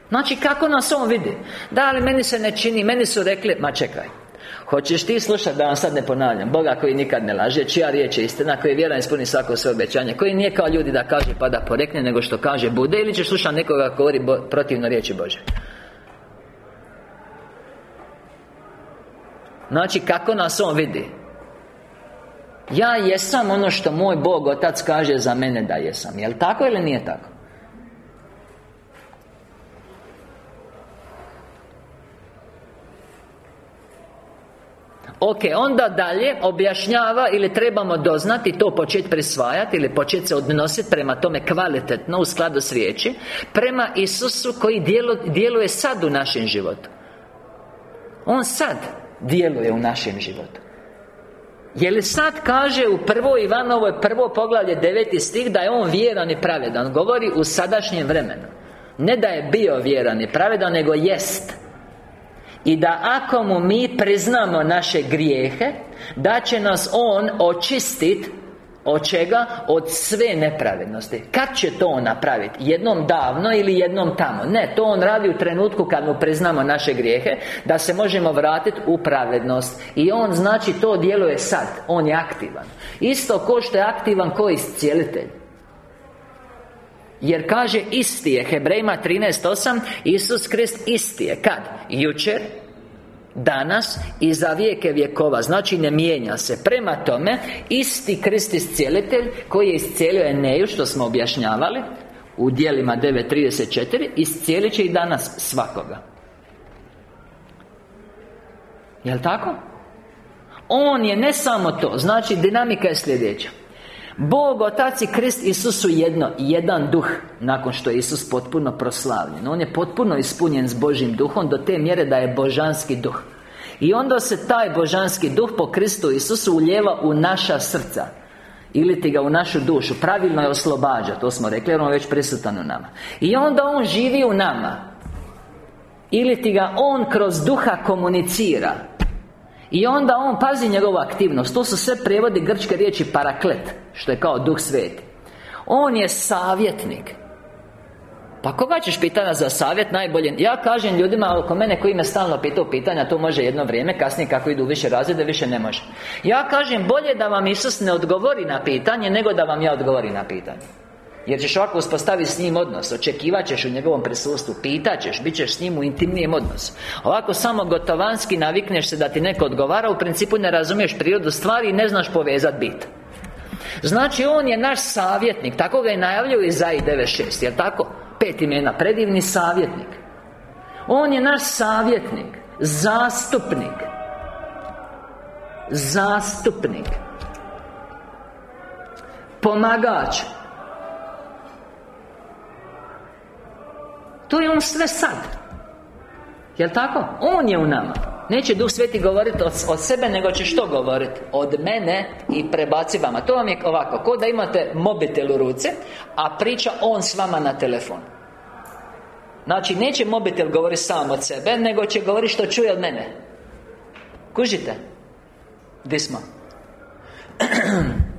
Znači, kako nas On vidi? Da, ali meni se ne čini, meni su rekli Ma čekaj Hoćeš ti slušati, da vam sad ne ponavljam? Boga koji nikad ne laže, čija riječ je istina Koji vjeran ispuni svako svoje obećanje Koji nije kao ljudi da kaže pa da porekne Nego što kaže bude Ili ćeš slušati nekoga govori protivno riječi Bože? Znači, kako nas On vidi? Ja jesam ono što moj Bog Otac kaže za mene da jesam Jel' tako ili nije tako? Ok, onda dalje objašnjava ili trebamo doznati to početi prisvajati ili početi se odnositi prema tome kvalitetno u skladu s riječi prema Isusu koji djeluje sad u našem životu. On sad djeluje u našem životu. Je li sad kaže u prvoj Ivanovoj prvo poglavlje deveti stih da je on vjeran i pravedan? Govori u sadašnjem vremenu. Ne da je bio vjeran i pravedan, nego jest i da ako mu mi priznamo naše grijehe Da će nas On očistiti od čega? Od sve nepravednosti Kad će to On napraviti? Jednom davno ili jednom tamo? Ne, to On radi u trenutku kad mu priznamo naše grijehe Da se možemo vratiti u pravednost I On znači to djeluje sad On je aktivan Isto ko što je aktivan ko iscijelitelj jer kaže isti je Hebrejima 13.8 Isus Krist isti je. Kad? Jučer Danas i za vijeke vjekova. Znači ne mijenja se. Prema tome Isti Krist iscijelitelj Koji je iscijelio Eneju Što smo objašnjavali U dijelima 9.34 Iscijelit će i danas svakoga. Jel' tako? On je ne samo to. Znači dinamika je sljedeća Bog, Otac i Krist Isus su jedno Jedan duh Nakon što je Isus potpuno proslavljen. On je potpuno ispunjen s Božim duhom Do te mjere da je božanski duh. I onda se taj božanski duh po Kristu Isusu uljeva u naša srca. Ili ti ga u našu dušu. Pravilno je oslobađa To smo rekli jer on već prisutan u nama. I onda on živi u nama. Ili ti ga on kroz duha komunicira i onda on pazi njegovu aktivnost. To su sve prijevodi grčke riječi paraklet Što je kao duh sveti. On je savjetnik. Pa koga ćeš pitati za savjet najbolje? Ja kažem ljudima oko mene koji me stalno pitaju pitanja To može jedno vrijeme, kasnije kako idu više razrede, više ne može. Ja kažem bolje da vam Isus ne odgovori na pitanje Nego da vam ja odgovori na pitanje jer ćeš ovako uspostaviti s njim odnos Očekivat ćeš u njegovom prisustvu Pitat ćeš, bit ćeš s njim u intimnijem odnosu. Ovako samo gotovanski navikneš se da ti neko odgovara U principu ne razumiješ prirodu stvari I ne znaš povezat bit. Znači on je naš savjetnik Tako ga je najavljio Izai 9.6 Jel tako? Pet imena Predivni savjetnik. On je naš savjetnik Zastupnik. Zastupnik. Pomagač To je On sve sad Jel' tako? On je u nama Neće Duh Sveti govoriti od, od sebe, nego će što govoriti? Od mene i prebaci vama To vam je ovako, ko da imate mobitel u ruci A priča On s vama na telefon Znači, neće mobitel govoriti sam od sebe Nego će govoriti što čuje od mene Kužite? Gdje smo?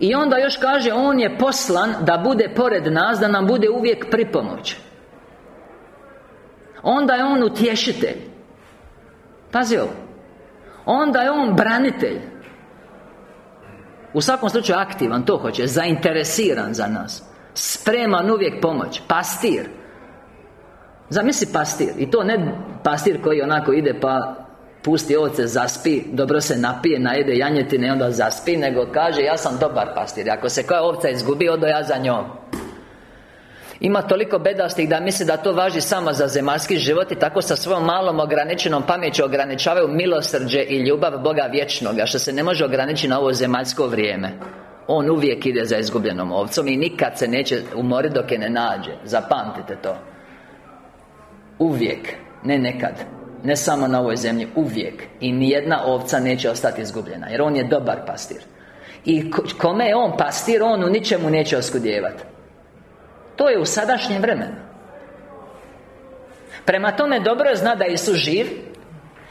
I onda još kaže On je poslan da bude pored nas Da nam bude uvijek pripomoć. Onda je On utješitelj. Pazi ovo. Onda je On branitelj. U svakom slučaju aktivan, to hoće Zainteresiran za nas. Spreman uvijek pomoć. Pastir. Zamisli pastir. I to ne pastir koji onako ide pa Pusti ovce, zaspi Dobro se napije, najede janjetine I onda zaspi Nego kaže ja sam dobar pastir Ako se koja ovca izgubi, odo ja za njom. Ima toliko bedastih da misle da to važi samo za zemaljski život I tako sa svojom malom ograničenom pameću ograničavaju milosrđe i ljubav Boga vječnoga Što se ne može ograničiti na ovo zemaljsko vrijeme. On uvijek ide za izgubljenom ovcom I nikad se neće umoriti dok je ne nađe. Zapamtite to. Uvijek Ne nekad Ne samo na ovoj zemlji Uvijek. I nijedna ovca neće ostati izgubljena Jer on je dobar pastir. I kome je on pastir On u ničemu neće oskudjevati To je u sadašnjem vremenu. Prema tome dobro je zna da Isus živ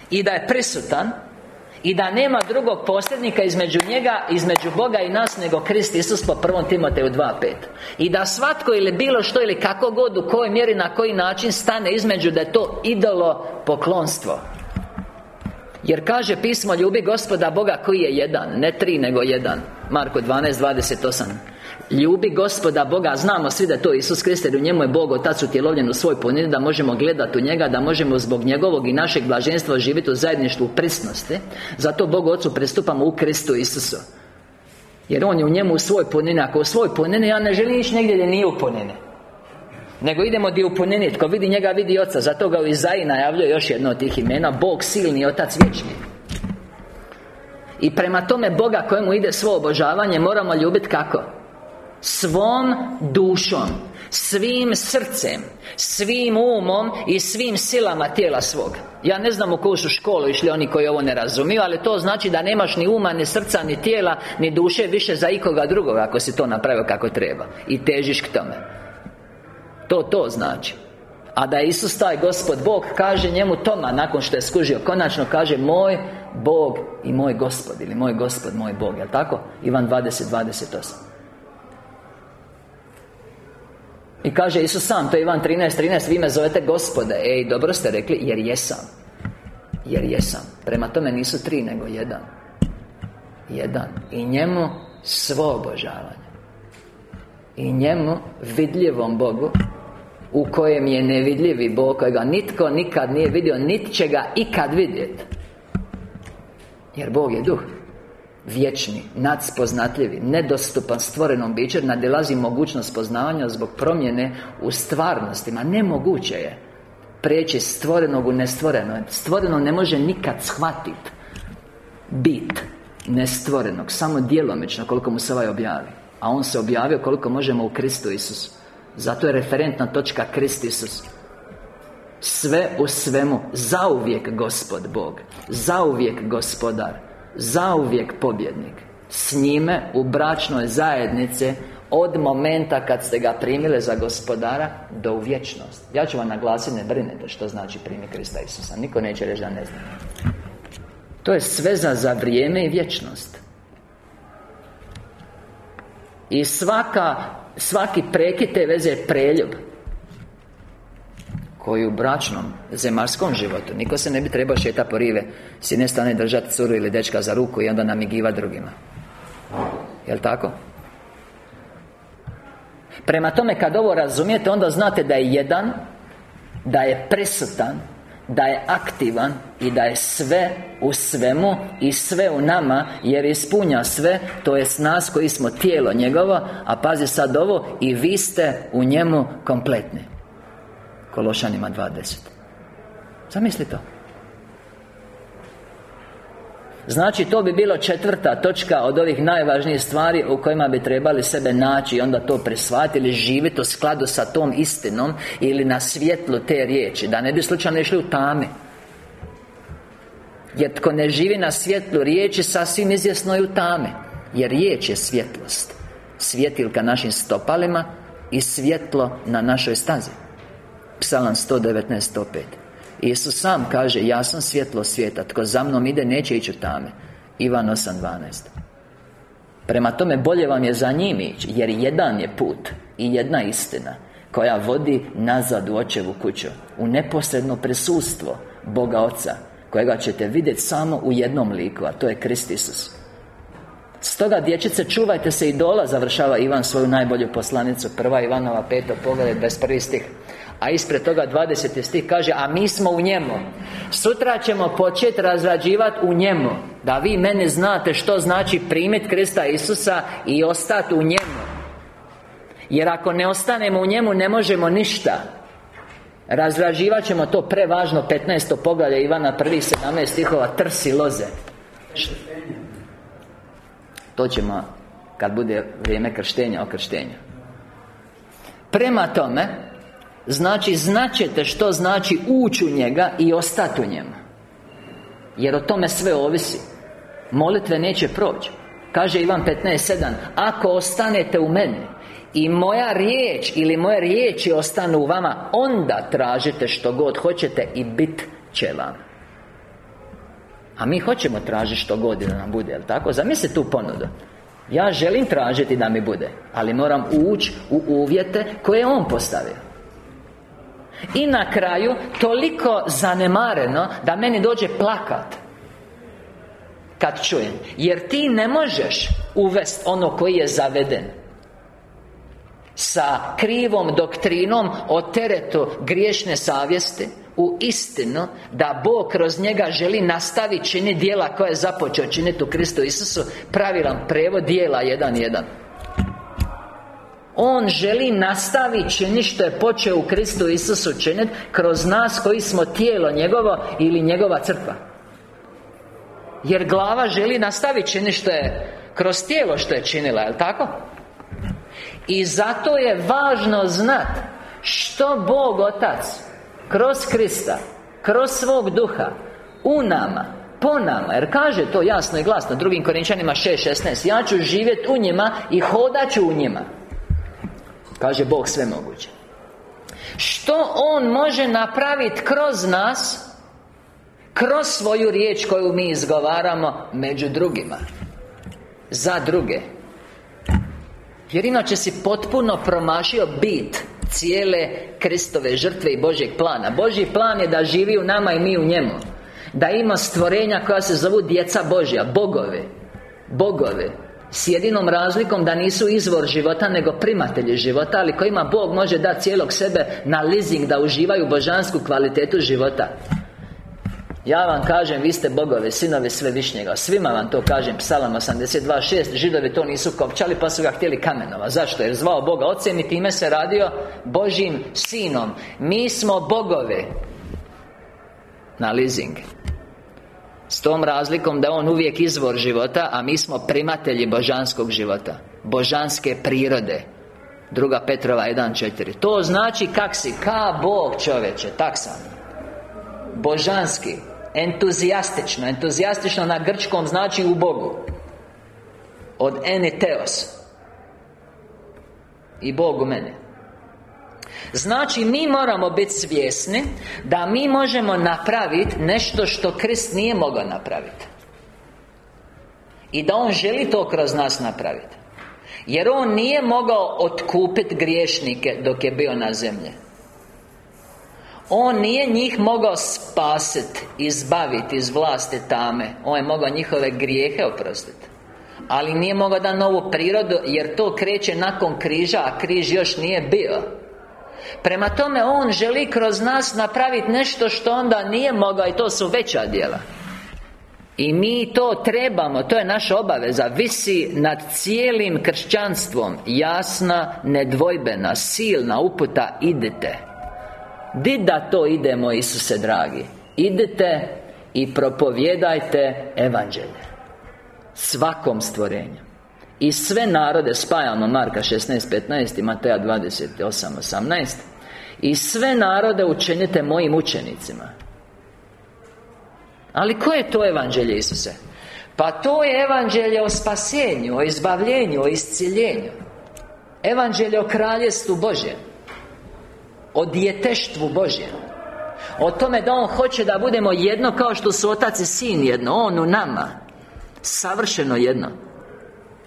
I da je prisutan i da nema drugog posljednika između njega, između Boga i nas Nego Krist Isus po prvom Timoteju 2.5 I da svatko ili bilo što ili kako god u kojoj mjeri na koji način stane između da je to idolo poklonstvo. Jer kaže pismo ljubi gospoda Boga koji je jedan Ne tri nego jedan. Marko 12.28 Ljubi gospoda Boga Znamo svi da to Isus Krist Jer u njemu je Bog Otac utjelovljen u svoj punini Da možemo gledati u njega Da možemo zbog njegovog i našeg blaženstva Živjeti u zajedništvu prisnosti Zato Bogu Ocu pristupamo u Kristu Isusu. Jer On je u njemu u svoj punini Ako u svoj punini Ja ne želim ići negdje gdje nije u punini nego idemo di u punini Tko vidi njega vidi Oca. Zato ga u Izaji najavljuje još jedno od tih imena. Bog silni Otac vječni. I prema tome Boga kojemu ide svo obožavanje Moramo ljubiti kako? Svom dušom Svim srcem Svim umom I svim silama tijela svog Ja ne znam u koju su školu išli oni koji ovo ne razumiju Ali to znači da nemaš ni uma, ni srca, ni tijela Ni duše više za ikoga drugoga Ako si to napravio kako treba I težiš k tome. To to znači. A da je Isus taj Gospod Bog Kaže njemu Toma Nakon što je skužio Konačno kaže Moj Bog i moj Gospod Ili moj Gospod, moj Bog Jel' tako? Ivan 20, 28 I kaže Isus sam, to je Ivan 13, 13 Vi me zovete Gospode. Ej, dobro ste rekli, jer jesam. Jer jesam. Prema tome nisu tri, nego jedan. Jedan. I njemu svo obožavanje. I njemu, vidljivom Bogu u kojem je nevidljivi Bog kojega nitko nikad nije vidio niti će ga ikad vidjeti jer Bog je duh vječni, nadspoznatljivi, nedostupan stvorenom biću nadilazi mogućnost poznavanja zbog promjene u stvarnostima. Nemoguće je preći stvorenog u nestvoreno. Stvoreno ne može nikad shvatiti bit Nestvorenog, samo djelomično koliko mu se ovaj objavi. A on se objavio koliko možemo u Kristu Isusu. Zato je referentna točka Krist Isus. Sve u svemu Zauvijek Gospod Bog Zauvijek Gospodar Zauvijek pobjednik. S njime u bračnoj zajednici od momenta kad ste ga primile za gospodara Do u vječnost. Ja ću vam naglasiti, ne brinete što znači primi Krista Isusa. Niko neće reći da ne zna. To je sve za vrijeme i vječnost. I svaka, svaki prekid te veze je preljub koji u bračnom, zemarskom životu Niko se ne bi trebao šeta po rive S jedne strane držati curu ili dečka za ruku I onda namigiva drugima Jel' tako? Prema tome, kad ovo razumijete Onda znate da je jedan Da je prisutan Da je aktivan I da je sve u svemu I sve u nama Jer ispunja sve To je s nas koji smo tijelo njegovo A pazi sad ovo I vi ste u njemu kompletni Kološanima 20 Zamisli to. Znači, to bi bilo četvrta točka od ovih najvažnijih stvari u kojima bi trebali sebe naći i onda to prisvati ili živjeti u skladu sa tom istinom ili na svjetlu te riječi Da ne bi slučajno išli u tami Jer tko ne živi na svjetlu riječi sasvim izvjesno i u tame. Jer riječ je svjetlost. Svjetilka našim stopalima I svjetlo na našoj stazi Psalam 119.105 Isus sam kaže Ja sam svjetlo svijeta Tko za mnom ide neće ići u tame. Ivan 8.12 Prema tome bolje vam je za njim ići Jer jedan je put I jedna istina Koja vodi nazad u očevu kuću U neposredno prisustvo Boga Oca Kojega ćete vidjeti samo u jednom liku A to je Krist Isus. Stoga dječice čuvajte se idola Završava Ivan svoju najbolju poslanicu Prva Ivanova peto pogled 21 stih a ispred toga 20. stih kaže A mi smo u njemu Sutra ćemo početi razrađivati u njemu Da vi mene znate što znači primiti Krista Isusa I ostati u njemu Jer ako ne ostanemo u njemu ne možemo ništa Razrađivat ćemo to prevažno 15. poglavlje Ivana prvih 17 stihova Trsi loze To ćemo kad bude vrijeme krštenja, okrštenja Prema tome Znači, značete što znači ući u njega i ostati u njemu. Jer o tome sve ovisi. Molitve neće proći. Kaže Ivan 15.7 Ako ostanete u meni I moja riječ ili moje riječi ostanu u vama Onda tražite što god hoćete I bit će vam. A mi hoćemo tražiti što god da nam bude, jel tako? Zamisli tu ponudu. Ja želim tražiti da mi bude Ali moram ući u uvjete koje je On postavio i na kraju Toliko zanemareno Da meni dođe plakat. Kad čujem. Jer ti ne možeš uvest ono koji je zaveden. Sa krivom doktrinom O teretu griješne savjesti u istinu Da Bog kroz njega želi nastaviti činiti dijela koje je započeo činiti u Kristu Isusu Pravilan prevod dijela 1.1 on želi nastaviti činiti što je počeo u Kristu Isusu činiti Kroz nas koji smo tijelo njegovo ili njegova crkva. Jer glava želi nastaviti činiti što je Kroz tijelo što je činila, jel tako? I zato je važno znat Što Bog Otac Kroz Krista Kroz svog duha U nama po nama. Jer kaže to jasno i glasno Drugim Korinčanima 6.16 Ja ću živjeti u njima I hodat ću u njima Kaže Bog sve moguće Što On može napraviti kroz nas Kroz svoju riječ koju mi izgovaramo Među drugima? Za druge. Jer inače si potpuno promašio bit Cijele Kristove žrtve i Božjeg plana. Božji plan je da živi u nama i mi u njemu. Da ima stvorenja koja se zovu djeca Božja Bogove Bogove s jedinom razlikom da nisu izvor života Nego primatelji života Ali kojima Bog može dati cijelog sebe Na leasing da uživaju božansku kvalitetu života. Ja vam kažem, vi ste bogovi, sinovi svevišnjega. Svima vam to kažem, psalam 82.6 Židovi to nisu kopčali, pa su ga htjeli kamenova. Zašto? Jer zvao Boga Ocem i time se radio Božim sinom. Mi smo bogovi. Na leasing S tom razlikom da On uvijek izvor života A mi smo primatelji božanskog života Božanske prirode. Druga Petrova 1.4 To znači kak si, ka Bog čoveče, tak sam. Božanski Entuzijastično. Entuzijastično na grčkom znači u Bogu. Od teos I Bog u mene Znači, mi moramo biti svjesni Da mi možemo napraviti nešto što Krist nije mogao napraviti I da On želi to kroz nas napraviti Jer On nije mogao otkupiti griješnike dok je bio na zemlji. On nije njih mogao spasiti Izbaviti iz vlasti tame. On je mogao njihove grijehe oprostiti ali nije mogao da novu prirodu Jer to kreće nakon križa A križ još nije bio Prema tome, On želi kroz nas napraviti nešto što onda nije mogao I to su veća djela. I mi to trebamo, to je naša obaveza. Visi nad cijelim kršćanstvom. Jasna, nedvojbena, silna uputa Idite. Di da to idemo, Isuse dragi? Idite i propovjedajte Evanđelje. Svakom stvorenju i sve narode spajamo Marka 16.15 i Mateja 28.18 I sve narode učinite mojim učenicima. Ali koje je to evanđelje Isuse? Pa to je evanđelje o spasenju, o izbavljenju, o isciljenju. Evanđelje o kraljestvu Božjem O djeteštvu Božjem O tome da On hoće da budemo jedno kao što su otac i sin jedno On u nama Savršeno jedno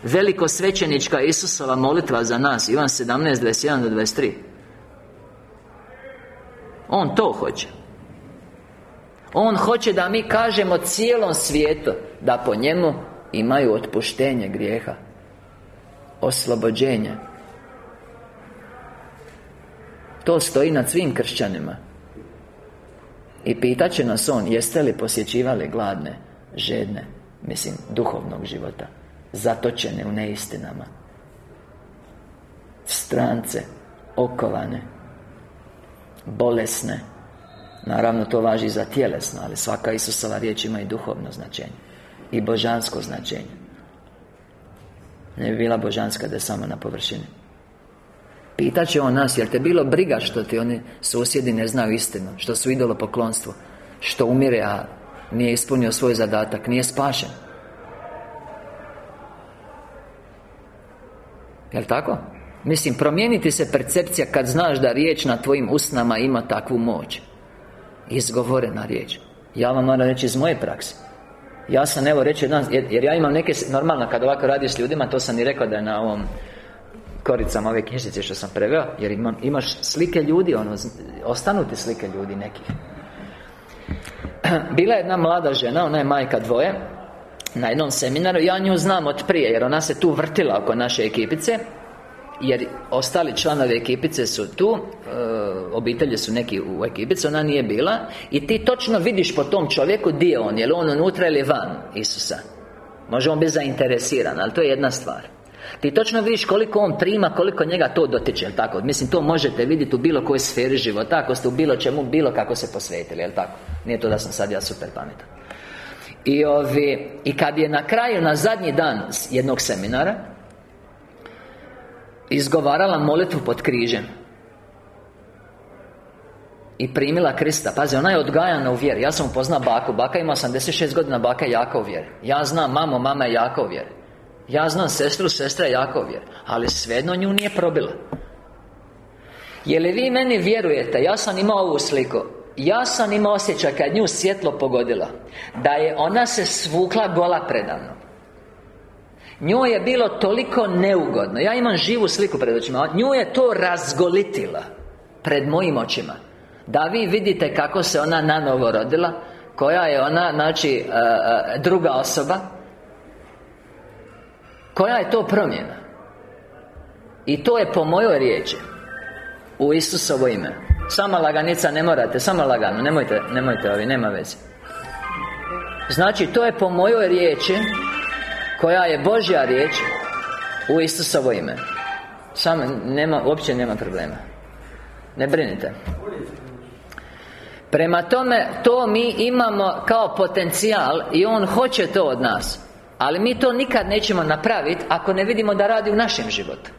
Veliko svećenička Isusova molitva za nas Ivan 17, 21 do 23 On to hoće. On hoće da mi kažemo cijelom svijetu Da po njemu imaju otpuštenje grijeha Oslobođenje. To stoji nad svim kršćanima. I pitat će nas On Jeste li posjećivali gladne, žedne Mislim, duhovnog života Zatočene u neistinama. Strance Okovane Bolesne. Naravno to važi za tjelesno Ali svaka Isusova riječ ima i duhovno značenje I božansko značenje. Ne bi bila božanska da je samo na površini. Pitaće on nas, jel te bilo briga što ti oni susjedi ne znaju istinu Što su idolo poklonstvo Što umire, a nije ispunio svoj zadatak Nije spašen Jel' tako? Mislim, promijeniti se percepcija kad znaš da riječ na tvojim usnama ima takvu moć. Izgovorena riječ. Ja vam moram reći iz moje prakse. Ja sam, evo, reći jedan jer, ja imam neke, normalno, kad ovako radiš s ljudima To sam i rekao da je na ovom koricama ove knjižice što sam preveo Jer imam, imaš slike ljudi, ono, ostanu ti slike ljudi nekih. Bila je jedna mlada žena, ona je majka dvoje na jednom seminaru Ja nju znam od prije Jer ona se tu vrtila oko naše ekipice Jer ostali članovi ekipice su tu e, Obitelji su neki u ekipici Ona nije bila I ti točno vidiš po tom čovjeku Di on Je li on unutra ili van Isusa Može on biti zainteresiran Ali to je jedna stvar ti točno vidiš koliko on prima, koliko njega to dotiče, jel tako? Mislim, to možete vidjeti u bilo kojoj sferi života Ako ste u bilo čemu, bilo kako se posvetili, jel tako? Nije to da sam sad ja super pametan i, ovi, I kad je na kraju, na zadnji dan jednog seminara Izgovarala molitvu pod križem. I primila Krista. Pazi, ona je odgajana u vjeri. Ja sam upoznao baku. Baka ima 86 godina, baka je jaka u vjeri. Ja znam mamo, mama je jaka u vjeri. Ja znam sestru, sestra je jaka u vjeri. Ali svejedno nju nije probila. Je li vi meni vjerujete? Ja sam imao ovu sliku ja sam imao osjećaj kad nju svjetlo pogodila Da je ona se svukla gola predavno Njoj je bilo toliko neugodno. Ja imam živu sliku pred očima. Nju je to razgolitila Pred mojim očima. Da vi vidite kako se ona nanovo rodila Koja je ona, znači, e, e, druga osoba Koja je to promjena? I to je po mojoj riječi U Isusovo ime Sama laganica ne morate, samo lagano, nemojte, nemojte ovi, nema veze. Znači, to je po mojoj riječi Koja je Božja riječ U Isusovo ime. Samo, nema, uopće nema problema. Ne brinite. Prema tome, to mi imamo kao potencijal I On hoće to od nas Ali mi to nikad nećemo napraviti Ako ne vidimo da radi u našem životu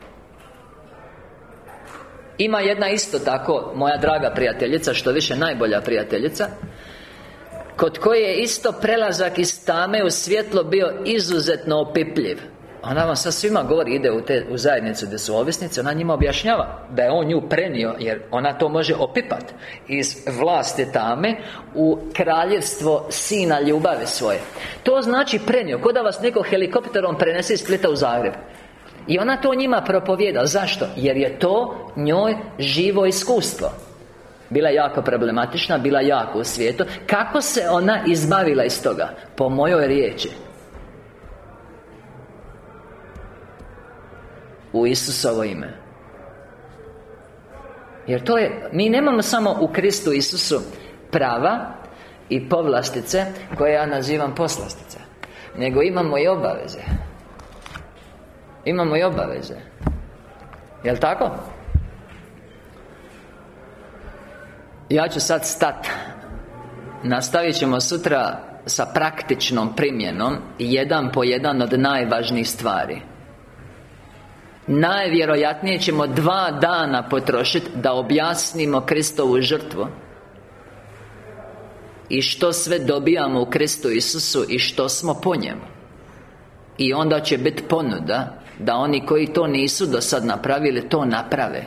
Ima jedna isto tako Moja draga prijateljica Što više najbolja prijateljica Kod koje je isto prelazak iz tame u svjetlo bio izuzetno opipljiv. Ona vam sa svima govori, ide u, te, u zajednicu gdje su ovisnici Ona njima objašnjava Da je on nju prenio Jer ona to može opipat Iz vlasti tame U kraljevstvo sina ljubave svoje. To znači prenio Ko da vas neko helikopterom prenese iz Splita u Zagreb I ona to njima propovjeda. Zašto? Jer je to njoj živo iskustvo. Bila jako problematična, bila jako u svijetu. Kako se ona izbavila iz toga? Po mojoj riječi. U Isusovo ime. Jer to je, mi nemamo samo u Kristu Isusu prava i povlastice koje ja nazivam poslastice Nego imamo i obaveze Imamo i obaveze. Jel' tako? Ja ću sad stat. Nastavit ćemo sutra sa praktičnom primjenom Jedan po jedan od najvažnijih stvari. Najvjerojatnije ćemo dva dana potrošiti Da objasnimo Kristovu žrtvu I što sve dobijamo u Kristu Isusu I što smo po njemu. I onda će biti ponuda Da oni koji to nisu do sad napravili To naprave.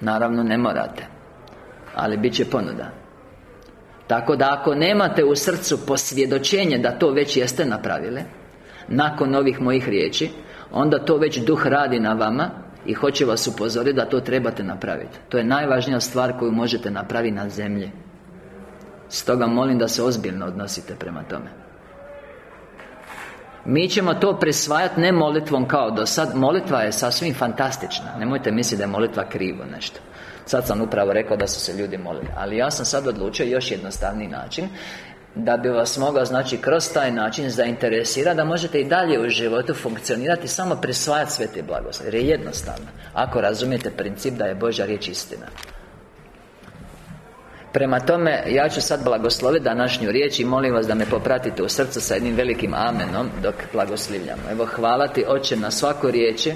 Naravno ne morate Ali bit će ponuda. Tako da ako nemate u srcu posvjedočenje Da to već jeste napravile Nakon ovih mojih riječi Onda to već duh radi na vama I hoće vas upozoriti da to trebate napraviti. To je najvažnija stvar koju možete napraviti na zemlji. Stoga molim da se ozbiljno odnosite prema tome mi ćemo to prisvajati ne molitvom kao do sad. Molitva je sasvim fantastična. Nemojte misliti da je molitva krivo nešto. Sad sam upravo rekao da su se ljudi molili. Ali ja sam sad odlučio još jednostavni način. Da bi vas mogao, znači, kroz taj način zainteresirati Da možete i dalje u životu funkcionirati Samo prisvajati sve te blagoslove. Jer je jednostavno. Ako razumijete princip da je Božja riječ istina Prema tome, ja ću sad blagosloviti današnju riječ I molim vas da me popratite u srcu sa jednim velikim amenom Dok blagoslivljamo Evo, hvala ti, Oče, na svako riječi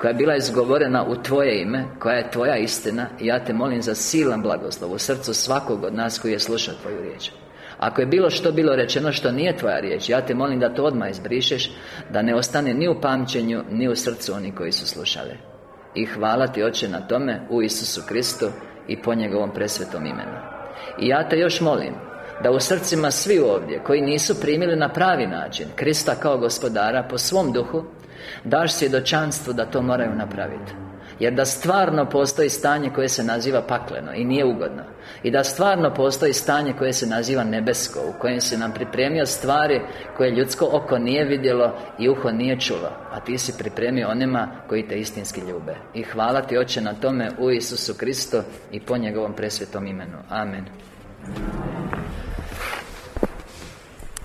Koja je bila izgovorena u Tvoje ime Koja je Tvoja istina. I ja te molim za silan blagoslov U srcu svakog od nas koji je slušao Tvoju riječ. Ako je bilo što bilo rečeno što nije Tvoja riječ Ja te molim da to odmah izbrišeš Da ne ostane ni u pamćenju Ni u srcu oni koji su slušali. I hvala Ti Oče na tome U Isusu Kristu I po njegovom presvetom imenu I ja te još molim da u srcima svi ovdje Koji nisu primili na pravi način Krista kao gospodara po svom duhu Daš svjedočanstvo da to moraju napraviti jer da stvarno postoji stanje koje se naziva pakleno I nije ugodno I da stvarno postoji stanje koje se naziva nebesko U kojem se nam pripremio stvari Koje ljudsko oko nije vidjelo I uho nije čulo A ti si pripremio onima koji te istinski ljube. I hvala ti Oče na tome U Isusu Kristu I po njegovom presvetom imenu. Amen